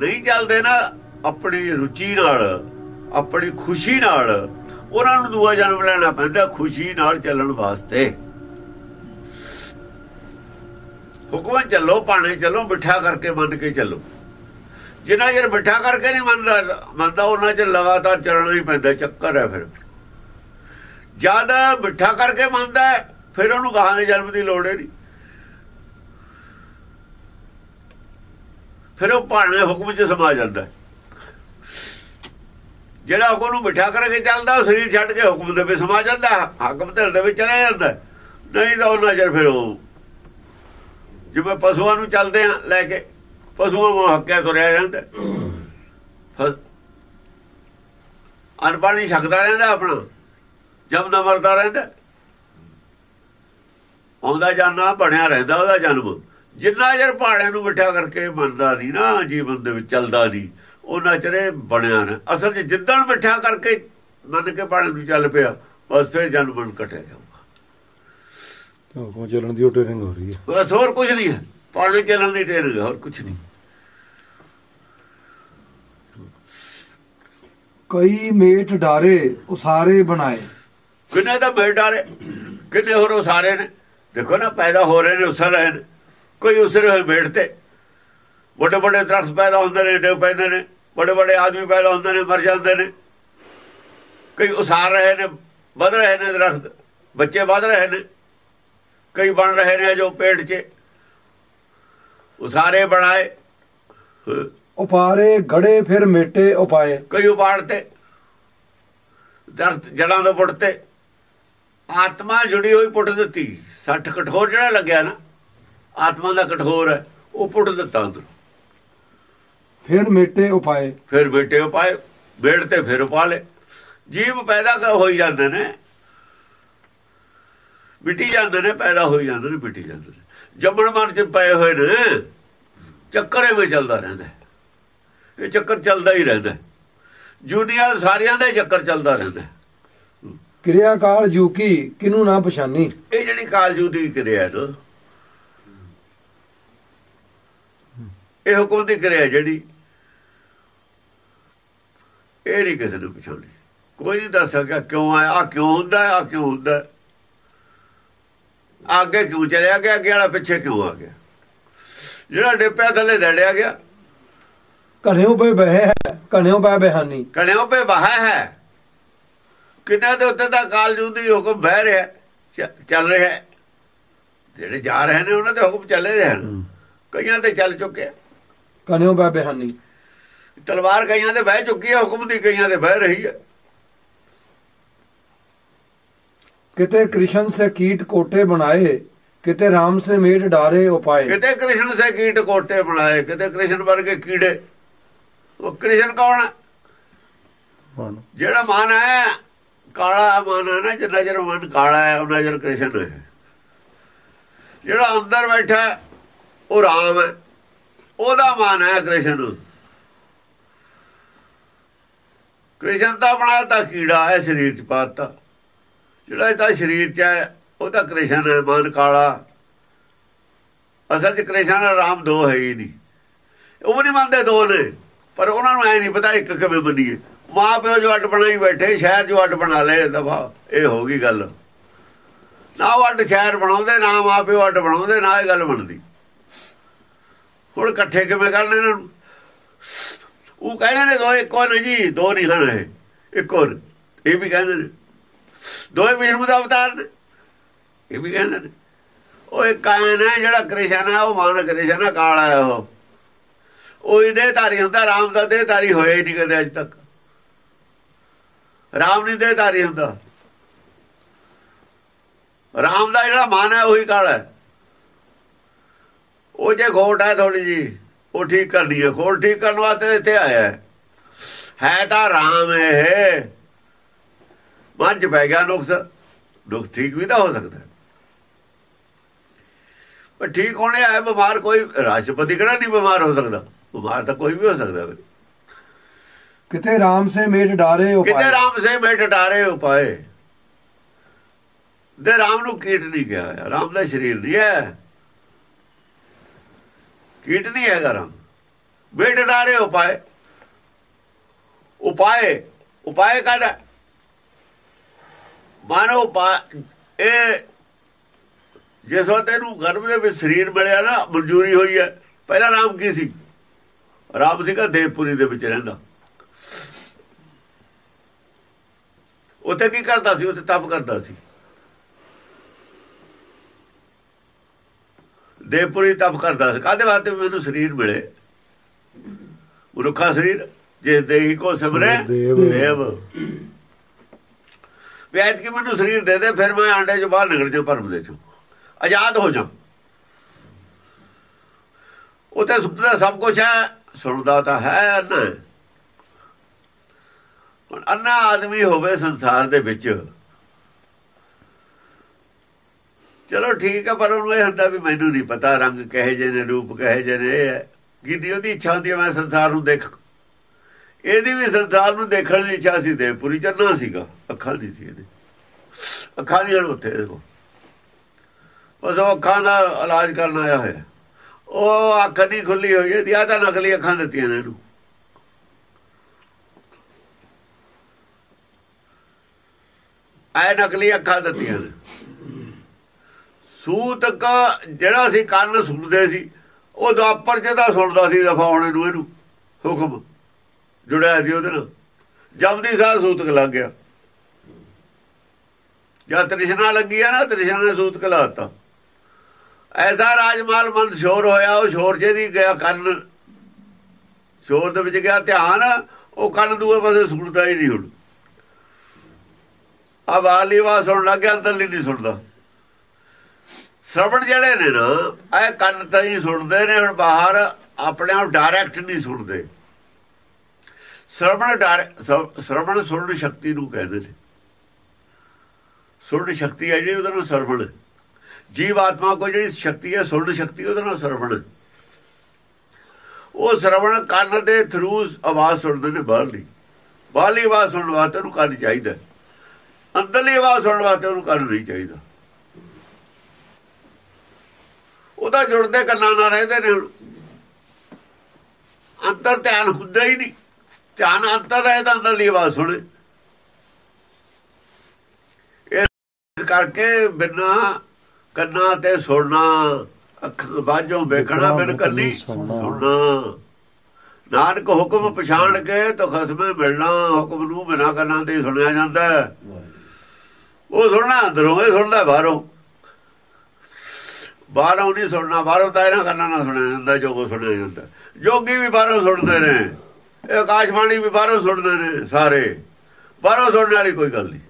ਨਹੀਂ ਚੱਲਦੇ ਨਾ ਆਪਣੀ ਰੁਚੀ ਨਾਲ ਆਪਣੀ ਖੁਸ਼ੀ ਨਾਲ ਉਹਨਾਂ ਨੂੰ ਦੂਆ ਜਨਮ ਲੈਣਾ ਪੈਂਦਾ ਖੁਸ਼ੀ ਨਾਲ ਚੱਲਣ ਵਾਸਤੇ। ਹੁਕਮ ਚੱਲੋ ਪਾਣੇ ਚੱਲੋ, ਮਿੱਠਾ ਕਰਕੇ ਮੰਨ ਕੇ ਚੱਲੋ। ਜਿੰਨਾ ਚਿਰ ਮਿੱਠਾ ਕਰਕੇ ਨਹੀਂ ਮੰਨਦਾ ਮੰਨਦਾ ਉਹਨਾਂ ਚਿਰ ਲਗਾਤਾਰ ਚੱਲਣਾ ਹੀ ਪੈਂਦਾ, ਚੱਕਰ ਹੈ ਫਿਰ। ਜ਼ਿਆਦਾ ਮਿੱਠਾ ਕਰਕੇ ਮੰਨਦਾ ਫਿਰ ਉਹਨੂੰ ਗਾਹਾਂ ਦੇ ਜਨਮ ਦੀ ਲੋੜ ਨਹੀਂ। ਫਿਰ ਉਹ ਭਾਣੇ ਹੁਕਮ 'ਚ ਸਮਾ ਜਾਂਦਾ ਜਿਹੜਾ ਹੁਕਮ ਨੂੰ ਮਿੱਠਾ ਕਰਕੇ ਚੱਲਦਾ, ਉਹ ਸਰੀਰ ਛੱਡ ਕੇ ਹੁਕਮ ਦੇ ਵਿੱਚ ਸਮਾ ਜਾਂਦਾ, ਹਾਕਮ ਧਿਰ ਦੇ ਵਿੱਚ ਚਲਾ ਜਾਂਦਾ ਨਹੀਂ ਤਾਂ ਉਹਨਾਂ ਚਿਰ ਫਿਰ ਉਹ ਜਿਵੇਂ ਪਸ਼ੂਆਂ ਨੂੰ ਚੱਲਦੇ ਆ ਲੈ ਕੇ, ਪਸ਼ੂਆਂ ਨੂੰ ਹੱਕਿਆ ਤੁਰਿਆ ਜਾਂਦਾ। ਅਨਪੜ੍ਹ ਅਨਪੜ੍ਹ ਛਕਦਾ ਰਹਿੰਦਾ ਆਪਣਾ ਜਮਦਾ ਮਰਦਾ ਰਹਿੰਦਾ। ਆਉਂਦਾ ਜਾਣਾ ਬਣਿਆ ਰਹਿੰਦਾ ਉਹਦਾ ਜਨਮ। ਜਿੰਨਾ ਚਿਰ ਪਹਾੜਿਆਂ ਨੂੰ ਮਿੱਠਾ ਕਰਕੇ ਮੰਨਦਾ ਨਹੀਂ ਨਾ, ਜੀਵਨ ਦੇ ਵਿੱਚ ਚੱਲਦਾ ਨਹੀਂ, ਉਹਨਾਂ ਚਿਰ ਇਹ ਬਣਿਆ ਨਾ ਅਸਲ 'ਚ ਜਿੱਦਣ ਮਿੱਠਾ ਕਰਕੇ ਮੰਨ ਕੇ ਪਹਾੜਾਂ ਨੂੰ ਚੱਲ ਪਿਆ ਬਸ ਫਿਰ ਜਨਮ ਬਣ ਕਟਿਆ ਹੁਕਮ ਚੱਲਣ ਦੀ ਉਹ ਟ੍ਰੇਨਿੰਗ ਹੋ ਰਹੀ ਹੈ। ਬਸ ਹੋਰ ਕੁਝ ਨਹੀਂ ਹੈ। ਪਹਾੜੇ ਚੱਲਣ ਦੀ ਟ੍ਰੇਨਿੰਗ ਹੋਰ ਕੁਝ ਨਹੀਂ। ਕਈ ਮੇਟ ਡਾਰੇ ਉਸਾਰੇ ਬਣਾਏ। ਕਿੰਨੇ ਤਾਂ ਬੇਟ ਡਾਰੇ? ਕਿੰਨੇ ਹੋਰ ਉਹ ਸਾਰੇ ਨੇ? ਦੇਖੋ ਨਾ ਪੈਦਾ ਹੋ ਰਹੇ ਨੇ ਉਸਰ ਰਹੇ ਨੇ। ਕੋਈ ਉਸਰੇ ਹੋਏ ਬੇਟ ਤੇ। ਵੱਡੇ ਵੱਡੇ ਦਰਖਤ ਪੈਦਾ ਹੁੰਦੇ ਨੇ ਡਿੱਗ ਪੈਂਦੇ ਨੇ। ਵੱਡੇ ਵੱਡੇ ਆਦਮੀ ਪੈਦਾ ਹੁੰਦੇ ਨੇ ਮਰ ਜਾਂਦੇ ਨੇ। ਕਈ ਉਸਾਰ ਰਹੇ ਨੇ ਵਧ ਰਹੇ ਨੇ ਦਰਖਤ। ਬੱਚੇ ਵਧ ਰਹੇ ਨੇ। ਕਈ ਬਣ ਰਹੇ ਨੇ ਜੋ ਪੇੜ 'ਚ। ਉਸਾਰੇ ਬਣਾਏ। ਉਪਾਰੇ ਗੜੇ ਫਿਰ ਮੇਟੇ ਉਪਾਏ। ਕਈ ਉਬਾੜਤੇ ਦਰਖਤ ਜੜਾਂ ਤੋਂ ਪੁੱਟਤੇ। ਆਤਮਾ ਜੁੜੀ ਹੋਈ ਪੁੱਟ ਦਿੱਤੀ। ਸੱਠ ਕਠੋਰ ਜਿਹੜਾ ਲੱਗਿਆ ਨਾ ਆਤਮਾ ਦਾ ਕਠੋਰ ਹੈ ਉਹ ਪੁੱਟ ਦਿੱਤਾ ਅੰਦਰ। ਫਿਰ ਮੇਟੇ ਉਪਾਏ। ਫਿਰ ਬੇਟੇ ਉਪਾਏ। ਬੇੜ ਤੇ ਫਿਰ ਉਪਾ ਲੇ ਜੀਵ ਪੈਦਾ ਹੋਈ ਜਾਂਦੇ ਨੇ। ਮਿੱਟੀ ਜਾਂਦੇ ਨੇ ਪੈਦਾ ਹੋਈ ਜਾਂਦੇ ਨੇ ਮਿੱਟੀ ਜਾਂਦੇ ਨੇ ਜੰਮਣ ਮਨ ਚ ਪਏ ਹੋਏ ਨੇ ਚੱਕਰ ਐਵੇਂ ਚੱਲਦਾ ਰਹਿੰਦਾ। ਇਹ ਚੱਕਰ ਚੱਲਦਾ ਹੀ ਰਹਿੰਦਾ। ਜੁਨੀਆਂ ਸਾਰਿਆਂ ਦਾ ਚੱਕਰ ਚੱਲਦਾ ਰਹਿੰਦਾ। ਕਿਰਿਆ ਕਾਲ ਜੂਕੀ ਕਿਨੂੰ ਨਾ ਪਛਾਨੀ ਇਹ ਜਿਹੜੀ ਕਾਲਜੂ ਦੀ ਕਿਰਿਆ ਨਾ ਇਹ ਹੁਕਮ ਦੀ ਕਿਰਿਆ ਜਿਹੜੀ ਇਹ ਨਹੀਂ ਕਿਸੇ ਨੂੰ ਪਛਾਣੀ ਕੋਈ ਨਹੀਂ ਦੱਸ ਸਕਿਆ ਕਿਉਂ ਆਇਆ ਆ ਕਿਉਂ ਹੁੰਦਾ ਆ ਕਿਉਂ ਹੁੰਦਾ? ਅੱਗੇ ਕਿਉਂ ਚਲਿਆ ਗਿਆ? ਅੱਗੇ ਵਾਲਾ ਪਿੱਛੇ ਕਿਉਂ ਆ ਗਿਆ? ਜਿਹੜਾ ਡਿੱਪਿਆ ਥੱਲੇ ਦੜਿਆ ਗਿਆ। ਘਣਿਓ ਪਏ ਬਹਿ ਹੈ ਘਣਿਓ ਪੈ ਬਿਹਾਨੀ। ਕਣਿਓ ਪੇ ਵਹਾ ਹੈ। ਕਿੰਨਾ ਦੇ ਉੱਤੇ ਤਾਂ ਕਾਲਜੂ ਦੀ ਹੁਕਮ ਬਹਿ ਰਿਹਾ ਚੱਲ ਰਿਹਾ। ਜਿਹੜੇ ਜਾ ਰਹੇ ਨੇ ਉਹਨਾਂ ਦੇ ਹੁਕਮ ਚੱਲੇ ਰਹੇ ਹਨ। ਕਈਆਂ ਤੇ ਚੱਲ ਚੁੱਕੇ। ਘਣਿਓ ਪੈ ਬਿਹਾਨੀ। ਤਲਵਾਰ ਕਈਆਂ ਤੇ ਬਹਿ ਚੁੱਕੀ ਹੈ ਹੁਕਮ ਦੀ ਕਈਆਂ ਤੇ ਬਹਿ ਰਹੀ ਹੈ। ਕਿਤੇ ਕ੍ਰਿਸ਼ਨ ਸੇ ਕੀਟ ਕੋਟੇ ਬਣਾਏ ਕਿਤੇ ਰਾਮ ਸੇ ਮੇਟ ਡਾਰੇ ਉਪਾਏ। ਕਿਤੇ ਕ੍ਰਿਸ਼ਨ ਸੇ ਕੀਟ ਕੋਟੇ ਬਣਾਏ ਕਿਤੇ ਕ੍ਰਿਸ਼ਨ ਵਰਗੇ ਕੀੜੇ। ਉਹ ਕ੍ਰਿਸ਼ਨ ਕੌਣ ਹੈ? ਜਿਹੜਾ ਮਨ ਹੈ ਕਾਲਾ ਮਨ ਹੈ ਨਾ ਜਿੰਨਾ ਚਿਰ ਮਨ ਕਾਲਾ ਹੈ ਉਹਨਾਂ ਚਿਰ ਕ੍ਰਿਸ਼ਨ ਹੈ। ਜਿਹੜਾ ਅੰਦਰ ਬੈਠਾ ਉਹ ਰਾਮ ਹੈ। ਉਹਦਾ ਮਨ ਹੈ ਕ੍ਰਿਸ਼ਨ। ਕ੍ਰਿਸ਼ਨ ਤਾਂ ਬਣਾਇਆ ਤਾਂ ਕੀੜਾ ਹੈ ਸਰੀਰ ਚ ਪਾਤਾ। ਜਿਹੜਾ ਇਹਦਾ ਸਰੀਰ ਚ ਹੈ ਉਹ ਤਾਂ ਕ੍ਰਿਸ਼ਨ ਹੈ ਮਨ ਕਾਲਾ। ਅਸਲ ਚ ਕ੍ਰਿਸ਼ਨ ਔਰ ਰਾਮ ਦੋ ਹੈ ਹੀ ਨਹੀਂ। ਉਹ ਵੀ ਨਹੀਂ ਮੰਨਦੇ ਦੋ ਨੇ, ਪਰ ਉਹਨਾਂ ਨੂੰ ਐ ਨਹੀਂ ਪਤਾ ਇੱਕ ਕਿਵੇਂ ਬਣੀਏ ਮਾਂ ਪਿਓ ਜੋ ਅੱਡ ਬਣਾਈ ਬੈਠੇ, ਸ਼ਹਿਰ ਜੋ ਅੱਡ ਬਣਾ ਲਏ ਦਫਾ ਇਹ ਹੋ ਗਈ ਗੱਲ। ਨਾ ਉਹ ਅੱਡ ਸ਼ਹਿਰ ਬਣਾਉਂਦੇ, ਨਾ ਮਾਂ ਪਿਓ ਅੱਡ ਬਣਾਉਂਦੇ, ਨਾ ਇਹ ਗੱਲ ਬਣਦੀ। ਹੁਣ ਇਕੱਠੇ ਕਿਵੇਂ ਕਰਨੇ ਇਹਨਾਂ ਨੂੰ? ਉਹ ਕਹਿੰਦੇ ਨੇ ਦੋ, ਇੱਕੋ ਨੇ ਜੀ, ਦੋ ਨਹੀਂ ਹਨ ਇੱਕੋ ਨੇ ਇਹ ਵੀ ਕਹਿੰਦੇ ਨੇ। ਦੋਏ ਵਿਸ਼ਨੂੰ ਦਾ ਅਵਤਾਰ ਨੇ। ਇਹ ਵੀ ਕਹਿੰਦੇ ਨੇ। ਉਹ ਇੱਕ ਕਾਇਨ ਹੈ, ਜਿਹੜਾ ਕ੍ਰਿਸ਼ਨ ਹੈ, ਉਹ ਮਾਨ ਕ੍ਰਿਸ਼ਨ ਹੈ ਹੈ ਉਹ। ਉਹ ਇਹਦੇ ਧਾਰੀ ਹੁੰਦਾ, ਰਾਮ ਦਾ ਦੇਹ ਧਾਰੀ ਹੋਇਆ ਹੀ ਨਹੀਂ ਕਦੇ ਅਜ ਤੱਕ। ਰਾਮ ਨਹੀਂ ਦੇਹ ਧਾਰੀ ਹੁੰਦਾ। ਰਾਮ ਦਾ ਜਿਹੜਾ ਮਨ ਹੈ, ਉਹੀ ਕਾਲ ਹੈ। ਉਹ ਜੇ ਖੋਟ ਹੈ ਥੋੜੀ ਜੀ ਉਹ ਠੀਕ ਕਰਨੀ ਹੈ। ਖੋਟ ਠੀਕ ਕਰਨ ਵਾਸਤੇ ਇੱਥੇ ਆਇਆ ਹੈ। ਹੈ ਤਾਂ ਰਾਮ ਇਹ। ਮਨ ਚ ਪੈ ਗਿਆ ਨੁਕਸ ਨੁਕਸ ਠੀਕ ਵੀ ਤਾਂ ਹੋ ਸਕਦਾ। ਪਰ ਠੀਕ ਹੋਣੇ ਆਏ ਬਿਮਾਰ ਕੋਈ ਰਾਸ਼ਟਰਪਤੀ ਕਿਹੜਾ ਨਹੀਂ ਬਿਮਾਰ ਹੋ ਸਕਦਾ। ਬਿਮਾਰ ਤਾਂ ਕੋਈ ਵੀ ਹੋ ਸਕਦਾ ਹੈ ਕਿਤੇ ਰਾਮ ਸੇ ਮੇਟ ਡਾਰੇ ਕਿਤੇ ਉਪਾਏ ਰਾਮ ਸੇ ਮੈਂ ਟਟਾਰੇ ਉਪਾਏ ਦੇ ਰਾਮ ਨੂੰ ਕੀਟ ਨਹੀਂ ਕਿਹਾ। ਰਾਮ ਦਾ ਸਰੀਰ ਨਹੀਂ ਹੈ। ਕੀਟ ਨਹੀਂ ਹੈਗਾ ਰਾਮ। ਬੇ ਟਟਾਰੇ ਉਪਾਏ ਉਪਾਏ ਉਪਾਏ ਕਾਹਦਾ? ਮਾਨੋ ਇਹ ਜਿਸ ਵਕਤ ਇਹਨੂੰ ਗਰਭ ਦੇ ਵਿੱਚ ਸਰੀਰ ਮਿਲਿਆ ਨਾ ਮਨਜ਼ੂਰੀ ਹੋਈ ਹੈ। ਪਹਿਲਾਂ ਰਾਮ ਕੀ ਸੀ? ਰਾਮ ਸੀਗਾ ਦੇਵਪੁਰੀ ਦੇ ਵਿੱਚ ਰਹਿੰਦਾ। ਉੱਥੇ ਕੀ ਕਰਦਾ ਸੀ? ਉੱਥੇ ਤਪ ਕਰਦਾ ਸੀ। ਦੇਵਪੁਰੀ ਤਪ ਕਰਦਾ ਸੀ। ਕਾਹਦੇ ਵਾਸਤੇ ਮੈਨੂੰ ਸਰੀਰ ਮਿਲੇ? ਮਨੁੱਖਾ ਸਰੀਰ ਜਿਸ ਦੇਹੀ ਕੋ ਸਿਮਰੇ ਦੇਵ। ਦੇਵ ਵੈਦ ਕਿ ਮੈਨੂੰ ਸਰੀਰ ਦੇ ਦੇ, ਫਿਰ ਮੈਂ ਆਂਡੇ ਚੋਂ ਬਾਹਰ ਨਿਕਲ ਜਾ ਭਰਮ ਦੇ ਚੋਂ। ਆਜ਼ਾਦ ਹੋ ਜਾ ਉਤੇ ਸੁਪਨਾ ਸਭ ਕੁਝ ਹੈ, ਸੁਣਦਾ ਤਾਂ ਹੈ ਅੰਨਾ ਹੁਣ ਅੰਨਾ ਆਦਮੀ ਹੋਵੇ ਸੰਸਾਰ ਦੇ ਵਿੱਚ। ਚਲੋ ਠੀਕ ਹੈ, ਪਰ ਉਹਨੂੰ ਇਹ ਹੁੰਦਾ ਵੀ ਮੈਨੂੰ ਨਹੀਂ ਪਤਾ ਰੰਗ ਕਹੇ ਜੇ ਨੇ, ਰੂਪ ਕਹੇ ਜੇ ਨੇ, ਇਹ ਹੈ। ਕਿਦੀ ਉਹਦੀ ਇੱਛਾ ਹੁੰਦੀ ਹੈ, ਮੈਂ ਸੰਸਾਰ ਨੂੰ ਦੇਖ ਇਹਦੀ ਵੀ ਸੰਸਾਰ ਨੂੰ ਦੇਖਣ ਦੀ ਇੱਛਾ ਸੀ ਤੇ ਪੂਰੀ ਚੰਨਾ ਸੀਗਾ। ਅੱਖਾਂ ਨਹੀਂ ਸੀ ਇਹਦੇ। ਅੱਖਾਂ ਨਹੀਂ ਹਨ ਉੱਥੇ, ਦੇਖੋ। ਬਸ ਉਹ ਅੱਖਾਂ ਦਾ ਇਲਾਜ ਕਰਨ ਆਇਆ ਹੋਇਆ। ਉਹ ਅੱਖ ਨਹੀਂ ਖੁੱਲੀ ਹੋਈ ਹੈ ਦਿਆ ਤਾਂ ਨਕਲੀ ਅੱਖਾਂ ਦਿੱਤੀਆਂ ਨੇ ਇਹਨੂੰ। ਐ ਨਕਲੀ ਅੱਖਾਂ ਦਿੱਤੀਆਂ ਨੇ। ਸੂਤਕ ਜਿਹੜਾ ਸੀ ਕੰਨ ਸੁਣਦੇ ਸੀ, ਉਹ ਦੁਆਪਰ ਚ ਤਾਂ ਸੁਣਦਾ ਸੀ ਦਫ਼ਾ ਹੋਣੇ ਨੂੰ ਇਹਨੂੰ, ਹੁਕਮ। ਜੁੜਿਆ ਸੀ ਉਹਦੇ ਨਾਲ। ਜਪਦੀ ਸਾਰ ਸੂਤਕ ਲੱਗ ਗਿਆ। ਜਦ ਤ੍ਰਿਸ਼ਨਾ ਲੱਗੀ ਆ ਨਾ, ਤ੍ਰਿਸ਼ਨਾ ਨੇ ਸੂਤਕ ਲਾਤਾ ਐਸਾ ਰਾਜਮਾਲ ਮਨ ਸ਼ੋਰ ਹੋਇਆ, ਉਹ ਸ਼ੋਰ ਜਿਹਦੀ ਗਿਆ, ਕੰਨ। ਸ਼ੋਰ ਦੇ ਵਿੱਚ ਗਿਆ ਧਿਆਨ, ਉਹ ਕੰਨ ਦੂਏ ਪਾਸੇ ਸੁਣਦਾ ਹੀ ਨਹੀਂ ਹੁਣ। ਆ ਵਾਲੀ ਵਾ ਸੁਣ ਲੱਗਿਆ ਅੰਦਰਲੀ ਨਹੀਂ ਸੁਣਦਾ ਸ਼ਰਵਣ ਜਿਹੜੇ ਨੇ ਨਾ, ਇਹ ਕੰਨ ਤਾਂ ਹੀ ਸੁਣਦੇ ਨੇ, ਹੁਣ ਬਾਹਰ ਆਪਣੇ ਆਪ ਡਾਇਰੈਕਟ ਨਹੀਂ ਸੁਣਦੇ ਸ਼ਰਵਣ ਡਰ ਸ਼ਰਵਣ ਸੁਣਨ ਸ਼ਕਤੀ ਨੂੰ ਕਹਿੰਦੇ ਨੇ। ਸੁਣਨ ਸ਼ਕਤੀ ਹੈ ਜਿਹੜੀ, ਉਹਦਾ ਨਾਮ ਸ਼ਰਵਣ। ਜੀਵ ਆਤਮਾ ਕੋ ਜਿਹੜੀ ਸ਼ਕਤੀ ਹੈ ਸੁਣਨ ਸ਼ਕਤੀ, ਉਹਦਾ ਨਾਮ ਸ਼ਰਵਣ। ਉਹ ਸ਼ਰਵਣ ਕੰਨ ਦੇ ਥਰੂ ਆਵਾਜ਼ ਸੁਣਦੇ ਨੇ ਬਾਹਰਲੀ। ਬਾਹਰਲੀ ਆਵਾਜ਼ ਸੁਣਨ ਵਾਸਤੇ ਉਹਨੂੰ ਕੰਨ ਚਾਹੀਦਾ। ਅੰਦਰਲੀ ਆਵਾਜ਼ ਸੁਣਨ ਵਾਸਤੇ ਉਹਨੂੰ ਕੰਨ ਨਹੀਂ ਚਾਹੀਦਾ। ਉਹਦਾ ਜੁੜਦੇ ਕੰਨਾਂ ਨਾਲ ਰਹਿੰਦੇ ਨੇ ਹੁਣ। ਅੰਦਰ ਧਿਆਨ ਹੁੰਦਾ ਹੀ ਨਹੀਂ। ਧਿਆਨ ਅੰਦਰ ਰਹਿਦਾ ਅੰਦਰਲੀ ਆਵਾਜ਼ ਸੁਣੇ। ਇਸ ਕਰਕੇ ਬਿਨਾ ਕੰਨਾਂ ਤੇ ਸੁਣਨਾ ਅੱਖਾਂ ਬਾਝੋਂ ਵੇਖਣਾ ਬਿਨ ਕੰਨੀ ਸੁਣਨਾ। ਨਾਨਕ ਹੁਕਮ ਪਛਾਣ ਕੇ ਤਾਂ ਖਸਮੇ ਮਿਲਣਾ ਹੁਕਮ ਨੂੰ ਬਿਨਾ ਕੰਨਾਂ ਤੇ ਸੁਣਿਆ ਜਾਂਦਾ। ਉਹ ਸੁਣਨਾ ਅੰਦਰੋਂ ਇਹ ਸੁਣਦਾ ਬਾਹਰੋਂ। ਬਾਹਰੋਂ ਨਹੀਂ ਸੁਣਨਾ ਬਾਹਰੋਂ ਤਾਂ ਇਹਨਾਂ ਕੰਨਾਂ ਨਾਲ ਸੁਣਿਆ ਜਾਂਦਾ ਜੋ ਕੋ ਸੁਣਿਆ ਜਾਂਦਾ। ਜੋਗੀ ਵੀ ਬਾਹਰੋਂ ਸੁਣਦੇ ਨੇ। ਇਹ ਆਕਾਸ਼ਵਾਣੀ ਵੀ ਬਾਹਰੋਂ ਸੁਣਦੇ ਨੇ ਸਾਰੇ। ਬਾਹਰੋਂ ਸੁਣਨ ਵਾਲੀ ਕੋਈ ਗੱਲ ਨਹੀਂ।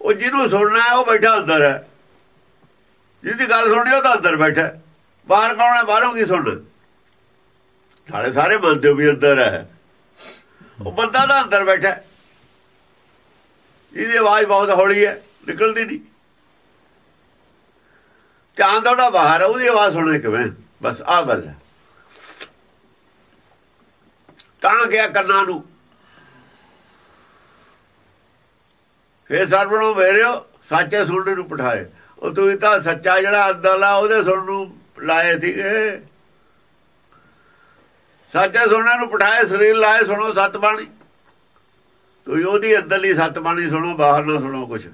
ਉਹ ਜਿਹਨੂੰ ਸੁਣਨਾ ਹੈ, ਉਹ ਬੈਠਾ ਅੰਦਰ ਹੈ। ਜਿਹਦੀ ਗੱਲ ਸੁਣਨੀ ਉਹ ਤਾਂ ਅੰਦਰ ਬੈਠਾ ਬਾਹਰ ਕੌਣ ਹੈ, ਬਾਹਰੋਂ ਕੀ ਸੁਣਨਾ? ਨਾਲੇ ਸਾਰੇ ਮੰਨਦੇ ਵੀ ਅੰਦਰ ਹੈ। ਉਹ ਬੰਦਾ ਤਾਂ ਅੰਦਰ ਬੈਠਾ ਇਹਦੀ ਆਵਾਜ਼ ਬਹੁਤ ਹੌਲੀ ਹੈ, ਨਿਕਲਦੀ ਨਹੀਂ। ਧਿਆਨ ਤੁਹਾਡਾ ਬਾਹਰ ਉਹਦੀ ਆਵਾਜ਼ ਸੁਣੇ ਕਿਵੇਂ ਬਸ ਆ ਗੱਲ ਹੈ। ਤਾਂ ਗਿਆ ਕੰਨਾਂ ਨੂੰ। ਫੇਰ ਸਰਬਣੋਂ ਵੇਰਿਓ, ਸੱਚੇ ਸੁਣਨ ਨੂੰ ਪਠਾਏ ਉਹ ਤੂੰ ਤਾਂ ਸੱਚਾ ਜਿਹੜਾ ਅੰਦਰਲਾ, ਉਹਦੇ ਸੁਣਨ ਨੂੰ ਲਾਏ ਸੀਗੇ। ਸੱਚੇ ਸੁਣਨ ਨੂੰ ਪਠਾਏ ਸਰੀਰ ਲਾਏ, ਸੁਣੋ ਸਤ ਬਾਣੀ ਤੂੰ ਉਹਦੀ ਅੰਦਰਲੀ ਸਤ ਬਾਣੀ ਸੁਣੋ, ਬਾਹਰ ਨਾ ਸੁਣੋ ਕੁਛ।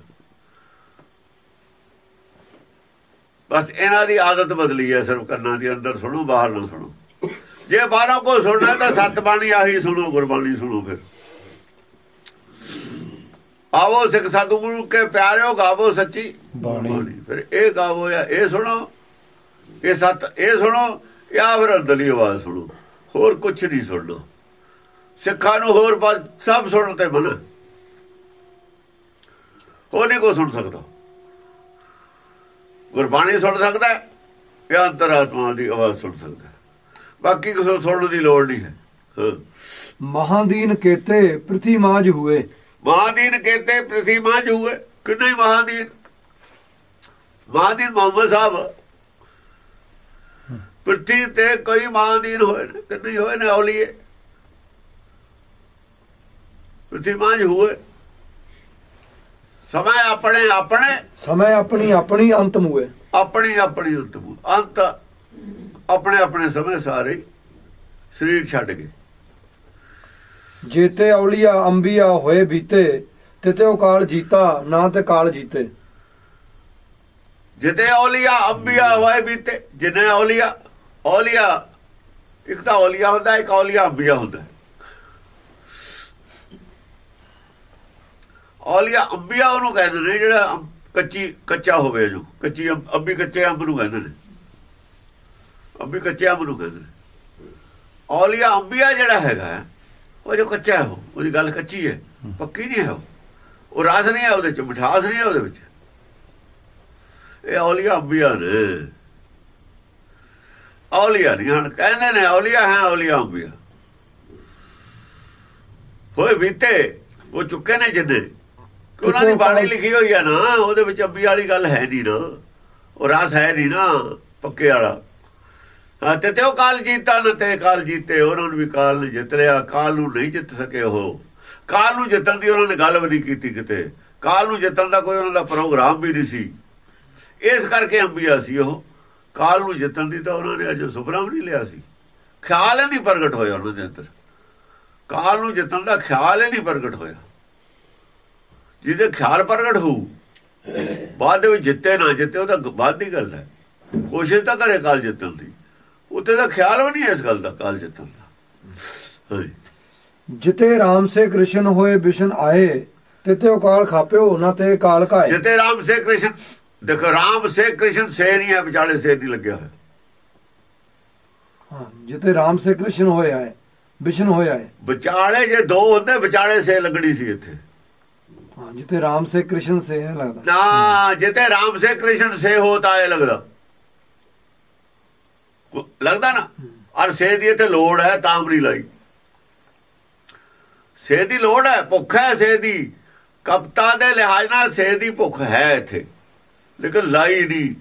ਬਸ ਇਹਨਾਂ ਦੀ ਆਦਤ ਬਦਲੀ ਹੈ ਸਿਰਫ ਕੰਨਾਂ ਦੀ, ਅੰਦਰ ਸੁਣੋ, ਬਾਹਰ ਨਾ ਸੁਣੋ। ਜੇ ਬਾਹਰੋਂ ਕੋ ਸੁਣਨਾ ਤਾਂ ਸਤ ਬਾਣੀ ਆਹੀ ਸੁਣੋ ਗੁਰਬਾਣੀ ਸੁਣੋ ਫਿਰ। ਆਵੋ ਸਿੱਖ ਸਤਿਗੁਰੂ ਕੇ ਪਿਆਰਿਓ ਗਾਵੋ ਸੱਚੀ ਬਾਣੀ। ਫਿਰ ਇਹ ਗਾਵੋ ਜਾਂ ਇਹ ਸੁਣੋ ਇਹ ਸਤ ਇਹ ਸੁਣੋ ਜਾਂ ਫਿਰ ਅੰਦਰਲੀ ਆਵਾਜ਼ ਸੁਣੋ। ਹੋਰ ਕੁਝ ਨਹੀਂ ਸੁਣਨਾ ਸਿੱਖਾਂ ਨੂੰ ਹੋਰ ਸਭ ਸੁਣਨ ਤੇ ਮਨ ਹੋਰ ਨਹੀਂ ਕੋ ਸੁਣ ਸਕਦਾ। ਗੁਰਬਾਣੀ ਸੁਣ ਸਕਦਾ ਹੈ, ਜਾਂ ਅੰਤਰਾਤਮਾ ਦੀ ਆਵਾਜ਼ ਸੁਣ ਸਕਦਾ। ਬਾਕੀ ਕਿਸੇ ਨੂੰ ਸੁਣਨ ਦੀ ਲੋੜ ਨਹੀਂ ਹੈ। ਮਹਾਦੀਨ ਕੇਤੇ ਪ੍ਰਥੀ ਮਾਜ ਹੁਏ। ਮਹਾਦੀਨ ਕਹਤੇ ਪ੍ਰਥੀ ਮਾਂ ਜੂਏ ਕਿੰਨੇ ਮਹਾਦੀਨ। ਮਹਾਦੀਨ ਮੁਹੰਮਦ ਸਾਹਿਬ। ਪ੍ਰਥੀ ਤੇ ਕਈ ਮਹਾਦੀਨ ਹੋਏ ਨੇ। ਕਿੰਨੇ ਹੋਏ ਨੇ ਔਲੀਏ। ਪ੍ਰਥੀ ਮਾਂ ਹੋਏ। ਸਮਾਂ ਆਪਣੇ ਆਪਣੇ ਸਮੇਂ ਆਪਣੀ ਆਪਣੀ ਅੰਤ ਮੁਏ ਆਪਣੀ ਆਪਣੀ ਉਤਮ ਅੰਤ ਆਪਣੇ ਆਪਣੇ ਸਮੇਂ ਸਾਰੇ ਸਰੀਰ ਛੱਡ ਗਏ। ਜੇਤੇ ਔਲੀਆ ਅੰਬੀਆ ਹੋਏ ਬੀਤੇ ਤਿਤੇ ਉਹ ਕਾਲ ਜੀਤਾ ਨਾ ਤੇ ਕਾਲ ਜੀਤੇ। ਜਿਤੇ ਔਲੀਆ ਅੰਬੀਆ ਹੋਏ ਬੀਤੇ ਜਿਨੇ ਔਲੀਆ ਔਲੀਆ ਇੱਕ ਤਾਂ ਔਲੀਆ ਹੁੰਦਾ ਇੱਕ ਔਲੀਆ ਅੰਬੀਆ ਹੁੰਦਾ। ਔਲੀਆ ਅੰਬੀਆ ਉਹਨੂੰ ਕਹਿੰਦੇ ਨੇ ਜਿਹੜਾ ਕੱਚੀ ਕੱਚਾ ਹੋਵੇ ਜੋ ਕੱਚੀ ਅੰਬੀ ਕੱਚੇ ਅੰਬ ਨੂੰ ਕਹਿੰਦੇ ਨੇ। ਅੰਬੀ ਕੱਚੇ ਅੰਬ ਨੂੰ ਕਹਿੰਦੇ ਔਲੀਆ ਅੰਬੀਆ ਜਿਹੜਾ ਹੈਗਾ ਉਹ ਜੋ ਕੱਚਾ ਹੈ ਉਹ ਉਹਦੀ ਗੱਲ ਕੱਚੀ ਹੈ ਪੱਕੀ ਨਹੀਂ ਹੈ ਉਹ। ਰਾਸ ਨਹੀਂ ਹੈ ਉਹਦੇ ਚ ਮਿਠਾਸ ਨਹੀਂ ਹੈ ਉਹਦੇ ਵਿੱਚ। ਇਹ ਔਲੀਆ ਅੰਬੀਆ ਨੇ। ਔਲੀਆ ਨਹੀਂ ਹਨ ਕਹਿੰਦੇ ਨੇ ਔਲੀਆ ਹੈ ਔਲੀਆ ਅੰਬੀਆ। ਹੋਏ ਬੀਤੇ ਉਹ ਚੁੱਕੇ ਨੇ ਜਿੰਨੇ। ਉਹਨਾਂ ਦੀ ਬਾਣੀ ਲਿਖੀ ਹੋਈ ਹੈ ਨਾ ਉਹਦੇ ਵਿੱਚ ਅੰਬੀ ਵਾਲੀ ਗੱਲ ਹੈ ਨਹੀਂ ਨਾ। ਉਹ ਰਾਸ ਹੈ ਨਹੀਂ ਨਾ ਪੱਕੇ ਵਾਲਾ। ਤੇ ਤੇ ਉਹ ਕਾਲ ਜੀਤਾ ਨਾ ਤੇ ਕਾਲ ਜੀਤੇ, ਉਹਨਾਂ ਨੂੰ ਵੀ ਕਾਲ ਨੇ ਜਿੱਤ ਲਿਆ, ਕਾਲ ਨੂੰ ਨਹੀਂ ਜਿੱਤ ਸਕੇ ਉਹ। ਕਾਲ ਨੂੰ ਜਿੱਤਣ ਦੀ ਉਹਨਾਂ ਨੇ ਗੱਲ ਵੀ ਨਹੀਂ ਕੀਤੀ ਕਿਤੇ। ਕਾਲ ਨੂੰ ਜਿੱਤਣ ਦਾ ਕੋਈ ਉਹਨਾਂ ਦਾ ਪ੍ਰੋਗਰਾਮ ਵੀ ਨਹੀਂ ਸੀ। ਇਸ ਕਰਕੇ ਅੰਬੀਆ ਸੀ ਉਹ। ਕਾਲ ਨੂੰ ਜਿੱਤਣ ਦੀ ਤਾਂ ਉਹਨਾਂ ਨੇ ਅਜੇ ਸੁਪਨਾ ਵੀ ਨਹੀਂ ਲਿਆ ਸੀ। ਖਿਆਲ ਹੀ ਨਹੀਂ ਪ੍ਰਗਟ ਹੋਇਆ ਉਹਨਾਂ ਦੇ ਅੰਦਰ। ਕਾਲ ਨੂੰ ਜਿੱਤਣ ਦਾ ਖਿਆਲ ਹੀ ਨਹੀਂ ਪ੍ਰਗਟ ਹੋਇਆ। ਜਿਹਦੇ ਖਿਆਲ ਪ੍ਰਗਟ ਹੋਊ, ਬਾਅਦ ਦੇ ਵਿੱਚ ਜਿੱਤੇ ਨਾ ਜਿੱਤੇ, ਉਹ ਤਾਂ ਬਾਅਦ ਦੀ ਗੱਲ ਹੈ। ਕੋਸ਼ਿਸ਼ ਤਾਂ ਕਰੇ ਕਾਲ ਜਿੱਤਣ ਦੀ। ਉੱਤੇ ਤਾਂ ਖਿਆਲ ਵੀ ਨਹੀਂ ਇਸ ਗੱਲ ਦਾ ਕਾਲ ਜਿੱਤਣ ਦਾ। ਜਿਤੇ RAM ਸੇ ਕ੍ਰਿਸ਼ਨ ਹੋਏ ਬਿਸ਼ਨ ਆਏ ਤਿਤੇ ਉਹ ਕਾਲ ਖਾਪਿਓ ਨਾ ਤੇ ਕਾਲ ਕਾਏ ਜਿਤੇ ਰਾਮ ਸੇ ਕ੍ਰਿਸ਼ਨ ਦੇਖੋ ਰਾਮ ਸੇ ਕ੍ਰਿਸ਼ਨ ਸੇ ਨਹੀਂ ਹੈ ਵਿਚਾਲੇ ਸੇ ਨਹੀਂ ਲੱਗਿਆ ਹੋਇਆ। ਹਾਂ ਜਿਤੇ RAM ਸੇ ਕ੍ਰਿਸ਼ਨ ਹੋਏ ਆਏ ਬਿਸ਼ਨ ਹੋਏ ਆਏ। ਵਿਚਾਲੇ ਜੇ ਦੋ ਹੁੰਦੇ ਵਿਚਾਲੇ ਸੇ ਲੱਗਣੀ ਸੀ ਇੱਥੇ। ਹਾਂ ਜਿਤੇ RAM ਸੇ ਕ੍ਰਿਸ਼ਨ ਸੇ ਹੈ ਲੱਗਦਾ। ਨਾ ਜਿਤੇ ਰਾਮ ਸੇ ਕ੍ਰਿਸ਼ਨ ਸੇ ਹੋਤਾ ਹੈ ਲੱਗਦਾ। ਲੱਗਦਾ ਨਾ? ਔਰ ਸੇ ਦੀ ਤੇ ਲੋੜ ਹੈ ਤਾਂ ਵੀ ਲਾਈ। ਸੇ ਦੀ ਲੋੜ ਹੈ ਭੁੱਖ ਹੈ ਸੇ ਦੀ। ਕਪਤਾ ਦੇ ਲਿਹਾਜ਼ ਨਾਲ ਸੇ ਦੀ ਭੁੱਖ ਹੈ ਇੱਥੇ। ਲੇਕਿਨ ਲਾਈ ਨਹੀਂ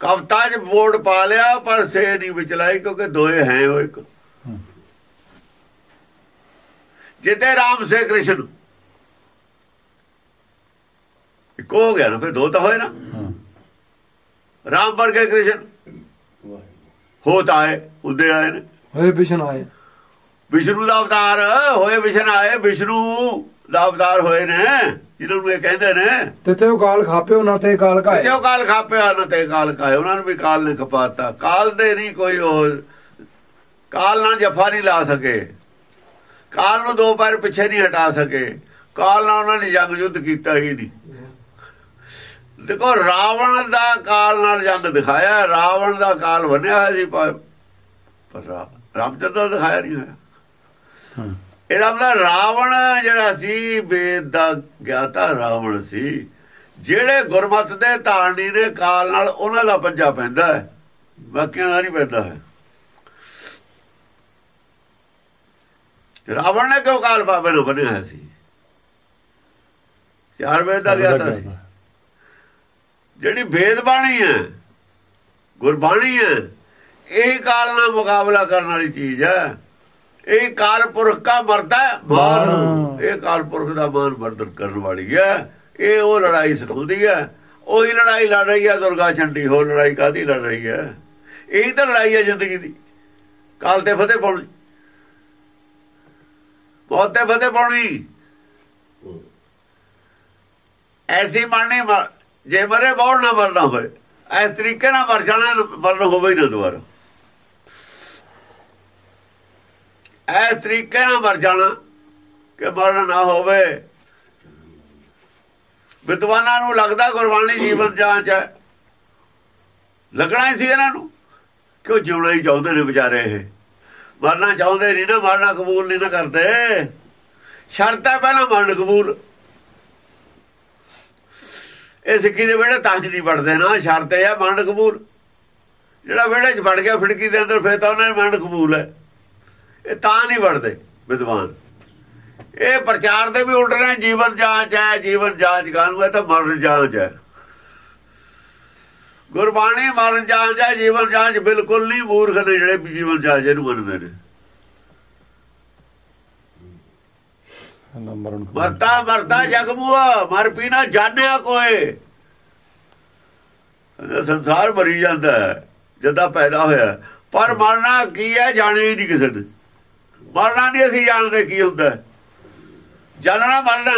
ਕਪਤਾ 'ਚ ਬੋਰਡ ਪਾ ਲਿਆ ਪਰ ਸੇ ਨਹੀਂ ਵਿੱਚ ਲਾਈ ਕਿਉਂਕਿ ਦੋਏ ਹੈ ਉਹ ਇੱਕ। ਜਿਤੇ ਰਾਮ ਸੇ ਕ੍ਰਿਸ਼ਨ। ਇੱਕ ਹੋ ਗਿਆ ਨਾ ਫਿਰ ਦੋ ਤਾਂ ਹੋਏ ਨਾ। ਰਾਮ ਵਰਗੇ ਕ੍ਰਿਸ਼ਨ। ਹੋਤ ਆਏ ਉਦੇ ਆਏ ਨੇ। ਹੋਏ ਬਿਸ਼ਨ ਆਏ। ਵਿਸ਼ਨੂੰ ਦਾ ਅਵਤਾਰ ਹੋਏ ਵਿਸ਼ਨ ਆਏ ਵਿਸ਼ਨੂੰ ਦਾ ਅਵਤਾਰ ਹੋਏ ਨੇ ਜਿਹਨਾਂ ਨੂੰ ਇਹ ਕਹਿੰਦੇ ਨੇ। ਤਿਤੇ ਉਹ ਕਾਲ ਖਾਪਿਓ ਨਾ ਤੇ ਕਾਲ ਕਾਏ। ਕਿਉਂ ਕਾਲ ਖਾਪਿਆ ਨਾ ਤੇ ਕਾਲ ਕਾਏ। ਉਹਨਾਂ ਨੂੰ ਵੀ ਕਾਲ ਨੇ ਖਪਾਤਾ। ਕਾਲ ਦੇ ਨਹੀਂ ਕੋਈ ਉਹ ਕਾਲ ਨਾਲ ਜਫਾ ਨਹੀਂ ਲਾ ਸਕੇ। ਕਾਲ ਨੂੰ ਦੋ ਪੈਰ ਪਿੱਛੇ ਨਹੀਂ ਹਟਾ ਸਕੇ। ਕਾਲ ਨਾਲ ਉਹਨਾਂ ਨੇ ਜੰਗ ਯੁੱਧ ਕੀਤਾ ਹੀ ਨਹੀਂ। ਦੇਖੋ ਰਾਵਣ ਦਾ ਕਾਲ ਨਾਲ ਜੰਗ ਦਿਖਾਇਆ ਰਾਵਣ ਦਾ ਕਾਲ ਬਣਿਆ ਹੋਇਆ ਸੀ ਪਰ ਰਾਮਚੰਦਰ ਦਾ ਦਿਖਾਇਆ ਨਹੀਂ ਹੋਇਆ। ਇਹਦਾ ਮਤਲਬ ਰਾਵਣ ਜਿਹੜਾ ਸੀ ਵੇਦ ਦਾ ਗਿਆਤਾ ਰਾਵਣ ਸੀ ਜਿਹੜੇ ਗੁਰਮਤ ਦੇ ਧਾਰਨੀ ਨੇ ਕਾਲ ਨਾਲ ਉਹਨਾਂ ਦਾ ਪੰਜਾ ਪੈਂਦਾ ਹੈ ਬਾਕੀਆਂ ਦਾ ਨਹੀਂ ਪੈਂਦਾ ਹੈ। ਰਾਵਣ ਨੇ ਕਿਉਂ ਕਾਲ ਬਾਬੇ ਨੂੰ ਬਣਿਆ ਸੀ? ਚਾਰ ਵੇਦ ਦਾ ਗਿਆਤਾ ਸੀ। ਜਿਹੜੀ ਵੇਦ ਬਾਣੀ ਹੈ ਗੁਰਬਾਣੀ ਹੈ ਇਹ ਕਾਲ ਨਾਲ ਮੁਕਾਬਲਾ ਕਰਨ ਵਾਲੀ ਚੀਜ਼ ਹੈ। ਇਹ ਕਾਲ ਪੁਰਖ ਦਾ ਮਰਦਾ ਹੈ ਮਾਨ। ਇਹ ਕਾਲ ਪੁਰਖ ਦਾ ਮਾਨ ਵਰਦਨ ਕਰਨ ਵਾਲੀ ਹੈ। ਇਹ ਉਹ ਲੜਾਈ ਸਿਖਾਉਂਦੀ ਹੈ। ਉਹੀ ਲੜਾਈ ਲੜ ਰਹੀ ਹੈ ਦੁਰਗਾ ਚੰਡੀ ਹੋ ਲੜਾਈ ਕਾਦੀ ਲੜ ਰਹੀ ਹੈ? ਇਹੀ ਤਾਂ ਲੜਾਈ ਹੈ ਜ਼ਿੰਦਗੀ ਦੀ। ਕਾਲ ਤੇ ਫਤਿਹ ਪਾਉਣੀ। ਮੌਤ ਤੇ ਫਤਿਹ ਪਾਉਣੀ। ਐਸੀ ਮਰ- ਜੇ ਮਰੇ ਬੌੜ ਨਾ ਮਰਨਾ ਹੋਵੇ ਇਸ ਤਰੀਕੇ ਨਾਲ ਮਰ ਜਾਣਾ, ਮਰਨ ਹੋਵੇ ਹੀ ਨਾ ਦੁਬਾਰਾ। ਇਸ ਤਰੀਕੇ ਨਾਲ ਮਰ ਜਾਣਾ ਕਿ ਮਰਨ ਨਾ ਹੋਵੇ। ਵਿਦਵਾਨਾਂ ਨੂੰ ਲੱਗਦਾ ਗੁਰਬਾਣੀ ਜੀਵਨ ਜਾਂਚ ਹੈ। ਲੱਗਣਾ ਹੀ ਸੀ ਇਹਨਾਂ ਨੂੰ। ਕਿਉਂ ਜਿਉਣਾ ਹੀ ਚਾਹੁੰਦੇ ਨੇ ਵਿਚਾਰੇ ਇਹ? ਮਰਨਾ ਚਾਹੁੰਦੇ ਨਹੀਂ ਨਾ, ਮਰਨਾ ਕਬੂਲ ਨਹੀਂ ਨਾ ਕਰਦੇ। ਸ਼ਰਤ ਹੈ ਪਹਿਲਾਂ ਮਰਨ ਕਬੂਲ। ਇਹ ਸਿੱਖੀ ਦੇ ਵਿਹੜੇ ਤਾਂ ਹੀ ਨਹੀਂ ਵੜਦੇ ਨਾ, ਸ਼ਰਤ ਇਹ ਹੈ ਮਰਨ ਕਬੂਲ। ਜਿਹੜਾ ਵਿਹੜੇ 'ਚ ਵੜ ਗਿਆ ਫਿੜਕੀ ਦੇ ਅੰਦਰ, ਫੇਰ ਤਾਂ ਉਹਨਾਂ ਨੇ ਮਰਨ ਕਬੂਲ ਹੈ। ਇਹ ਤਾਂ ਨਹੀਂ ਵੜਦੇ ਵਿਦਵਾਨ। ਇਹ ਪ੍ਰਚਾਰ ਦੇ ਵੀ ਉਲਟ ਰਹੇ, ਜੀਵਨ ਜਾਂਚ ਹੈ, ਜੀਵਨ ਜਾਂਚ ਕਾਨੂੰ ਹੈ ਤਾਂ ਮਰਨ ਜਾਂਚ ਹੈ। ਗੁਰਬਾਣੀ ਮਰਨ ਜਾਂਚ ਹੈ, ਜੀਵਨ ਜਾਂਚ ਬਿਲਕੁਲ ਨਹੀਂ, ਮੂਰਖ ਨੇ ਜਿਹੜੇ ਜੀਵਨ ਜਾਂਚ ਇਹਨੂੰ ਮੰਨਦੇ ਨੇ। ਨਾ ਮਰਨ ਮਰਤਾ ਮਰਤਾ ਜਗ ਮਰ ਪੀਣਾ ਜਾਣਿਆ ਕੋਏ। ਸੰਸਾਰ ਮਰੀ ਜਾਂਦਾ ਹੈ, ਜਦਾਂ ਪੈਦਾ ਹੋਇਆ ਪਰ ਮਰਨਾ ਕੀ ਹੈ, ਜਾਣੇ ਹੀ ਨਹੀਂ ਕਿਸੇ ਨੇ। ਮਰਨਾ ਨਹੀਂ, ਅਸੀਂ ਜਾਣਦੇ ਕੀ ਹੁੰਦਾ ਜਾਣਨਾ ਮਰਨਾ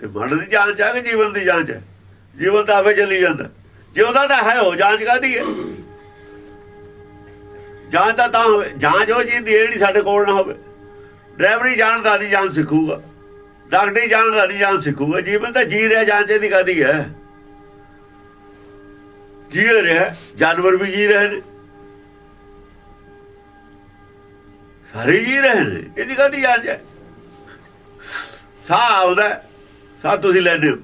ਤੇ ਮਰਨ ਦੀ ਜਾਂਚ ਹੈ ਕਿ ਜੀਵਨ ਦੀ ਜਾਂਚ ਹੈ ਜੀਵਨ ਤਾਂ ਆਵੇ ਚੱਲੀ ਜਾਂਦਾ। ਜਿਉਂਦਾ ਤਾਂ ਹੈ, ਉਹ ਜਾਂਚ ਕਾਦੀ ਹੈ? ਜਾਂਚ ਤਾਂ ਹੋਵੇ। ਜਾਂਚ ਉਹ ਜੀ ਦੀ ਜਿਹੜੀ ਸਾਡੇ ਕੋਲ ਨਾ ਹੋਵੇ। ਡਰਾਈਵਰੀ ਜਾਣਦਾ ਨਹੀਂ ਜਾਣ ਸਿੱਖੂਗਾ। ਡਾਕਟਰੀ ਜਾਣਦਾ ਨਹੀਂ ਜਾਣ ਸਿੱਖੂਗਾ। ਜੀਵਨ ਤਾਂ ਜੀ ਰਿਹਾ ਜਾਂਦੇ ਦੀ ਕਦੀ ਹੈ ਜੀ ਰਿਹਾ, ਜਾਨਵਰ ਵੀ ਜੀ ਰਹੇ ਨੇ। ਸਾਰੇ ਜੀ ਰਹੇ ਨੇ ਇਹਦੀ ਕਦੀ ਜਾਂਚ ਹੈ ਸਾਹ ਆਉਂਦਾ ਸਾਹ ਤੁਸੀਂ ਲੈਂਦੇ ਹੋ।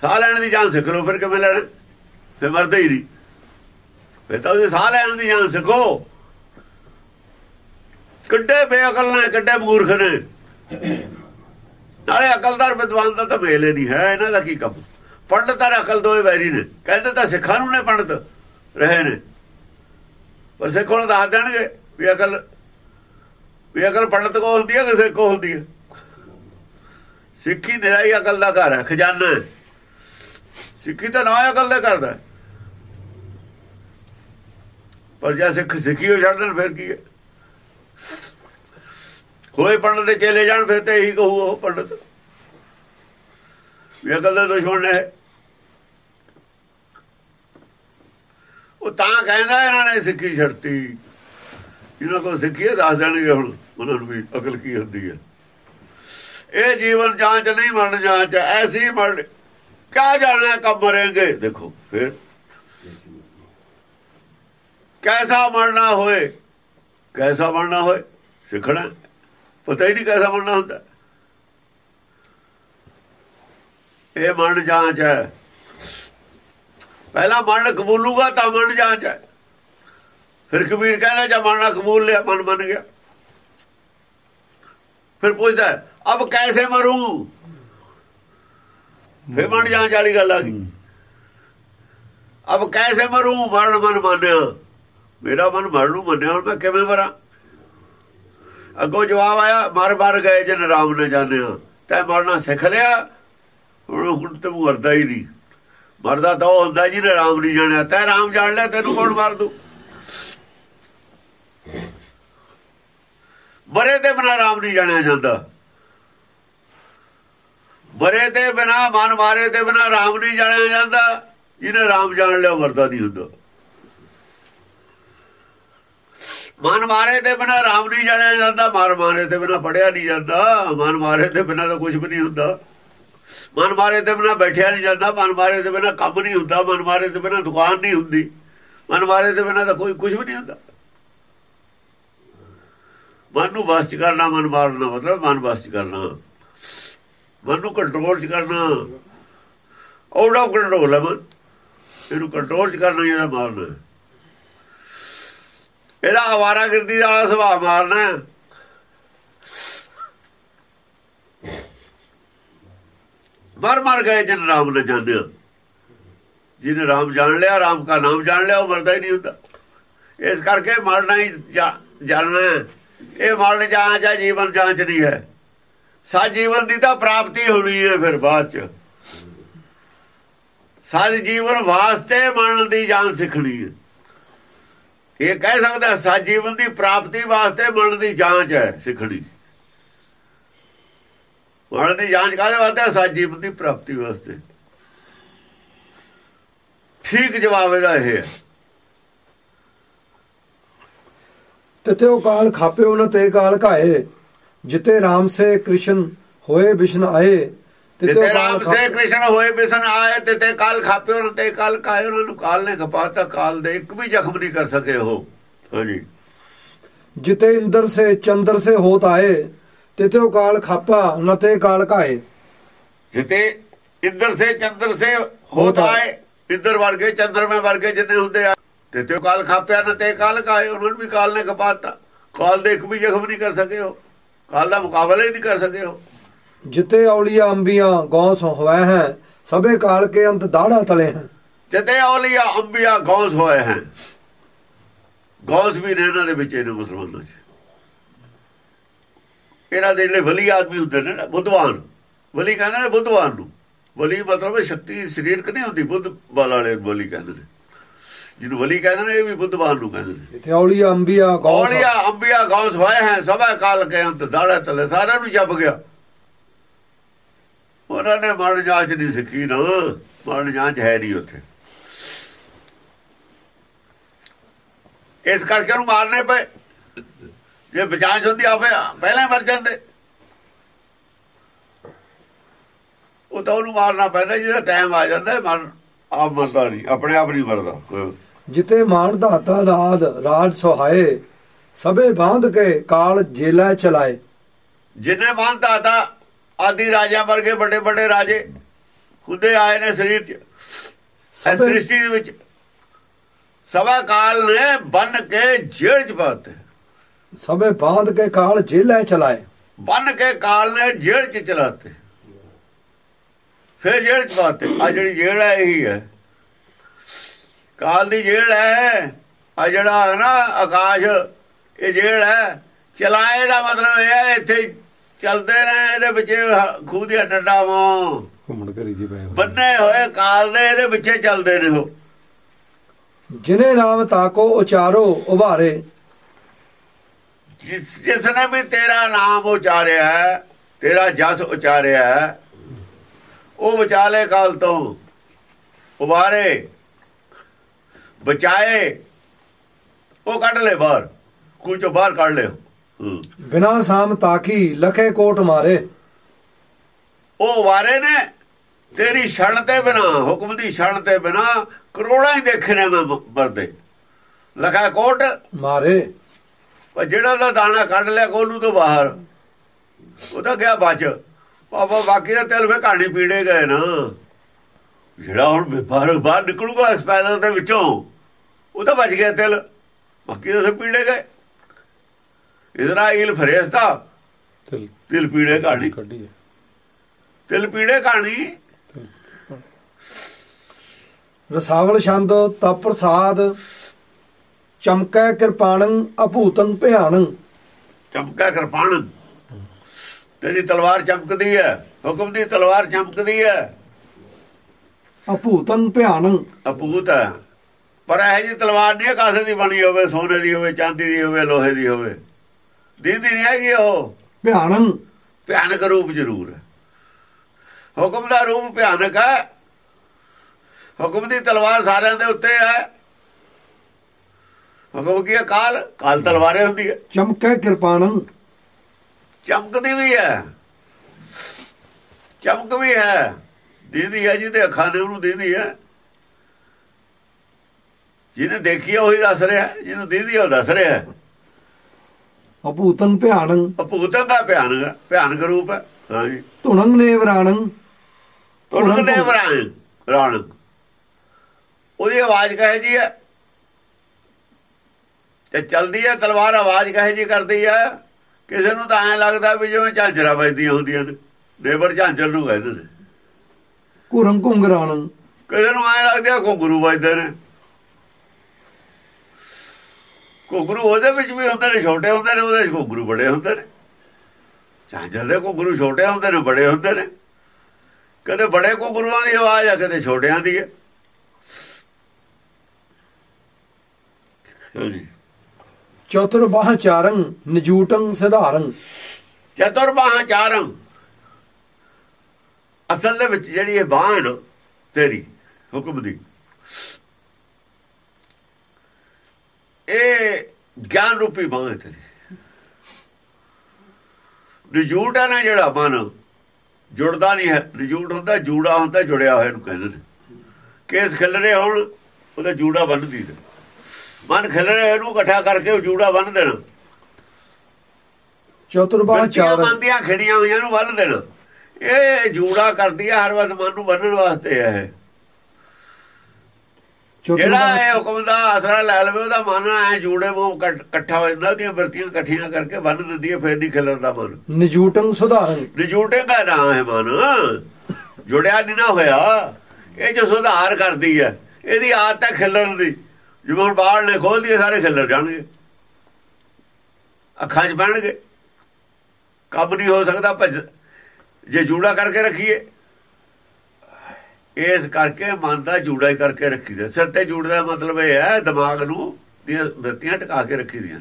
ਸਾਹ ਲੈਣ ਦੀ ਜਾਣ ਸਿੱਖ ਲਓ, ਫਿਰ ਕਿਵੇਂ ਲੈਣਾ? ਫਿਰ ਵਰਦਾ ਹੀ ਨਹੀਂ। ਫਿਰ ਤਾਂ ਉਹਦੇ ਸਾਹ ਲੈਣ ਦੀ ਜਾਣ ਸਿੱਖੋ। ਕਿੱਡੇ ਬੇਅਕਲ ਨੇ, ਕਿੱਡੇ ਮੂਰਖ ਨੇ। ਨਾਲੇ ਅਕਲਦਾਰ ਵਿਦਵਾਨ ਦਾ ਤਾਂ ਮੇਲ ਹੀ ਨਹੀਂ ਹੈ, ਇਹਨਾਂ ਦਾ ਕੀ ਕੰਮ? ਪੰਡਤ ਤਾਂ ਅਕਲ ਦੋਏ ਵੈਰੀ ਨੇ। ਕਹਿੰਦੇ ਤਾਂ ਸਿੱਖਾਂ ਨੂੰ ਨੇ ਪੰਡਤ, ਰਹੇ ਨੇ। ਪਰ ਸਿੱਖਾਂ ਨੂੰ ਦੱਸ ਦੇਣਗੇ ਵੀ ਅਕਲ ਵੀ ਅਕਲ ਪੰਡਤ ਕੋ ਹੁੰਦੀ ਹੈ ਕਿਸੇ ਕੋ ਹੁੰਦੀ ਹੈ? ਸਿੱਖੀ ਨਿਰਾਈ ਅਕਲ ਦਾ ਘਰ ਹੈ, ਖਜ਼ਾਨਾ ਸਿੱਖੀ ਤਾਂ ਨਾ ਅਕਲ ਦਾ ਕਰਦਾ ਹੈ। ਪਰ ਜੇ ਸਿੱਖ ਸਿੱਖੀ ਹੋ ਛੱਡ ਦੇਣ ਫਿਰ ਕੀ ਹੈ? ਹੋਏ ਪੰਡਤ ਦੇ ਚੇਲੇ ਜਾਣ, ਫਿਰ ਤੇ ਇਹੀ ਕਹੂ ਉਹ ਪੰਡਤ। ਵੀ ਅਕਲ ਦੇ ਦੁਸ਼ਮਣ ਨੇ। ਉਹ ਤਾਂ ਕਹਿੰਦਾ ਇਹਨਾਂ ਨੇ ਸਿੱਖੀ ਛੱਡਤੀ। ਇਹਨਾਂ ਕੋਲ ਸਿੱਖੀ ਦੱਸ ਦੇਣਗੇ ਹੁਣ, ਉਹਨਾਂ ਨੂੰ ਵੀ ਅਕਲ ਕੀ ਹੁੰਦੀ ਹੈ। ਇਹ ਜੀਵਨ ਜਾਂਚ ਨਹੀਂ ਮਰਨ ਜਾਂਚ, ਐਸੀ ਮਰਨ ਕਿਆ ਜਾਣਾ ਕਬ ਮਰेंगे ਦੇਖੋ, ਫਿਰ। ਕੈਸਾ ਮਰਨਾ ਹੋਏ? ਕੈਸਾ ਮਰਨਾ ਹੋਏ? ਸਿੱਖਣਾ ਪਤਾ ਹੀ ਨਹੀਂ ਕੈਸਾ ਮਰਨਾ ਹੁੰਦਾ। ਇਹ ਮਨ ਜਾਂਚ ਹੈ। ਪਹਿਲਾਂ ਮਨ ਕਬੂਲੂਗਾ ਤਾਂ ਮਨ ਜਾਂਚ ਹੈ। ਫਿਰ ਕਬੀਰ ਕਹਿੰਦਾ ਜੇ ਮਰਨਾ ਕਬੂਲ ਲਿਆ ਮਨ ਮੰਨ ਗਿਆ। ਫਿਰ ਪੁੱਛਦਾ ਹੈ, ਅਬ ਕੈਸੇ ਮਰੂ? ਫਿਰ ਮਨ ਜਾਂਚ ਵਾਲੀ ਗੱਲ ਆ ਗਈ। ਅਬ ਕੈਸੇ ਮਰੂ? ਮਰਨ ਮਨ ਮੰਨਿਆ। ਮੇਰਾ ਮਨ ਮਰਨ ਨੂੰ ਮੰਨਿਆ ਹੁਣ ਮੈਂ ਕਿਵੇਂ ਮਰਾਂ? ਅੱਗੋਂ ਜਵਾਬ ਆਇਆ, ਮਰ ਮਰ ਗਏ ਜਨ ਰਾਮ ਨੇ ਜਾਣਿਆ ਤੈ ਮਰਨਾ ਸਿੱਖ ਲਿਆ, ਹੁਣ ਹੁਣ ਤੇ ਮਰਦਾ ਹੀ ਨਹੀਂ। ਮਰਦਾ ਤਾਂ ਉਹ ਹੁੰਦਾ ਜਿਹਨੇ ਰਾਮ ਨਹੀਂ ਜਾਣਿਆ। ਤੈ ਰਾਮ ਜਾਣ ਲਿਆ, ਤੈਨੂੰ ਕੌਣ ਮਾਰ ਦੂ? ਮਰੇ ਤੇ ਬਿਨਾ ਰਾਮ ਨਹੀਂ ਜਾਣਿਆ ਜਾਂਦਾ। ਮਰੇ ਤੇ ਬਿਨਾ, ਮਨ ਮਾਰੇ ਤੇ ਬਿਨਾ ਰਾਮ ਨਹੀਂ ਜਾਣਿਆ ਜਾਂਦਾ। ਜਿਹਨੇ ਰਾਮ ਜਾਣ ਲਿਆ ਮਰਦਾ ਨਹੀਂ ਹੁੰਦਾ। ਮਨ ਮਾਰੇ ਤੇ ਬਿਨਾ ਰਾਮ ਨਹੀਂ ਜਾਣਿਆ ਜਾਂਦਾ ਮਨ ਮਾਰੇ ਤੇ ਬਿਨਾ ਪੜਿਆ ਨਹੀਂ ਜਾਂਦਾ ਮਨ ਮਾਰੇ ਦੇ ਬਿਨਾ ਤਾਂ ਕੁਝ ਵੀ ਨਹੀਂ ਹੁੰਦਾ। ਮਨ ਮਾਰੇ ਤੇ ਬਿਨਾ ਬੈਠਿਆ ਨਹੀਂ ਜਾਂਦਾ ਮਨ ਮਾਰੇ ਤੇ ਬਿਨਾ ਕੰਮ ਨਹੀਂ ਹੁੰਦਾ ਮਨ ਮਾਰੇ ਤੇ ਬਿਨਾ ਦੁਕਾਨ ਨਹੀਂ ਹੁੰਦੀ ਮਨ ਮਾਰੇ ਦੇ ਬਿਨਾ ਤਾਂ ਕੋਈ ਕੁਝ ਵੀ ਨਹੀਂ ਹੁੰਦਾ। ਮਨ ਨੂੰ ਵਸ ਚ ਕਰਨਾ, ਮਨ ਮਾਰਨਾ ਮਤਲਬ, ਮਨ ਵਸ ਕਰਨਾ। ਮਨ ਨੂੰ ਕੰਟਰੋਲ ਚ ਕਰਨਾ। ਆਊਟ ਆਫ ਕੰਟਰੋਲ ਹੈ ਮਨ। ਇਹਨੂੰ ਕੰਟਰੋਲ ਚ ਕਰਨਾ ਇਹਦਾ ਮਾਰਨਾ ਇਹਦਾ ਆਵਾਰਾ ਗਿਰਦੀ ਸੁਭਾਅ ਮਾਰਨਾ ਮਰ ਮਰ ਗਏ ਜਨ ਰਾਮ ਨੇ ਜਾਣਿਆ। ਜਿਹਨੇ ਰਾਮ ਜਾਣ ਲਿਆ, ਰਾਮ ਦਾ ਨਾਮ ਜਾਣ ਲਿਆ, ਉਹ ਮਰਦਾ ਹੀ ਨਹੀਂ ਹੁੰਦਾ। ਇਸ ਕਰਕੇ ਮਰਨਾ ਹੀ ਜਾਣਨਾ ਇਹ ਮਰਨ ਜਾਂਚ ਹੈ ਜੀਵਨ ਜਾਂਚ ਨਹੀਂ ਹੈ। ਸੱਚ ਜੀਵਨ ਦੀ ਤਾਂ ਪ੍ਰਾਪਤੀ ਹੋਣੀ ਹੈ ਫਿਰ ਬਾਅਦ ਚ। ਸੱਚ ਜੀਵਨ ਵਾਸਤੇ ਮਰਨ ਦੀ ਜਾਣ ਸਿੱਖਣੀ ਹੈ। ਇਹ ਕਹਿ ਸਕਦਾ ਸਾ ਜੀਵਨ ਦੀ ਪ੍ਰਾਪਤੀ ਵਾਸਤੇ ਮਰਨ ਦੀ ਜਾਂਚ ਹੈ ਸਿੱਖਣੀ। ਮਰਨ ਦੀ ਜਾਂਚ ਕਾਹਦੇ ਵਾਸਤੇ? ਸਾ ਜੀਵਨ ਦੀ ਪ੍ਰਾਪਤੀ ਵਾਸਤੇ। ਠੀਕ ਜਵਾਬ ਇਹਦਾ ਇਹ ਹੈ। ਤਿਤੇ ਕਾਲ ਖਾਪੇ ਉਹਨਾਂ ਤੇ ਕਾਲ ਘਾਏ, ਜਿਤੇ ਰਾਮ ਸੇ ਕ੍ਰਿਸ਼ਨ ਹੋਏ ਵਿਸ਼ਨ ਆਏ। ਜਿਤੇ ਰਾਮ ਸੇ ਕ੍ਰਿਸ਼ਨ ਹੋਏ ਬਿਸਨ ਆਏ ਤੇ ਤੇ ਕਾਲ ਖਾਪੇ ਉਹਨਾਂ ਤੇ ਕਾਲ ਕਾਏ ਉਹਨਾਂ ਨੂੰ ਕਾਲ ਨੇ ਖਪਾਤਾ ਕਾਲ ਦੇ ਇੱਕ ਵੀ ਜ਼ਖਮ ਨਹੀਂ ਕਰ ਸਕੇ ਉਹ। ਹਾਂਜੀ। ਜਿਤੇ ਇੰਦਰ ਸੇ ਚੰਦਰ ਸੇ ਹੋਤ ਆਏ ਤਿਤੇ ਕਾਲ ਖਾਪਾ ਉਹਨਾਂ ਤੇ ਕਾਲ ਘਾਏ ਜਿਤੇ ਇੰਦਰ ਸੇ ਚੰਦਰ ਸੇ ਹੋਤ ਆਏ। ਇੰਦਰ ਵਰਗੇ ਚੰਦਰਮੇ ਵਰਗੇ ਜਿੰਨੇ ਹੁੰਦੇ ਆ ਤੇ ਤੇ ਕਾਲ ਖਾਪਿਆ ਨਾ ਤੇ ਕਾਲ ਕਾਏ ਉਹਨਾਂ ਨੂੰ ਵੀ ਕਾਲ ਨੇ ਖਪਾਤਾ ਕਾਲ ਦੇ ਇੱਕ ਵੀ ਜ਼ਖਮ ਨਹੀਂ ਕਰ ਸਕੇ ਉਹ। ਕਾਲ ਦਾ ਮੁਕਾਬਲਾ ਹੀ ਨਹੀਂ ਕਰ ਸਕੇ ਉਹ। ਜਿਤੇ ਔਲੀਆ ਅੰਬੀਆਂ ਗੌਸ ਹੋਏ ਹੈ ਸਭੇ ਕਾਲ ਕੇ ਅੰਤ ਦਾੜਾ ਤਲੇ ਹੈ। ਜਿਤੇ ਔਲੀਆ ਅੰਬੀਆ ਗੌਸ ਹੋਏ ਹਨ ਗੌਸ ਵੀ ਨੇ ਇਹਨਾਂ ਦੇ ਵਿੱਚ ਇਹਨੇ ਮੁਸਲਮਾਨਾਂ 'ਚ ਇਹਨਾਂ ਦੇ ਜਿਹੜੇ ਵਲੀ ਆਦਮੀ ਹੁੰਦੇ ਨੇ ਬੁੱਧਵਾਨ ਵਲੀ ਕਹਿੰਦੇ ਨੇ ਬੁੱਧਵਾਨ ਨੂੰ। ਵਲੀ ਮਤਲਬ ਹੈ ਸ਼ਕਤੀ ਸਰੀਰਕ ਨਹੀਂ ਹੁੰਦੀ ਬੁੱਧ ਬਲ ਵਾਲੇ ਵਲੀ ਕਹਿੰਦੇ ਨੇ। ਜਿਹਨੂੰ ਵਲੀ ਕਹਿੰਦੇ ਨੇ ਇਹ ਵੀ ਬੁੱਧਵਾਨ ਨੂੰ ਕਹਿੰਦੇ ਨੇ। ਜਿਤੇ ਔਲੀਆ ਅੰਬੀਆ ਗੌਸ ਔਲੀਆ ਅੰਬੀਆ ਗੌਸ ਹੋਏ ਹਨ ਸਭਾ ਕਾਲ ਕੇ ਅੰਤ ਦਾੜੇ ਤਲੇ ਸਾਰਿਆਂ ਨੂੰ ਜੱਬ ਗਿਆ। ਉਹਨਾਂ ਨੇ ਮਰਨ ਜਾਂਚ ਨਹੀਂ ਸਿੱਖੀ ਨਾ। ਮਰਨ ਜਾਂਚ ਹੈ ਨਹੀਂ ਉੱਥੇ। ਇਸ ਕਰਕੇ ਉਹਨੂੰ ਮਾਰਨੇ ਪਏ। ਜੇ ਬਜਾਜ ਹੁੰਦੀ ਆਵੇ ਪਹਿਲਾਂ ਮਰ ਜਾਂਦੇ। ਉਹ ਤਾਂ ਉਹਨੂੰ ਮਾਰਨਾ ਪੈਂਦਾ ਜਿਹਦਾ ਟਾਈਮ ਆ ਜਾਂਦਾ ਮਰ ਆਪ ਮਰਦਾ ਨਹੀਂ ਆਪਣੇ ਆਪ ਨਹੀਂ ਮਰਦਾ। ਜਿਤੇ ਮਾਨ ਦਾਤਾ ਦਾਦ ਰਾਜ ਸੁਹਾਏ ਸਭੇ ਬਾਂਧ ਕੇ ਕਾਲ ਜੇਲਾ ਚਲਾਏ। ਜਿਨੇ ਮੰਨਦਾ ਤਾਂ ਆਦੀ ਰਾਜਿਆਂ ਵਰਗੇ ਵੱਡੇ ਵੱਡੇ ਰਾਜੇ ਹੁੰਦੇ ਆਏ ਨੇ ਸਰੀਰ 'ਚ। ਇਸ ਸ੍ਰਿਸ਼ਟੀ ਦੇ ਵਿੱਚ ਸਭਾ ਕਾਲ ਨੇ ਬੰਨ ਕੇ ਜੇਲ੍ਹ 'ਚ ਪਾਤੇ ਸਭੇ ਬਾਂਧ ਕੇ ਕਾਲ ਜੇਲਾ ਚਲਾਏ। ਬੰਨ ਕੇ ਕਾਲ ਨੇ ਜੇਲ੍ਹ 'ਚ ਚਲਾਤੇ ਫਿਰ ਜੇਲ੍ਹ 'ਚ ਪਾਤੇ ਆ ਜਿਹੜੀ ਜੇਲ੍ਹ ਹੈ ਇਹੀ ਹੈ। ਕਾਲ ਦੀ ਜੇਲ੍ਹ ਹੈ ਆ ਜਿਹੜਾ ਹੈ ਨਾ ਆਕਾਸ਼ ਇਹ ਜੇਲ੍ਹ ਹੈ। ਚਲਾਏ ਦਾ ਮਤਲਬ ਇਹ ਹੈ ਇੱਥੇ ਚੱਲਦੇ ਨੇ ਇਹਦੇ ਵਿੱਚ ਖੂਹ ਦੀਆਂ ਡੰਡਾਂ ਵਾਂ ਘੁੰਮਣ ਘਰੀ ਜੀ ਪਏ। ਬੰਨੇ ਹੋਏ ਕਾਲ ਦੇ ਇਹਦੇ ਵਿੱਚੇ ਚੱਲਦੇ ਨੇ ਉਹ ਜਿਨੇ ਨਾਮ ਤਾਕੋ ਉਚਾਰੋ ਉਭਾਰੇ ਜਿਸ ਜਿਸ ਨੇ ਵੀ ਤੇਰਾ ਨਾਮ ਉਚਾਰਿਆ ਹੈ ਤੇਰਾ ਜਸ ਉਚਾਰਿਆ ਹੈ ਉਹ ਵਿਚਾਲੇ ਕਾਲ ਤੋਂ ਉਬਾਰੇ ਬਚਾਏ ਉਹ ਕੱਢ ਲੈ ਬਾਹਰ ਕੋਈ ਚੋਂ ਬਾਹਰ ਕੱਢ ਲਿਓ ਹੂੰ। ਬਿਨਾ ਸਾਮ ਤਾਕੀ ਲਖੇ ਕੋਟ ਮਾਰੇ। ਉਹ ਵਾਰੇ ਨੇ ਤੇਰੀ ਛਣ ਤੇ ਬਿਨਾ ਹੁਕਮ ਦੀ ਛਣ ਤੇ ਬਿਨਾ ਕਰੋੜਾਂ ਹੀ ਦੇਖੇ ਨੇ ਮੈਂ ਮਰਦੇ ਲਖਾ ਕੋਟ ਮਾਰੇ। ਪਰ ਜਿਹੜਾ ਦਾ ਦਾਣਾ ਕੱਢ ਲਿਆ ਕੋਲੂ ਤੋਂ ਬਾਹਰ। ਉਹ ਤਾਂ ਗਿਆ ਬਚ ਪਾਪਾ ਬਾਕੀ ਦਾ ਤਿਲ ਵੇ ਕਹਾਣੀ ਪੀੜੇ ਗਏ ਨਾ। ਜਿਹੜਾ ਹੁਣ ਬਾਹਰ ਬਾਹਰ ਨਿਕਲੂਗਾ ਐਕਸਪੈਲਰ ਦੇ ਵਿੱਚੋਂ ਉਹ ਤਾਂ ਬਚ ਗਿਆ ਤਿਲ। ਬਾਕੀ ਤਾਂ ਸਭ ਪੀੜੇ ਗਏ। ਇਜ਼ਰਾਈਲ ਫਰੇਸਤਾ ਤਿਲ ਤਿਲ ਪੀੜੇ ਕਹਾਣੀ। ਤਿਲ ਪੀੜੇ ਕਹਾਣੀ। ਰਸਾਵਲ ਛੰਦ ਤਪ ਪ੍ਰਸਾਦ ਚਮਕੈ ਕਿਰਪਾਣੰ ਅਭੂਤੰ ਭਿਆਨੰ। ਚਮਕਾ ਕਿਰਪਾਨ ਤੇਰੀ ਤਲਵਾਰ ਚਮਕਦੀ ਹੈ ਹੁਕਮ ਦੀ ਤਲਵਾਰ ਚਮਕਦੀ ਹੈ। ਅਭੂਤੰ ਭਿਆਨੰ। ਅਪੂਤ ਹੈ। ਪਰ ਇਹ ਜੀ ਤਲਵਾਰ ਨਹੀਂ ਕਾਸੇ ਦੀ ਬਣੀ ਹੋਵੇ ਸੋਨੇ ਦੀ ਹੋਵੇ ਚਾਂਦੀ ਦੀ ਹੋਵੇ ਲੋਹੇ ਦੀ ਹੋਵੇ। ਦੀਦੀ ਨਹੀਂ ਹੈਗੀ ਉਹ। ਭਿਆਨੰ ਭਿਆਨਕ ਰੂਪ ਜ਼ਰੂਰ ਹੈ। ਹੁਕਮ ਦਾ ਰੂਪ ਭਿਆਨਕ ਹੈ। ਹੁਕਮ ਦੀ ਤਲਵਾਰ ਸਾਰਿਆਂ ਦੇ ਉੱਤੇ ਹੈ। ਹੁਕਮ ਕੀ ਹੈ? ਕਾਲ? ਕਾਲ ਤਲਵਾਰੇ ਹੁੰਦੀ ਹੈ। ਚਮਕੈ ਕਿਰਪਾਣੰ ਚਮਕਦੀ ਵੀ ਹੈ। ਚਮਕ ਵੀ ਹੈ। ਦੀਦੀ ਹੈ ਜਿਹਦੇ ਅੱਖਾਂ ਨੇ ਉਹਨੂੰ ਦੀਦੀ ਹੈ। ਜਿਹਨੇ ਦੇਖੀ ਹੈ ਉਹੀ ਦੱਸ ਰਿਹਾ। ਹੈ, ਜਿਹਨੂੰ ਦੀਦੀ ਹੈ ਉਹ ਦੱਸ ਰਿਹਾ ਅਭੂਤੰ ਭਿਆਨੰ। ਅਪੂਤਨ ਦਾ ਭਿਆਨਕ ਹੈ, ਭਿਆਨਕ ਰੂਪ ਹੈ। ਹਾਂਜੀ। ਧੁਣੰ ਨੇਵਰਾਣੰ ਤੁਰਕ ਨੇ ਵਰਾਣ ਰਾਣ। ਉਹਦੀ ਆਵਾਜ਼ ਕਹੇ ਜੀ ਹੈ? ਤੇ ਚਲਦੀ ਹੈ ਤਲਵਾਰ ਆਵਾਜ਼ ਕਹੇ ਜੀ ਕਰਦੀ ਹੈ? ਕਿਸੇ ਨੂੰ ਤਾਂ ਐਂ ਲੱਗਦਾ ਵੀ ਜਿਵੇਂ ਝਾਂਜਰਾ ਵੱਜਦੀਆਂ ਹੁੰਦੀਆਂ ਨੇ। ਨੇਬਰ ਝਾਂਜਰ ਨੂੰ ਕਹਿੰਦੇ ਨੇ। ਘੁਰੰ ਘੁੰਗਰਾਣੰ ਕਿਸੇ ਨੂੰ ਐਂ ਲੱਗਦਾ ਘੁੰਗਰੂ ਵੱਜਦੇ ਨੇ। ਘੁੰਗਰੂ ਉਹਦੇ ਵਿੱਚ ਵੀ ਹੁੰਦੇ ਨੇ ਛੋਟੇ ਹੁੰਦੇ ਨੇ ਉਹਦੇ ਵਿੱਚ ਘੁੰਗਰੂ ਬੜੇ ਹੁੰਦੇ ਨੇ। ਝਾਂਜਰ ਦੇ ਘੁੰਗਰੂ ਛੋਟੇ ਹੁੰਦੇ ਨੇ ਬੜੇ ਹੁੰਦੇ ਨੇ। ਕਦੇ ਬੜੇ ਘੁੰਗਰੂਆਂ ਦੀ ਆਵਾਜ਼ ਆ ਕਦੇ ਛੋਟਿਆਂ ਦੀ ਹੈ ਚਤੁਰ ਬਾਹ ਚਾਰੰ ਨਜੂਟੰ ਸਿਧਾਰੰ। ਚਤੁਰਬਾਹ ਚਾਰੰ। ਅਸਲ ਦੇ ਵਿੱਚ ਜਿਹੜੀ ਇਹ ਬਾਹ ਹੈ ਨਾ ਤੇਰੀ ਹੁਕਮ ਦੀ। ਇਹ ਗਿਆਨ ਰੂਪੀ ਬਾਹ ਹੈ ਤੇਰੀ ਨਿਜੂਟ ਹੈ ਨਾ ਜਿਹੜਾ ਮਨ ਜੁੜਦਾ ਨਹੀਂ ਹੈ। ਨਿਜੂਟ ਹੁੰਦਾ ਜੂੜਾ ਹੁੰਦਾ ਜੁੜਿਆ ਹੋਇਆ ਨੂੰ ਕਹਿੰਦੇ ਨੇ। ਕੇਸ ਖਿਲਰੇ ਹੋਣ ਉਹਦਾ ਜੂੜਾ ਬੰਨਦੀ ਨੇ ਮਨ ਖਿਲਰੇ ਹੋਏ ਨੂੰ ਇਕੱਠਾ ਕਰਕੇ ਉਹ ਜੂੜਾ ਬੰਨ ਦੇਣਾ। ਚਤੁਰ ਬਾਹ ਬੰਦੀਆਂ ਚਾਰੰ ਬੰਦੀਆਂ ਖੜੀਆਂ ਹੋਈਆਂ ਨੂੰ ਬੰਨ ਦੇਣਾ। ਇਹ ਜੂੜਾ ਕਰਦੀ ਹੈ ਹਰ ਵਕਤ ਮਨ ਨੂੰ ਬੰਨਣ ਵਾਸਤੇ ਹੈ ਇਹ। ਜਿਹੜਾ ਇਹ ਹੁਕਮ ਦਾ ਆਸਰਾ ਲੈ ਲਵੇ ਉਹਦਾ ਮਨ ਐ ਜੂੜੇ ਕੱਟ- ਇਕੱਠਾ ਹੋ ਜਾਂਦਾ ਉਹਦੀਆਂ ਵਰਤੀਆਂ ਇਕੱਠੀਆਂ ਕਰਕੇ ਬੰਨ ਦਿੰਦੀ ਹੈ ਫੇਰ ਨਹੀਂ ਖਿਲਰਦਾ ਮਨ। ਨਜੂਟੰ ਸੁਧਾਰੰ। ਨਿਜੂਟੇਗਾ ਨਾ ਹੈ ਮਨ। ਜੁੜਿਆ ਨਹੀਂ ਨਾ ਹੋਇਆ। ਇਹ ਜੋ ਸੁਧਾਰ ਕਰਦੀ ਹੈ ਇਹਦੀ ਆਦਤ ਹੈ ਖਿਲਰਨ ਦੀ। ਜਿਵੇਂ ਹੁਣ ਬਾਲ ਨੇ ਖੋਲ ਦੀਏ ਸਾਰੇ ਖਿਲਰ ਜਾਣਗੇ। ਅੱਖਾਂ 'ਚ ਬਹਿਣਗੇ। ਕੰਮ ਨਹੀਂ ਹੋ ਸਕਦਾ ਭੱਜ ਜੇ ਜੂੜਾ ਕਰਕੇ ਰੱਖੀਏ ਇਸ ਕਰਕੇ ਮਨ ਦਾ ਜੂੜਾ ਹੀ ਕਰਕੇ ਰੱਖੀਦਾ ਸਿਰ ਤੇ ਜੂੜ ਦਾ ਮਤਲਬ ਇਹ ਹੈ ਦਿਮਾਗ ਨੂੰ ਦੀਆਂ ਵਰਤੀਆਂ ਟਿਕਾ ਕੇ ਰੱਖੀਦੀਆਂ।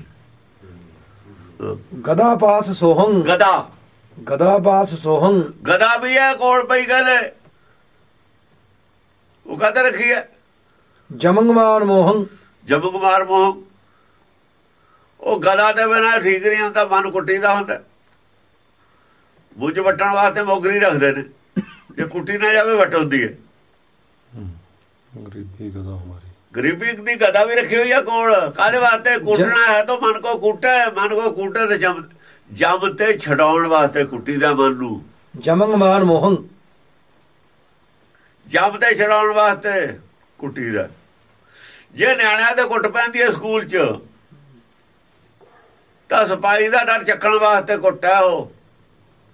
ਗਦਾ ਪਾਸ ਸੋਹੰ। ਗਦਾ ਗਦਾ ਪਾਸ ਸੋਹੰ। ਗਦਾ ਵੀ ਹੈ ਕੋਲ ਪਈ ਕਹਿੰਦੇ ਉਹ ਕਦ ਰੱਖੀ ਹੈ? ਜਮੰਗਮਾਨ ਮੋਹੰ। ਜਬ ਕੁਮਾਰ ਮੋਹ। ਉਹ ਗਦਾ ਦੇ ਬਿਨਾ ਠੀਕ ਨਹੀਂ ਹੁੰਦਾ ਮਨ ਕੁੱਟੀਦਾ ਹੁੰਦਾ। ਬੁੱਝ ਵਟਣ ਵਾਸਤੇ ਮੋਗਰੀ ਰੱਖਦੇ ਨੇ। ਜੇ ਕੁੱਟੀ ਨਾ ਜਾਵੇ ਵਟ ਹੁੰਦੀ ਹੈ ਗਰੀਬੀ ਕਦਾ ਹਮਾਰੀ? ਗਰੀਬੀ ਦੀ ਗਦਾ ਵੀ ਰੱਖੀ ਹੋਈ ਆ ਕੋਲ। ਕਾਦੇ ਵਾਸਤੇ? ਕੁੱਟਣਾ ਹੈ ਤਾਂ ਮਨ ਕੋ ਕੁੱਟੇ ਮਨ ਕੋ ਕੁੱਟੇ ਤੇ ਜਮ ਜਮ ਤੇ ਛਡਾਉਣ ਵਾਸਤੇ ਕੁੱਟੀ ਦਾ ਮਨ ਨੂੰ। ਜਮੰਗ ਮਾਨ ਮੋਹੰ। ਜਮ ਤੇ ਛਡਾਉਣ ਵਾਸਤੇ ਕੁੱਟੀ ਦਾ। ਜੇ ਨਿਆਣਿਆਂ ਤੇ ਕੁੱਟ ਪੈਂਦੀ ਹੈ ਸਕੂਲ 'ਚ ਤਾਂ ਸਪਾਈ ਦਾ ਡਰ ਚੱਕਣ ਵਾਸਤੇ ਕੁੱਟਿਆ ਉਹ।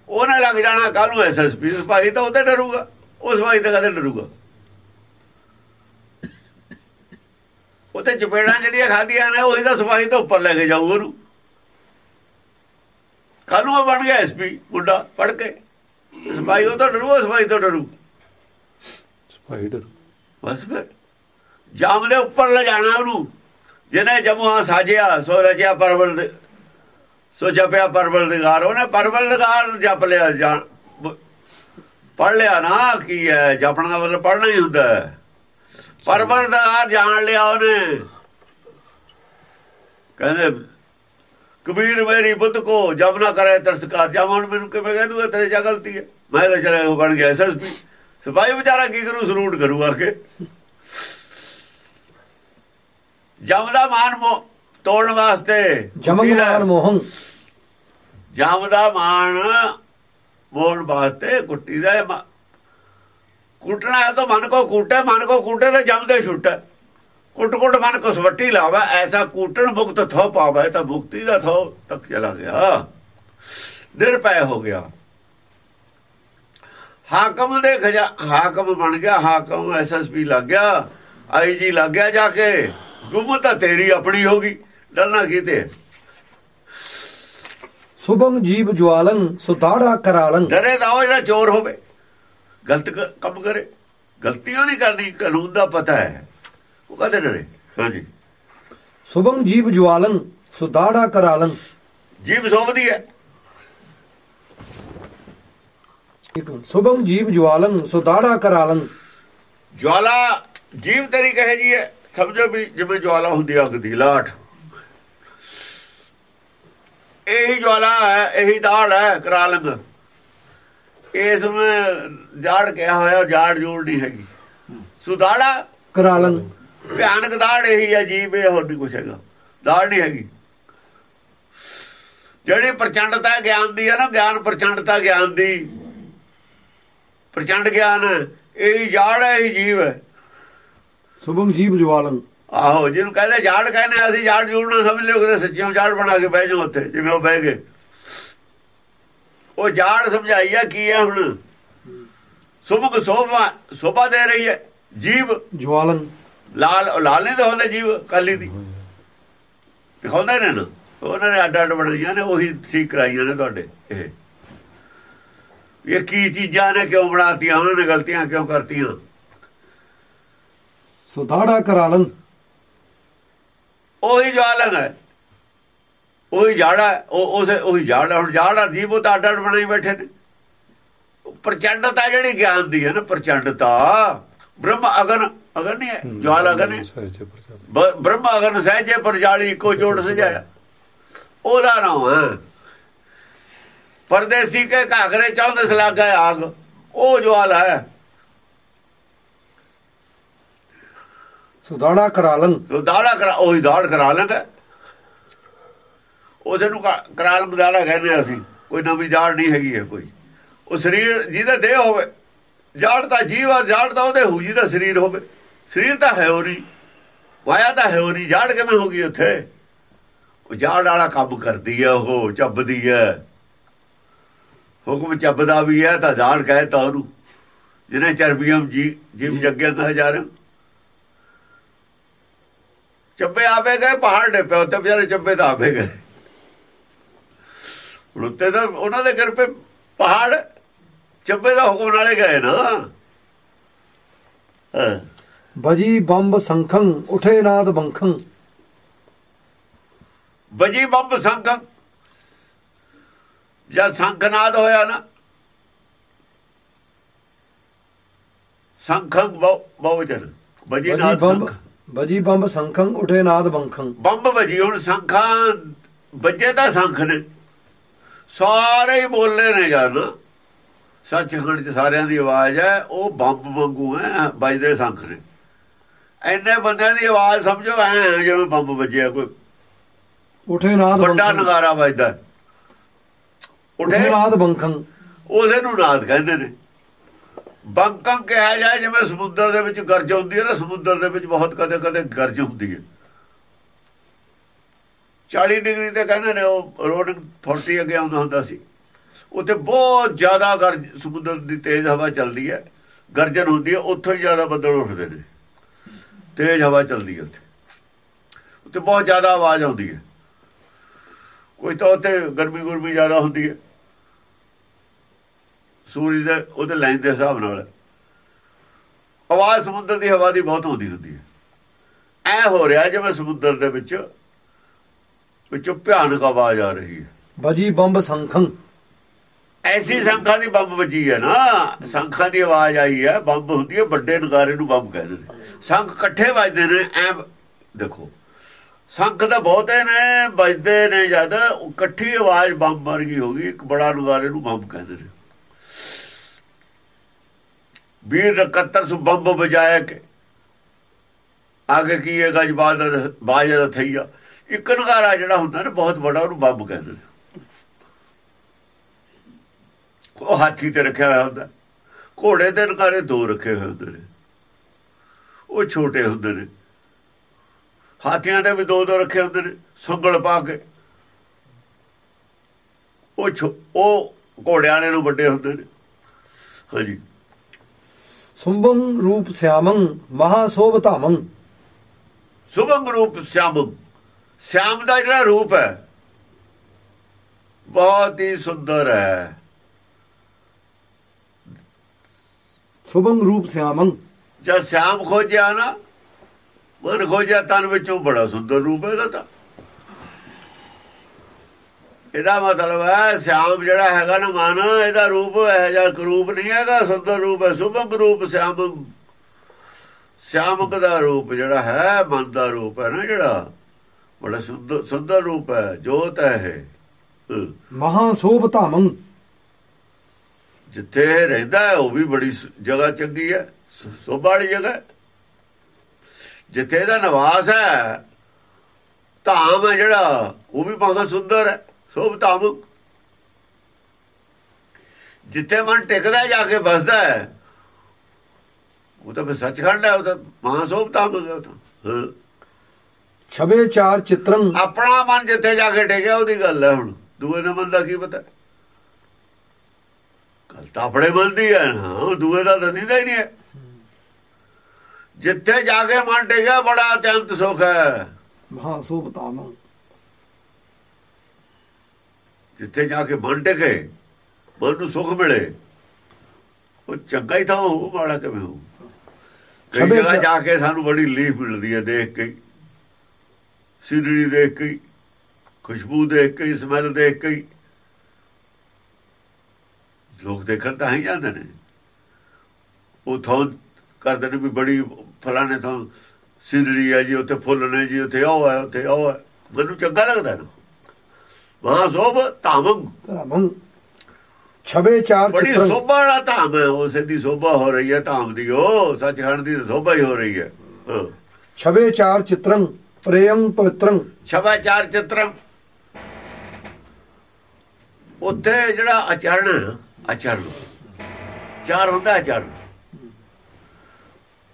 ਉਹਨੇ ਲੱਗ ਜਾਣਾ ਕੱਲ ਨੂੰ ਐਸਐਸਪੀ ਸਪਾਈ ਤਾਂ ਉਹਦੇ ਡਰੂਗਾ। ਉਹ ਸਪਾਈ ਤਾਂ ਕਦੇ ਡਰੂਗਾ। ਉਹਤੇ ਚਪੇੜਾਂ ਜਿਹੜੀਆਂ ਖਾਧੀਆਂ ਨੇ ਉਹੀ ਤਾਂ ਸਪਾਈ ਤੋਂ ਉੱਪਰ ਲੈ ਕੇ ਜਾਊ ਉਹਨੂੰ। ਕੱਲ ਨੂੰ ਬਣ ਗਿਆ ਐਸਪੀ ਮੁੰਡਾ ਪੜ ਕੇ। ਸਪਾਈ ਉਹ ਤਾਂ ਡਰੂ ਸਪਾਈ ਤੋਂ ਡਰੂ। ਸਪਾਈਡਰ ਬਸ ਫਿਰ। ਜਾਮ ਦੇ ਉੱਪਰ ਲੈ ਜਾਣਾ ਉਹਨੂੰ। ਜਿਹਨੇ ਜਮੂਆ ਸਾਜਿਆ ਸੋ ਰਜਿਆ ਪਰਵਲ ਦੇ। ਸੋ ਜਪਿਆ ਪਰਵਲਦਗਾਰ ਉਹਨੇ ਪਰਵਲਦਗਾਰ ਜਪ ਲਿਆ, ਜਾਣ ਪੜ ਲਿਆ ਨਾ, ਕੀ ਹੈ ਜਪਣ ਦਾ ਮਤਲਬ ਪੜਨਾ ਹੀ ਹੁੰਦਾ ਹੈ ਪਰਵਲਦਗਾਰ ਜਾਣ ਲਿਆ ਉਹਨੇ। ਕਹਿੰਦੇ, ਕਬੀਰ ਮੇਰੀ ਬੁੱਧ ਕੋ ਜਬ ਨਾ ਕਰੇ ਤਰਸਕਾਰ। ਜਮ ਮੈਨੂੰ ਕਿਵੇਂ ਕਹਿ ਦੂਗਾ, ਤੇਰੇ ਜਾ ਗਲਤੀ ਹੈ ਮੈਂ ਤਾਂ ਚਲੇ ਬਣ ਗਿਆ ਐਸਐਸਪੀ ਸਿਪਾਹੀ ਵਿਚਾਰਾ ਕੀ ਕਰੂ, ਸਲੂਟ ਕਰੂ ਆ ਕੇ। ਜਮ ਦਾ ਮਾਨ ਤੋੜਨ ਵਾਸਤੇ। ਜਮੰਗ ਮਾਨ ਮੋਹੰ ਜਮ ਦਾ ਮਾਨ ਮੋੜਨ ਵਾਸਤੇ ਕੁੱਟੀ ਦਾ ਕੁੱਟਣਾ ਹੈ ਤਾਂ ਮਨ ਕੋ ਕੂਟੇ ਮਨ ਕੋ ਕੂਟੇ ਤੇ ਜਮ ਦੇ ਛੁੱਟੇ। ਕੁੱਟ ਕੁੱਟ ਮਨ ਕੋ ਸਵੱਟੀ ਲਾਵਾ ਐਸਾ ਕੂਟਣ ਮੁਕਤ ਥੋ ਪਾਵੇ ਤਾਂ ਮੁਕਤੀ ਦਾ ਥੋ ਤੱਕ ਚਲਾ ਗਿਆ। ਨਿਰਪੈ ਹੋ ਗਿਆ। ਹਾਕਮ ਦੇ ਖਜਾ ਹਾਕਮ ਬਣ ਗਿਆ ਹਾਕਮ ਐਸਐਸਪੀ ਲੱਗ ਗਿਆ ਆਈਜੀ ਲੱਗ ਗਿਆ ਜਾ ਕੇ। ਹੁਕੂਮਤ ਤਾਂ ਤੇਰੀ ਆਪਣੀ ਹੋਗੀ ਡਰਨਾ ਕੀਤੇ ਸੁਭੰ ਜੀਵ ਜਵਾਲੰ ਸੁਤਾੜਾ ਕਰਾਲੰ। ਡਰੇ ਦਾ ਉਹ ਜਿਹੜਾ ਚੋਰ ਹੋਵੇ। ਗਲਤ ਕੰਮ ਕਰੇ। ਗਲਤੀਆਂ ਨਹੀਂ ਕਰਨੀ ਕਾਨੂੰਨ ਦਾ ਪਤਾ ਹੈ। ਉਹ ਕਦੇ ਡਰੇ? ਹਾਂਜੀ। ਸੁਭੰ ਜੀਵ ਜਵਾਲੰ ਸੁਤਾੜਾ ਕਰਾਲੰ। ਜੀਵ ਸੋਵਦੀ ਹੈ। ਸੁਭੰ ਜੀਵ ਜਵਾਲੰ ਸੁਤਾੜਾ ਕਰਾਲੰ। ਜਵਾਲਾ ਜੀਵ ਤੇਰੀ ਕਹੇ ਜੀ ਹੈ। ਸਮਝੋ ਵੀ ਜਿਵੇਂ ਜਵਾਲਾ ਹੁੰਦੀ ਅੱਗ ਦੀ ਲਾਟ ਇਹੀ ਜਵਾਲਾ ਹੈ ਇਹੀ ਦਾੜ ਹੈ ਕਰਾਲੰਗ। ਇਸ ਵਿੱਚ ਜਾੜ ਕਿਹਾ ਹੋਇਆ ਜਾੜ ਜੋੜ ਨਹੀਂ ਹੈਗੀ। ਸੁਦਾੜਾ ਕਰਾਲੰ ਭਿਆਨਕ ਦਾੜ ਇਹੀ ਹੈ ਜੀਵ ਇਹ ਹੋਰ ਨਹੀਂ ਕੁਛ ਹੈਗਾ। ਦਾੜ ਨਹੀਂ ਹੈਗੀ। ਜਿਹੜੀ ਪ੍ਰਚੰਡਤਾ ਗਿਆਨ ਦੀ ਹੈ ਨਾ ਗਿਆਨ ਪ੍ਰਚੰਡਤਾ ਗਿਆਨ ਦੀ। ਪ੍ਰਚੰਡ ਗਿਆਨ ਇਹੀ ਜਾੜ ਹੈ ਇਹੀ ਜੀਵ ਹੈ। ਸੁਭੰ ਜੀਵ ਜਵਾਲੰ ਆਹੋ ਜਿਹਨੂੰ ਕਹਿੰਦੇ ਜਾੜ ਕਹਿੰਦੇ ਅਸੀਂ ਜਾੜ ਜੋੜਨਾ ਸਮਝ ਲਿਓ ਕਿ ਸੱਚੀਆਂ ਜਾੜ ਬਣਾ ਕੇ ਬਹਿ ਜਾਓ ਉੱਥੇ ਜਿਵੇਂ ਉਹ ਬਹਿ ਗਏ। ਉਹ ਜਾੜ ਸਮਝਾਈ ਆ ਕੀ ਹੈ ਹੁਣ? ਸੁਭਗ ਸੋਭਾ ਸੋਭਾ ਦੇ ਰਹੀ ਹੈ ਜੀਵ। ਜਵਾਲੰ ਲਾਲ ਲਾਲ ਨਹੀਂ ਦਿਖਾਉਂਦੇ ਜੀਵ ਕਾਲੀ ਦੀ। ਦਿਖਾਉਂਦੇ ਨੇ ਨਾ? ਉਹਨਾਂ ਨੇ ਅੱਡ ਅੱਡ ਬਣਾਈਆਂ ਨੇ ਉਹੀ ਠੀਕ ਕਰਾਈਆਂ ਨੇ ਤੁਹਾਡੇ ਇਹ। ਇਹ ਕੀ ਚੀਜ਼ਾਂ ਨੇ ਕਿਉਂ ਬਣਾਤੀਆਂ ਉਹਨਾਂ ਨੇ ਗਲਤੀਆਂ ਕਿਉਂ ਕਰਤੀਆਂ? ਸੁਤਾੜਾ ਕਰਾਲੰ ਉਹੀ ਜਵਾਲਨ ਹੈ। ਉਹੀ ਜਾੜਾ ਉਹ ਉਸੇ ਉਹੀ ਜਾੜਾ ਹੁਣ ਜਾੜਾ ਜੀਵ ਉਹ ਤਾਂ ਅੱਡ ਬਣਾਈ ਬੈਠੇ ਨੇ। ਪ੍ਰਚੰਡਤਾ ਜਿਹੜੀ ਗਿਆਨ ਦੀ ਹੈ ਨਾ ਪ੍ਰਚੰਡਤਾ। ਬ੍ਰਹਮ ਅਗਨ ਅਗਨ ਨਹੀਂ ਹੈ ਜਵਾਲ ਅਗਨ ਹੈ। ਬ੍ਰਹਮ ਅਗਨ ਸਹਿਜੇ ਪਰਜਾਲੀ ਇੱਕੋ ਜੋੜ ਸਜਾਇਆ। ਉਹਦਾ ਨਾਮ ਹੈ। ਪਰਦੇਸੀ ਕੇ ਘਾਗਰੇ ਚਾਹੁੰਦੇ ਸਲਾਗਾ ਆਗ। ਉਹ ਜਵਾਲ ਹੈ। ਸੁਤਾੜਾ ਕਰਾਲੰ ਤੋ ਦਾੜਾ ਕਰਾ, ਉਹੀ ਦਾੜ ਕਰਾ ਲੈਂਦਾ। ਉਹਦੇ ਨੂੰ ਕ- ਕਰਾ ਕਹਿੰਦੇ ਆ ਅਸੀਂ। ਕੋਈ ਨਵੀਂ ਜਾੜ ਨਹੀਂ ਹੈਗੀ ਹੈ ਕੋਈ। ਉਹ ਸਰੀਰ ਜਿਹਦਾ ਦੇਹ ਹੋਵੇ, ਜਾੜ ਤਾਂ ਜੀਵ ਆ, ਜਾੜ ਤਾਂ ਉਹਦੇ ਹੂਜੀ ਦਾ ਸਰੀਰ ਹੋਵੇ। ਸਰੀਰ ਤਾਂ ਹੈ ਉਹ ਨਹੀਂ। ਵਾਇਆ ਤਾਂ ਹੈ ਉਹ ਨਹੀਂ। ਜਾੜ ਕਿਵੇਂ ਹੋ ਗਈ ਉੱਥੇ? ਉਹ ਜਾੜ ਵਾਲਾ ਕੰਮ ਕਰਦੀ ਹੈ ਉਹ ਚੱਬਦੀ ਹੈ ਹੁਕਮ ਚੱਬਦਾ ਵੀ ਹੈ ਤਾਂ ਜਾੜ ਕਹੇ ਤਾਂ ਉਹਨੂੰ। ਜਿਹਨੇ ਚਰਬੀਆਂ ਜੀ ਜਿਮ ਜੱਗਿਆ, ਦਾ ਹਜ਼ਾਰਾਂ। ਚੱਬੇ ਆਵੇ ਗਏ ਪਹਾੜ ਦੇ ਪਿਓ ਤੇ ਵਿਚਾਰੇ ਚੱਬੇ ਤਾਂ ਆਵੇ ਗਏ। ਉੱਤੇ ਤਾਂ ਉਹਨਾਂ ਦੇ ਘਰ ਪੇ ਪਹਾੜ ਚੱਬੇ ਦਾ ਹੁਕਮ ਨਾਲੇ ਗਏ ਨਾ। ਬਜੀ ਬੰਬ ਸੰਖੰ ਉਠੇ ਨਾਦ ਬੰਖੰ। ਬਜੀ ਬੰਬ ਸੰਖ। ਜਦ ਸੰਖਨਾਦ ਹੋਇਆ ਨਾ ਸੰਖੰ ਬਹੁਵਚਨ। ਬਜੀ ਬਜੀ ਨਾਦ ਸੰਖ। ਬਜੀ ਬੰਬ ਸੰਖੰ ਉਠੇ ਨਾਦ ਬੰਖੰ ਬੰਬ ਵਜੀ ਹੁਣ ਸੰਖਾਂ ਵੱਜੇ ਤਾਂ ਸੰਖ ਨੇ। ਸਾਰੇ ਹੀ ਬੋਲੇ ਨੇ ਜਾਨ ਸੱਚਖੰਡ ਚ ਸਾਰਿਆਂ ਦੀ ਆਵਾਜ਼ ਹੈ ਉਹ ਬੰਬ ਵਾਂਗੂ ਹੈ ਵੱਜਦੇ ਸੰਖ ਨੇ। ਐਨੇ ਬੰਦਿਆਂ ਦੀ ਆਵਾਜ਼ ਸਮਝੋ ਐ ਜਿਵੇਂ ਬੰਬ ਵੱਜਿਆ ਕੋਈ। ਉਠੇ ਨਾਦ ਵੱਡਾ ਨਗਾਰਾ ਵੱਜਦਾ। ਉਠੇ ਉਠੇ ਨਾਦ ਬੰਖੰ ਉਹਦੇ ਨੂੰ ਨਾਦ ਕਹਿੰਦੇ ਨੇ। ਬੰਕੰ ਕਿਹਾ ਜਾਏ, ਜਿਵੇਂ ਸਮੁੰਦਰ ਦੇ ਵਿੱਚ ਗਰਜ ਹੁੰਦੀ ਹੈ ਨਾ, ਸਮੁੰਦਰ ਦੇ ਵਿੱਚ ਬਹੁਤ ਕਦੇ ਕਦੇ ਗਰਜ ਹੁੰਦੀ ਹੈ। 40 ਡਿਗਰੀ ਤੇ ਕਹਿੰਦੇ ਨੇ ਉਹ ਰੋਡ 40 ਅੱਗੇ ਆਉਂਦਾ ਹੁੰਦਾ ਸੀ। ਉੱਥੇ ਬਹੁਤ ਜ਼ਿਆਦਾ ਗਰਜ, ਸਮੁੰਦਰ ਦੀ ਤੇਜ਼ ਹਵਾ ਚੱਲਦੀ ਹੈ। ਗਰਜਨ ਹੁੰਦੀ ਹੈ, ਉੱਥੋਂ ਹੀ ਜ਼ਿਆਦਾ ਬੱਦਲ ਉੱਠਦੇ ਨੇ। ਤੇਜ਼ ਹਵਾ ਚੱਲਦੀ ਹੈ ਉੱਥੇ। ਉੱਥੇ ਬਹੁਤ ਜ਼ਿਆਦਾ ਆਵਾਜ਼ ਆਉਂਦੀ ਹੈ। ਕੋਈ ਤਾਂ ਉੱਥੇ ਗਰਮੀ ਗੁਰਮੀ ਜ਼ਿਆਦਾ ਹੁੰਦੀ ਹੈ। ਸੂਰਜ ਦੇ ਉਹਦੇ ਲਾਈਨ ਦੇ ਹਿਸਾਬ ਨਾਲ ਆਵਾਜ਼ ਸਮੁੰਦਰ ਦੀ ਹਵਾ ਦੀ ਬਹੁਤ ਹੁੰਦੀ ਹੁੰਦੀ ਹੈ। ਐ ਹੋ ਰਿਹਾ ਜਿਵੇਂ ਸਮੁੰਦਰ ਦੇ ਵਿੱਚ ਵਿੱਚੋਂ ਭਿਆਨਕ ਆਵਾਜ਼ ਆ ਰਹੀ ਹੈ। ਬਜੀ ਬੰਬ ਸੰਖੰ। ਐਸੀ ਸੰਖਾਂ ਦੀ ਬੰਬ ਵੱਜੀ ਹੈ ਨਾ ਸੰਖਾਂ ਦੀ ਆਵਾਜ਼ ਆਈ ਹੈ ਬੰਬ ਹੁੰਦੀ ਹੈ ਵੱਡੇ ਨਗਾਰੇ ਨੂੰ ਬੰਬ ਕਹਿੰਦੇ ਨੇ। ਸੰਖ ਇਕੱਠੇ ਵੱਜਦੇ ਨੇ ਐ ਦੇਖੋ। ਸੰਖ ਤਾਂ ਬਹੁਤੇ ਨੇ ਵੱਜਦੇ ਨੇ ਜਦ ਇਕੱਠੀ ਆਵਾਜ਼ ਬੰਬ ਵਰਗੀ ਹੋ ਗਈ ਇੱਕ ਬੜਾ ਨਗਾਰੇ ਨੂੰ ਬੰਬ ਕਹਿੰਦੇ ਨੇ। ਵੀਰ 71 ਸੌ ਬੰਬ ਵਜਾਇਆ ਕਿ। ਆਗੇ ਕੀ ਹੈ ਗਜ ਬਾਦਰ ਬਾਜਰ ਥਈਆ। ਇੱਕ ਨਗਾਰਾ ਜਿਹੜਾ ਹੁੰਦਾ ਨਾ, ਬਹੁਤ ਵੱਡਾ, ਉਹਨੂੰ ਬੰਬ ਕਹਿੰਦੇ ਨੇ। ਉਹ ਹਾਥੀ ਤੇ ਰੱਖਿਆ ਹੋਇਆ ਹੁੰਦਾ। ਘੋੜੇ ਦੇ ਨਗਾਰੇ ਦੋ ਰੱਖੇ ਹੋਏ ਹੁੰਦੇ ਨੇ। ਉਹ ਛੋਟੇ ਹੁੰਦੇ ਨੇ। ਹਾਥੀਆਂ ਦੇ ਵੀ ਦੋ ਦੋ ਰੱਖੇ ਹੁੰਦੇ ਨੇ, ਸੰਗਲ ਪਾ ਕੇ। ਉਹ ਛੋ- ਉਹ ਘੋੜਿਆਂ ਵਾਲੇ ਨੂੰ ਵੱਡੇ ਹੁੰਦੇ ਨੇ। ਹਾਂਜੀ। ਸੁੰਭੰ ਰੂਪ ਸਿਆਮੰ ਮਹਾ ਸੋਭ ਧਾਮੰ ਸੁਭਮ ਰੂਪ ਸ਼ਾਮ ਸ਼ਾਮ ਦਾ ਜਿਹੜਾ ਰੂਪ ਹੈ ਬਹੁਤ ਹੀ ਸੁੰਦਰ ਹੈ। ਸੁਭੰ ਰੂਪ ਸਿਆਮੰ। ਜਦ ਸ਼ਾਮ ਖੋਜਿਆ ਨਾ ਮਨ ਖੋਜਿਆ ਤਨ ਵਿੱਚੋਂ ਬੜਾ ਸੁੰਦਰ ਰੂਪ ਹੈ ਇਹਦਾ ਤਾਂ। ਇਹਦਾ ਮਤਲਬ ਹੈ ਸ਼ਾਮ ਜਿਹੜਾ ਹੈਗਾ ਨਾ ਮਨ ਇਹਦਾ ਰੂਪ ਹੈ ਜਾਂ ਰੂਪ ਨਹੀਂ ਹੈਗਾ ਸੁੰਦਰ ਰੂਪ ਹੈ ਸੁਭਮ ਰੂਪ ਸ਼ਾਮ ਸ਼ਾਮਕ ਦਾ ਰੂਪ ਜਿਹੜਾ ਹੈ ਮਨ ਦਾ ਰੂਪ ਹੈ ਨਾ ਜਿਹੜਾ। ਬੜਾ ਸੁੰਦਰ ਸੁੰਦਰ ਰੂਪ ਹੈ ਜੋਤ ਹੈ। ਮਹਾ ਸੋਭ ਧਾਮੰ। ਜਿੱਥੇ ਰਹਿੰਦਾ ਹੈ ਉਹ ਵੀ ਬੜੀ ਜਗ੍ਹਾ ਚੰਗੀ ਹੈ ਸੋਭਾ ਵਾਲੀ ਜਗ੍ਹਾ। ਜਿੱਥੇ ਇਹਦਾ ਨਿਵਾਸ ਹੈ ਧਾਮ ਹੈ ਜਿਹੜਾ ਉਹ ਵੀ ਬਹੁਤ ਸੁੰਦਰ ਹੈ। ਸੋਭ ਧਾਮ ਜਿੱਥੇ ਮਨ ਟਿਕਦਾ ਜਾ ਕੇ ਬਸਦਾ ਹੈ ਉਹ ਤਾਂ ਫਿਰ ਸੱਚਖੰਡ ਹੈ ਉਹ ਤਾਂ ਮਹਾਸੋਭ ਧਾਮ ਹੈ ਉਹ ਤਾਂ। ਛਬੇ ਚਾਰ ਚਿਤਰੰ। ਆਪਣਾ ਮਨ ਜਿੱਥੇ ਜਾ ਕੇ ਟਿਕਿਆ ਉਹਦੀ ਗੱਲ ਹੈ ਹੁਣ। ਦੂਏ ਦੇ ਮਨ ਦਾ ਕੀ ਪਤਾ? ਗੱਲ ਤਾਂ ਆਪਣੇ ਮਨ ਦੀ ਹੈ ਨਾ ਉਹ ਦੂਏ ਦਾ ਤਾਂ ਦਿੰਦਾ ਹੀ ਨਹੀਂ ਹੈ। ਜਿੱਥੇ ਜਾ ਕੇ ਮਨ ਟਿਕਿਆ ਬੜਾ ਅਤਿਅੰਤ ਸੁਖ ਹੈ। ਮਹਾ ਸੋਭ ਧਾਮੰ ਜਿੱਥੇ ਜਾ ਕੇ ਮਨ ਟਿਕੇ ਮਨ ਨੂੰ ਸੁਖ ਮਿਲੇ ਉਹ ਚੰਗਾ ਹੀ ਤਾਂ ਉਹ ਮਾੜਾ ਕਿਵੇਂ ਹੋ ਕਈ ਜਗ੍ਹਾ ਜਾ- ਕੇ ਸਾਨੂੰ ਬੜੀ ਲੀਫ ਮਿਲਦੀ ਹੈ ਦੇਖ ਕੇ ਸੀਨਰੀ ਦੇਖ ਕੇ ਖੁਸ਼ਬੂ ਦੇਖ ਕੇ ਸਮੈਲ ਦੇਖ ਕੇ। ਲੋਕ ਦੇਖਣ ਤਾਂ ਹੀ ਜਾਂਦੇ ਨੇ। ਉਹ ਥੋਂ ਕਰਦੇ ਨੇ ਵੀ ਬੜੀ ਫਲਾਣੇ ਥਾਂ ਸੀਨਰੀ ਹੈ ਜੀ ਉੱਥੇ ਫੁੱਲ ਨੇ ਜੀ ਉੱਥੇ ਉਹ ਹੈ ਉੱਥੇ ਉਹ ਹੈ। ਮੈਨੂੰ ਚੰਗਾ ਲੱਗਦਾ ਨਾ। ਮਹਾਂ ਸੋਭ ਧਾਮੰ। ਧਾਮੰ। ਛਬੇ ਚਾਰ ਬੜੀ ਚਿਤਰੰ। ਸੋਭਾ ਵਾਲਾ ਧਾਮ ਹੈ ਉਸੇ ਦੀ ਸੋਭਾ ਹੋ ਰਹੀ ਹੈ ਧਾਮ ਦੀ ਉਹ ਸੱਚਖੰਡ ਦੀ ਸੋਭਾ ਹੀ ਹੋ ਰਹੀ ਹੈ। ਛਬੇ ਚਾਰ ਚਿਤਰੰ ਪ੍ਰੇਮ ਪਵਿੱਤਰੰ। ਛਬਾ ਚਾਰ ਚਿੱਤਰਮ ਉੱਥੇ ਜਿਹੜਾ ਆਚਰਣ ਆਚਰਣ। ਚਾਰ ਹੁੰਦਾ ਆਚਰਣ।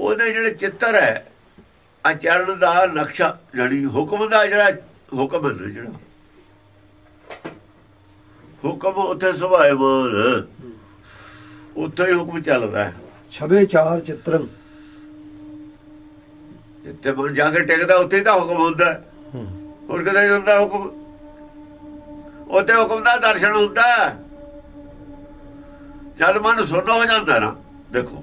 ਉਹਦੇ ਜਿਹੜੇ ਚਿੱਤਰ ਹੈ ਆਚਰਣ ਦਾ ਨਕਸ਼ਾ ਜਾਨੀ ਹੁਕਮ ਦਾ ਜਿਹੜਾ ਹੁਕਮ ਹੈ ਜਿਹੜਾ ਹੁਕਮ ਉੱਥੇ ਸੁਭਾਏਮਾਨ ਹੈ। ਉੱਥੇ ਹੀ ਹੁਕਮ ਚੱਲਦਾ ਛਬੇ ਚਾਰ ਚਿਤਰੰ ਜਿੱਥੇ ਮਨ ਜਾ ਕੇ ਟਿਕਦਾ ਉੱਥੇ ਹੀ ਤਾਂ ਹੁਕਮ ਹੁੰਦਾ। ਹੋਰ ਕਿਤੇ ਹੁੰਦਾ ਹੁਕਮ ਉੱਥੇ ਹੁਕਮ ਦਾ ਦਰਸ਼ਨ ਹੁੰਦਾ। ਜਦ ਮਨ ਸੁਣ ਹੋ ਜਾਂਦਾ ਨਾ ਦੇਖੋ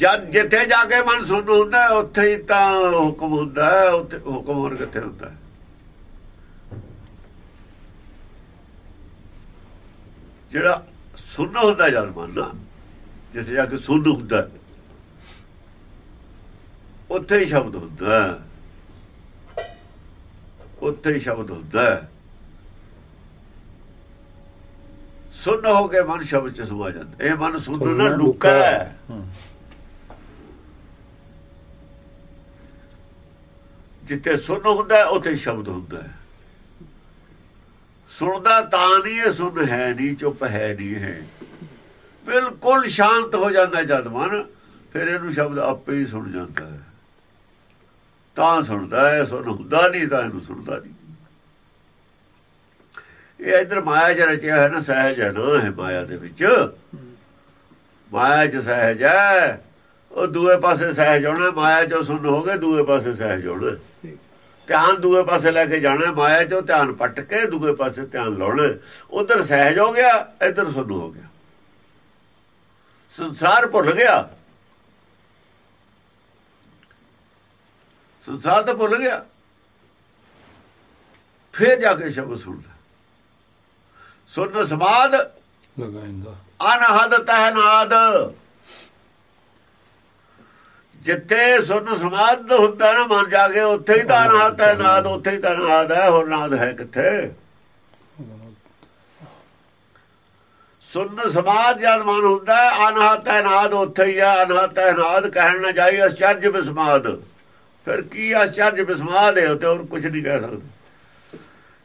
ਜਦ ਜਿੱਥੇ ਜਾ ਕੇ ਮਨ ਸੁਣ ਹੁੰਦਾ ਉੱਥੇ ਹੀ ਤਾਂ ਹੁਕਮ ਹੁੰਦਾ ਉੱਥੇ ਹੁਕਮ ਹੋਰ ਕਿੱਥੇ ਹੁੰਦਾ? ਜਿਹੜਾ ਸੁਣ ਹੁੰਦਾ ਜਦ ਮਨ ਨਾ ਜਿੱਥੇ ਜਾ ਕੇ ਸੁਣ ਹੁੰਦਾ ਉੱਥੇ ਹੀ ਸ਼ਬਦ ਹੁੰਦਾ। ਉੱਥੇ ਹੀ ਸ਼ਬਦ ਹੁੰਦਾ। ਸੁਣ ਹੋ ਕੇ ਮਨ ਸ਼ਬਦ ਚ ਸਮਾ ਜਾਂਦਾ ਇਹ ਮਨ ਸੁਣ ਨਾ ਲੁਕਾ ਹੈ ਜਿੱਥੇ ਸੁਣ ਹੁੰਦਾ ਉੱਥੇ ਸ਼ਬਦ ਹੁੰਦਾ ਹੈ। ਸੁਣਦਾ ਤਾਂ ਨਹੀਂ ਇਹ ਸੁਣ ਹੈ ਨਹੀਂ, ਚੁੱਪ ਹੈ ਨਹੀਂ ਹੈ ਬਿਲਕੁਲ ਸ਼ਾਂਤ ਹੋ ਜਾਂਦਾ ਜਦ ਮਨ, ਫਿਰ ਇਹਨੂੰ ਸ਼ਬਦ ਆਪੇ ਹੀ ਸੁਣ ਜਾਂਦਾ ਹੈ। ਤਾਂ ਸੁਣਦਾ ਹੈ ਸੁਣ ਹੁੰਦਾ ਨਹੀਂ, ਤਾਂ ਇਹਨੂੰ ਸੁਣਦਾ ਨਹੀਂ। ਇਹ ਇਧਰ ਮਾਇਆ ਚ ਰਚਿਆ ਹੈ ਨਾ, ਸਹਿਜ ਹੈ ਨਾ ਹੈ ਮਾਇਆ ਦੇ ਵਿੱਚ। ਮਾਇਆ ਚ ਸਹਿਜ ਹੈ, ਉਹ ਦੂਏ ਪਾਸੇ ਸਹਿਜ ਹੋਣਾ, ਮਾਇਆ ਚੋਂ ਸੁਣ ਹੋ ਗਏ, ਦੂਏ ਪਾਸੇ ਸਹਿਜ ਹੋਣਾ। ਧਿਆਨ ਦੂਏ ਪਾਸੇ ਲੈ ਕੇ ਜਾਣਾ ਮਾਇਆ ਚੋਂ ਧਿਆਨ ਪੱਟ ਕੇ ਦੂਏ ਪਾਸੇ ਧਿਆਨ ਲਾਉਣਾ ਉਧਰ ਸਹਿਜ ਹੋ ਗਿਆ ਇਧਰ ਸੁਣ ਹੋ ਗਿਆ। ਸੰਸਾਰ ਭੁੱਲ ਗਿਆ। ਸੰਸਾਰ ਤਾਂ ਭੁੱਲ ਗਿਆ। ਫਿਰ ਜਾ ਕੇ ਸ਼ਬਦ ਸੁਣਦਾ। ਸੁਣ ਸਮਾਦ ਲਗਾਇੰਦਾ। ਅਨਹਦ ਤਹਨਾਦ। ਜਿੱਥੇ ਸੁਣ ਸਮਾਦ ਹੁੰਦਾ ਨਾ ਮਨ ਜਾ ਕੇ ਉੱਥੇ ਹੀ ਤਾਂ ਅਨਹਦ ਤਹਨਾਦ ਉੱਥੇ ਹੀ ਤਾਂ ਨਾਦ ਹੈ ਹੋਰ ਨਾਦ ਹੈ ਕਿੱਥੇ? ਸੁਣ ਸਮਾਦ ਜਦ ਮਨ ਹੁੰਦਾ ਅਨਹਦ ਤਹਨਾਦ ਉੱਥੇ ਹੀ ਆ ਅਨਹਦ ਤਹਨਾਦ ਕਹਿਣ ਨਾ ਜਾਈ ਅਚਰਜ ਬਿਸਮਾਦ। ਫਿਰ ਕੀ ਅਚਰਜ ਬਿਸਮਾਦ ਹੈ ਉੱਤੇ ਹੋਰ ਕੁਝ ਨਹੀਂ ਕਹਿ ਸਕਦੇ।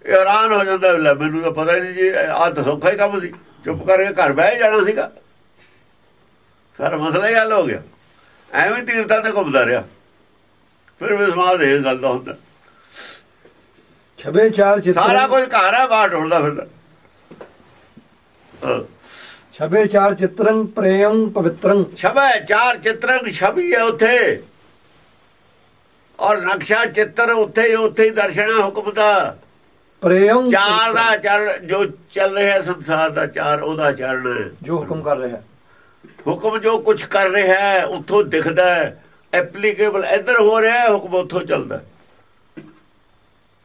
ਇਹ ਹੈਰਾਨ ਹੋ ਜਾਂਦਾ ਲੈ ਮੈਨੂੰ ਤਾਂ ਪਤਾ ਹੀ ਨਹੀਂ ਜੀ ਆਹ ਤਾਂ ਸੌਖਾ ਹੀ ਕੰਮ ਸੀ। ਚੁੱਪ ਕਰਕੇ ਘਰ ਬਹਿ ਜਾਣਾ ਸੀਗਾ। ਸਾਰਾ ਮਸਲਾ ਹੀ ਹੱਲ ਹੋ ਗਿਆ। ਐਵੇਂ ਤੀਰਥਾਂ ਤੇ ਘੁੰਮਦਾ ਰਿਹਾ। ਫਿਰ ਵਿਸਮਾਦ ਇਹ ਗੱਲ ਦਾ ਹੁੰਦਾ। ਛਬੇ ਚਾਰ ਸਾਰਾ ਚਿੱਤਰੰ ਕੁਝ ਘਰ ਹੈ ਬਾਹਰ ਢੋਲਦਾ ਫਿਰਦਾ। ਛਬੇ ਚਾਰ ਚਿੱਤਰੰ ਪ੍ਰੇਯੰ ਪਵਿੱਤਰੰ। ਛਬੈ ਚਾਰ ਚਿੱਤਰੰ ਛਵੀ ਹੈ ਉੱਥੇ। ਔਰ ਨਕਸ਼ਾ ਚਿੱਤਰ ਉੱਥੇ ਹੀ ਉੱਥੇ ਹੀ ਦਰਸ਼ਨ ਹੁਕਮ ਦਾ। ਪ੍ਰੇਯੰ ਚਾਰ ਦਾ ਚਰਨ ਜੋ ਚੱਲ ਰਿਹਾ ਸੰਸਾਰ ਦਾ ਚਾਰ ਉਹਦਾ ਚਰਨ ਹੈ। ਜੋ ਹੁਕਮ ਕਰ ਰਿਹਾ। ਹੁਕਮ ਜੋ ਕੁਝ ਕਰ ਰਿਹਾ ਹੈ, ਉੱਥੋਂ ਦਿਖਦਾ ਹੈ। ਐਪਲੀਕੇਬਲ ਇੱਧਰ ਹੋ ਰਿਹਾ ਹੈ, ਹੁਕਮ ਉੱਥੋਂ ਚੱਲਦਾ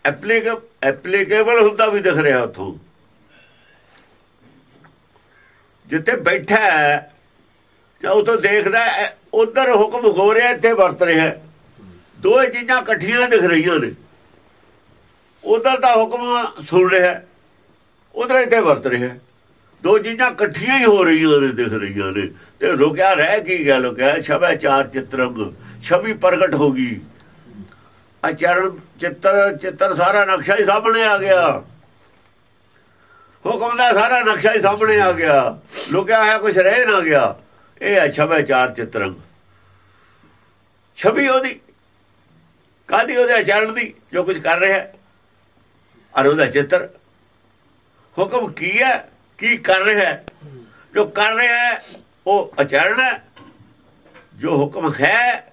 ਐਪਲੀਕੇਬਲ ਐਪਲੀਕੇਬਲ ਹੁੰਦਾ ਵੀ ਦਿਖ ਰਿਹਾ ਉੱਥੋਂ। ਜਿੱਥੇ ਬੈਠਾ ਹੈ, ਜਾਂ ਉੱਥੋਂ ਦੇਖਦਾ ਉਧਰ ਹੁਕਮ ਹੋ ਰਿਹਾ, ਇੱਥੇ ਵਰਤ ਰਿਹਾ ਹੈ। ਦੋਏ ਚੀਜ਼ਾਂ ਇਕੱਠੀਆਂ ਦਿਖ ਰਹੀਆਂ ਨੇ। ਉਧਰ ਦਾ ਹੁਕਮ ਸੁਣ ਰਿਹਾ ਉਧਰ ਇੱਥੇ ਵਰਤ ਰਿਹਾ ਦੋ ਚੀਜ਼ਾਂ ਇਕੱਠੀਆਂ ਹੀ ਹੋ ਰਹੀਆਂ ਨੇ ਦਿਖ ਰਹੀਆਂ ਨੇ। ਤੇ ਰੁਕਿਆ ਰਹਿ ਕੀ ਗਿਆ ਲੁਕਿਆ ਛਬੈ ਚਾਰ ਚਿੱਤਰੰਗ, ਛਵੀ ਪ੍ਰਗਟ ਹੋ ਗਈ। ਅਚਰਨ ਚਿੱਤਰ ਚਿੱਤਰ ਸਾਰਾ ਨਕਸ਼ਾ ਹੀ ਸਾਹਮਣੇ ਆ ਗਿਆ। ਹੁਕਮ ਦਾ ਸਾਰਾ ਨਕਸ਼ਾ ਹੀ ਸਾਹਮਣੇ ਆ ਗਿਆ। ਲੁਕਿਆ ਹੋਇਆ ਕੁਝ ਰਹਿ ਨਾ ਗਿਆ। ਇਹ ਹੈ ਛਬੈ ਚਾਰ ਚਿੱਤਰੰਗ। ਛਵੀ ਉਹਦੀ ਕਾਦੀ ਉਹਦੇ ਆਚਰਣ ਦੀ, ਜੋ ਕੁਝ ਕਰ ਰਿਹਾ ਹੈ। ਔਰ ਉਹਦਾ ਚਿੱਤਰ। ਹੁਕਮ ਕੀ ਹੈ? ਕੀ ਕਰ ਰਿਹਾ ਹੈ? ਜੋ ਕਰ ਰਿਹਾ ਹੈ, ਉਹ ਆਚਰਣ ਹੈ। ਜੋ ਹੁਕਮ ਹੈ,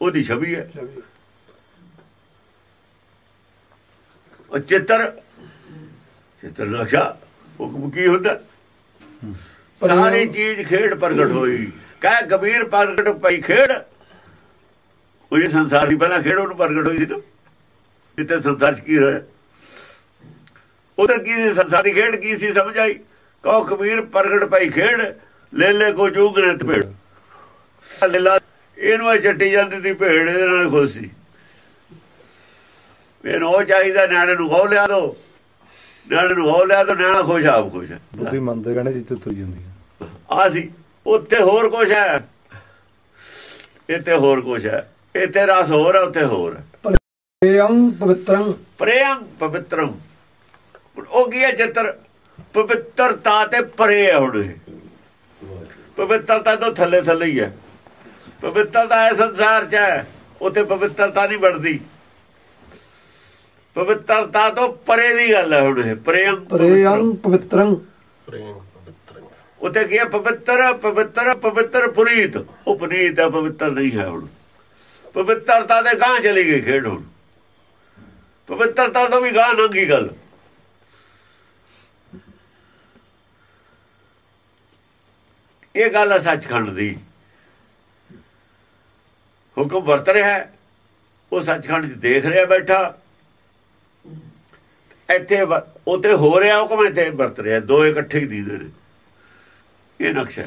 ਉਹਦੀ ਛਵੀ ਹੈ। ਉਹ ਚਿੱਤਰ ਚਿੱਤਰ ਨਕਸ਼ਾ ਹੁਕਮ ਕੀ ਹੁੰਦਾ? ਸਾਰੀ ਚੀਜ਼ ਖੇਡ ਪ੍ਰਗਟ ਹੋਈ। ਕਹਿ ਗੰਭੀਰ ਪ੍ਰਗਟ ਪਈ ਖੇਡ। ਉਹ ਇਹ ਸੰਸਾਰ ਦੀ ਪਹਿਲਾਂ ਖੇਡ ਉਹਨੂੰ ਪ੍ਰਗਟ ਹੋਈ ਸੀ ਨਾ ਇੱਥੇ ਸੰਸਾਰ ਕੀ ਹੋਇਆ? ਉਧਰ ਕੀ ਸੀ? ਸੰਸਾਰ ਦੀ ਖੇਡ ਕੀ ਸੀ? ਸਮਝ ਆਈ? ਕਹੋ ਕਬੀਰ ਪ੍ਰਗਟ ਪਈ ਖੇਡ ਲੈ ਲੈ ਕੋ ਚੂਗਰੇ ਤੇ ਭੇੜ ਲੱਲਾ ਇਹਨੂੰ ਇਹ ਚੱਟੀ ਜਾਂਦੀ ਸੀ ਭੇੜ ਇਹਦੇ ਨਾਲ ਖੁਸ਼ ਸੀ। ਇਹਨੂੰ ਉਹ ਚਾਹੀਦਾ ਨਿਆਣੇ ਨੂੰ ਹੋ ਲਿਆ ਦੋ। ਨਿਆਣੇ ਨੂੰ ਹੋ ਲਿਆ ਦੋ ਨਿਆਣਾ ਖੁਸ਼ ਆਪ ਖੁਸ਼ ਹੈ। ਬੁੱਧੀ ਮੰਨਦੇ ਕਹਿੰਦੇ ਜਿੱਥੇ ਤੁਰ ਜਾਂਦੀ ਹੈ। ਆ ਸੀ। ਉੱਥੇ ਹੋਰ ਕੁਛ ਹੈ। ਇੱਥੇ ਹੋਰ ਕੁਛ ਹੈ। ਇੱਥੇ ਰਸ ਹੋਰ ਹੈ ਉੱਥੇ ਹੋਰ ਹੈ। ਪ੍ਰੇਯੰ ਪਵਿੱਤਰੰ। ਪ੍ਰੇਮ ਪਵਿੱਤਰਮ ਹੁਣ ਉਹ ਕੀ ਹੈ ਚਿੱਤਰ ਪਵਿੱਤਰਤਾ ਤੇ ਪਰੇ ਹੈ ਹੁਣ ਇਹ। ਪਵਿੱਤਰਤਾ ਤੋਂ ਥੱਲੇ ਥੱਲੇ ਹੀ ਹੈ। ਪਵਿੱਤਰਤਾ ਹੈ ਸੰਸਾਰ 'ਚ ਹੈ ਉੱਥੇ ਪਵਿੱਤਰਤਾ ਨਹੀਂ ਬਣਦੀ। ਪਵਿੱਤਰਤਾ ਤੋਂ ਪਰੇ ਦੀ ਗੱਲ ਹੈ ਹੁਣ ਇਹ ਪ੍ਰੇਮ ਪ੍ਰੇਯੰ ਪਵਿੱਤਰੰ। ਉੱਥੇ ਕੀ ਹੈ? ਪਵਿੱਤਰ ਪਵਿੱਤਰ ਪਵਿੱਤਰ ਪੁਨੀਤ। ਉਹ ਪੁਨੀਤ ਹੈ ਪਵਿੱਤਰ ਨਹੀਂ ਹੈ ਹੁਣ। ਪਵਿੱਤਰਤਾ ਦੇ ਗਾਂ ਚਲੀ ਗਈ ਖੇਡ ਹੁਣ। ਪਵਿੱਤਰਤਾ ਤੋਂ ਵੀ ਗਾਂ ਲੰਘੀ ਗੱਲ। ਇਹ ਗੱਲ ਹੈ ਸੱਚਖੰਡ ਦੀ। ਹੁਕਮ ਵਰਤ ਰਿਹਾ ਹੈ। ਉਹ ਸੱਚਖੰਡ 'ਚ ਦੇਖ ਰਿਹਾ ਬੈਠਾ। ਇੱਥੇ ਵ- ਉੱਥੇ ਹੋ ਰਿਹਾ ਹੁਕਮ, ਇੱਥੇ ਵਰਤ ਰਿਹਾ। ਦੋ ਇਕੱਠੇ ਹੀ ਦੀਦੇ ਨੇ। ਇਹ ਨਕਸ਼ਾ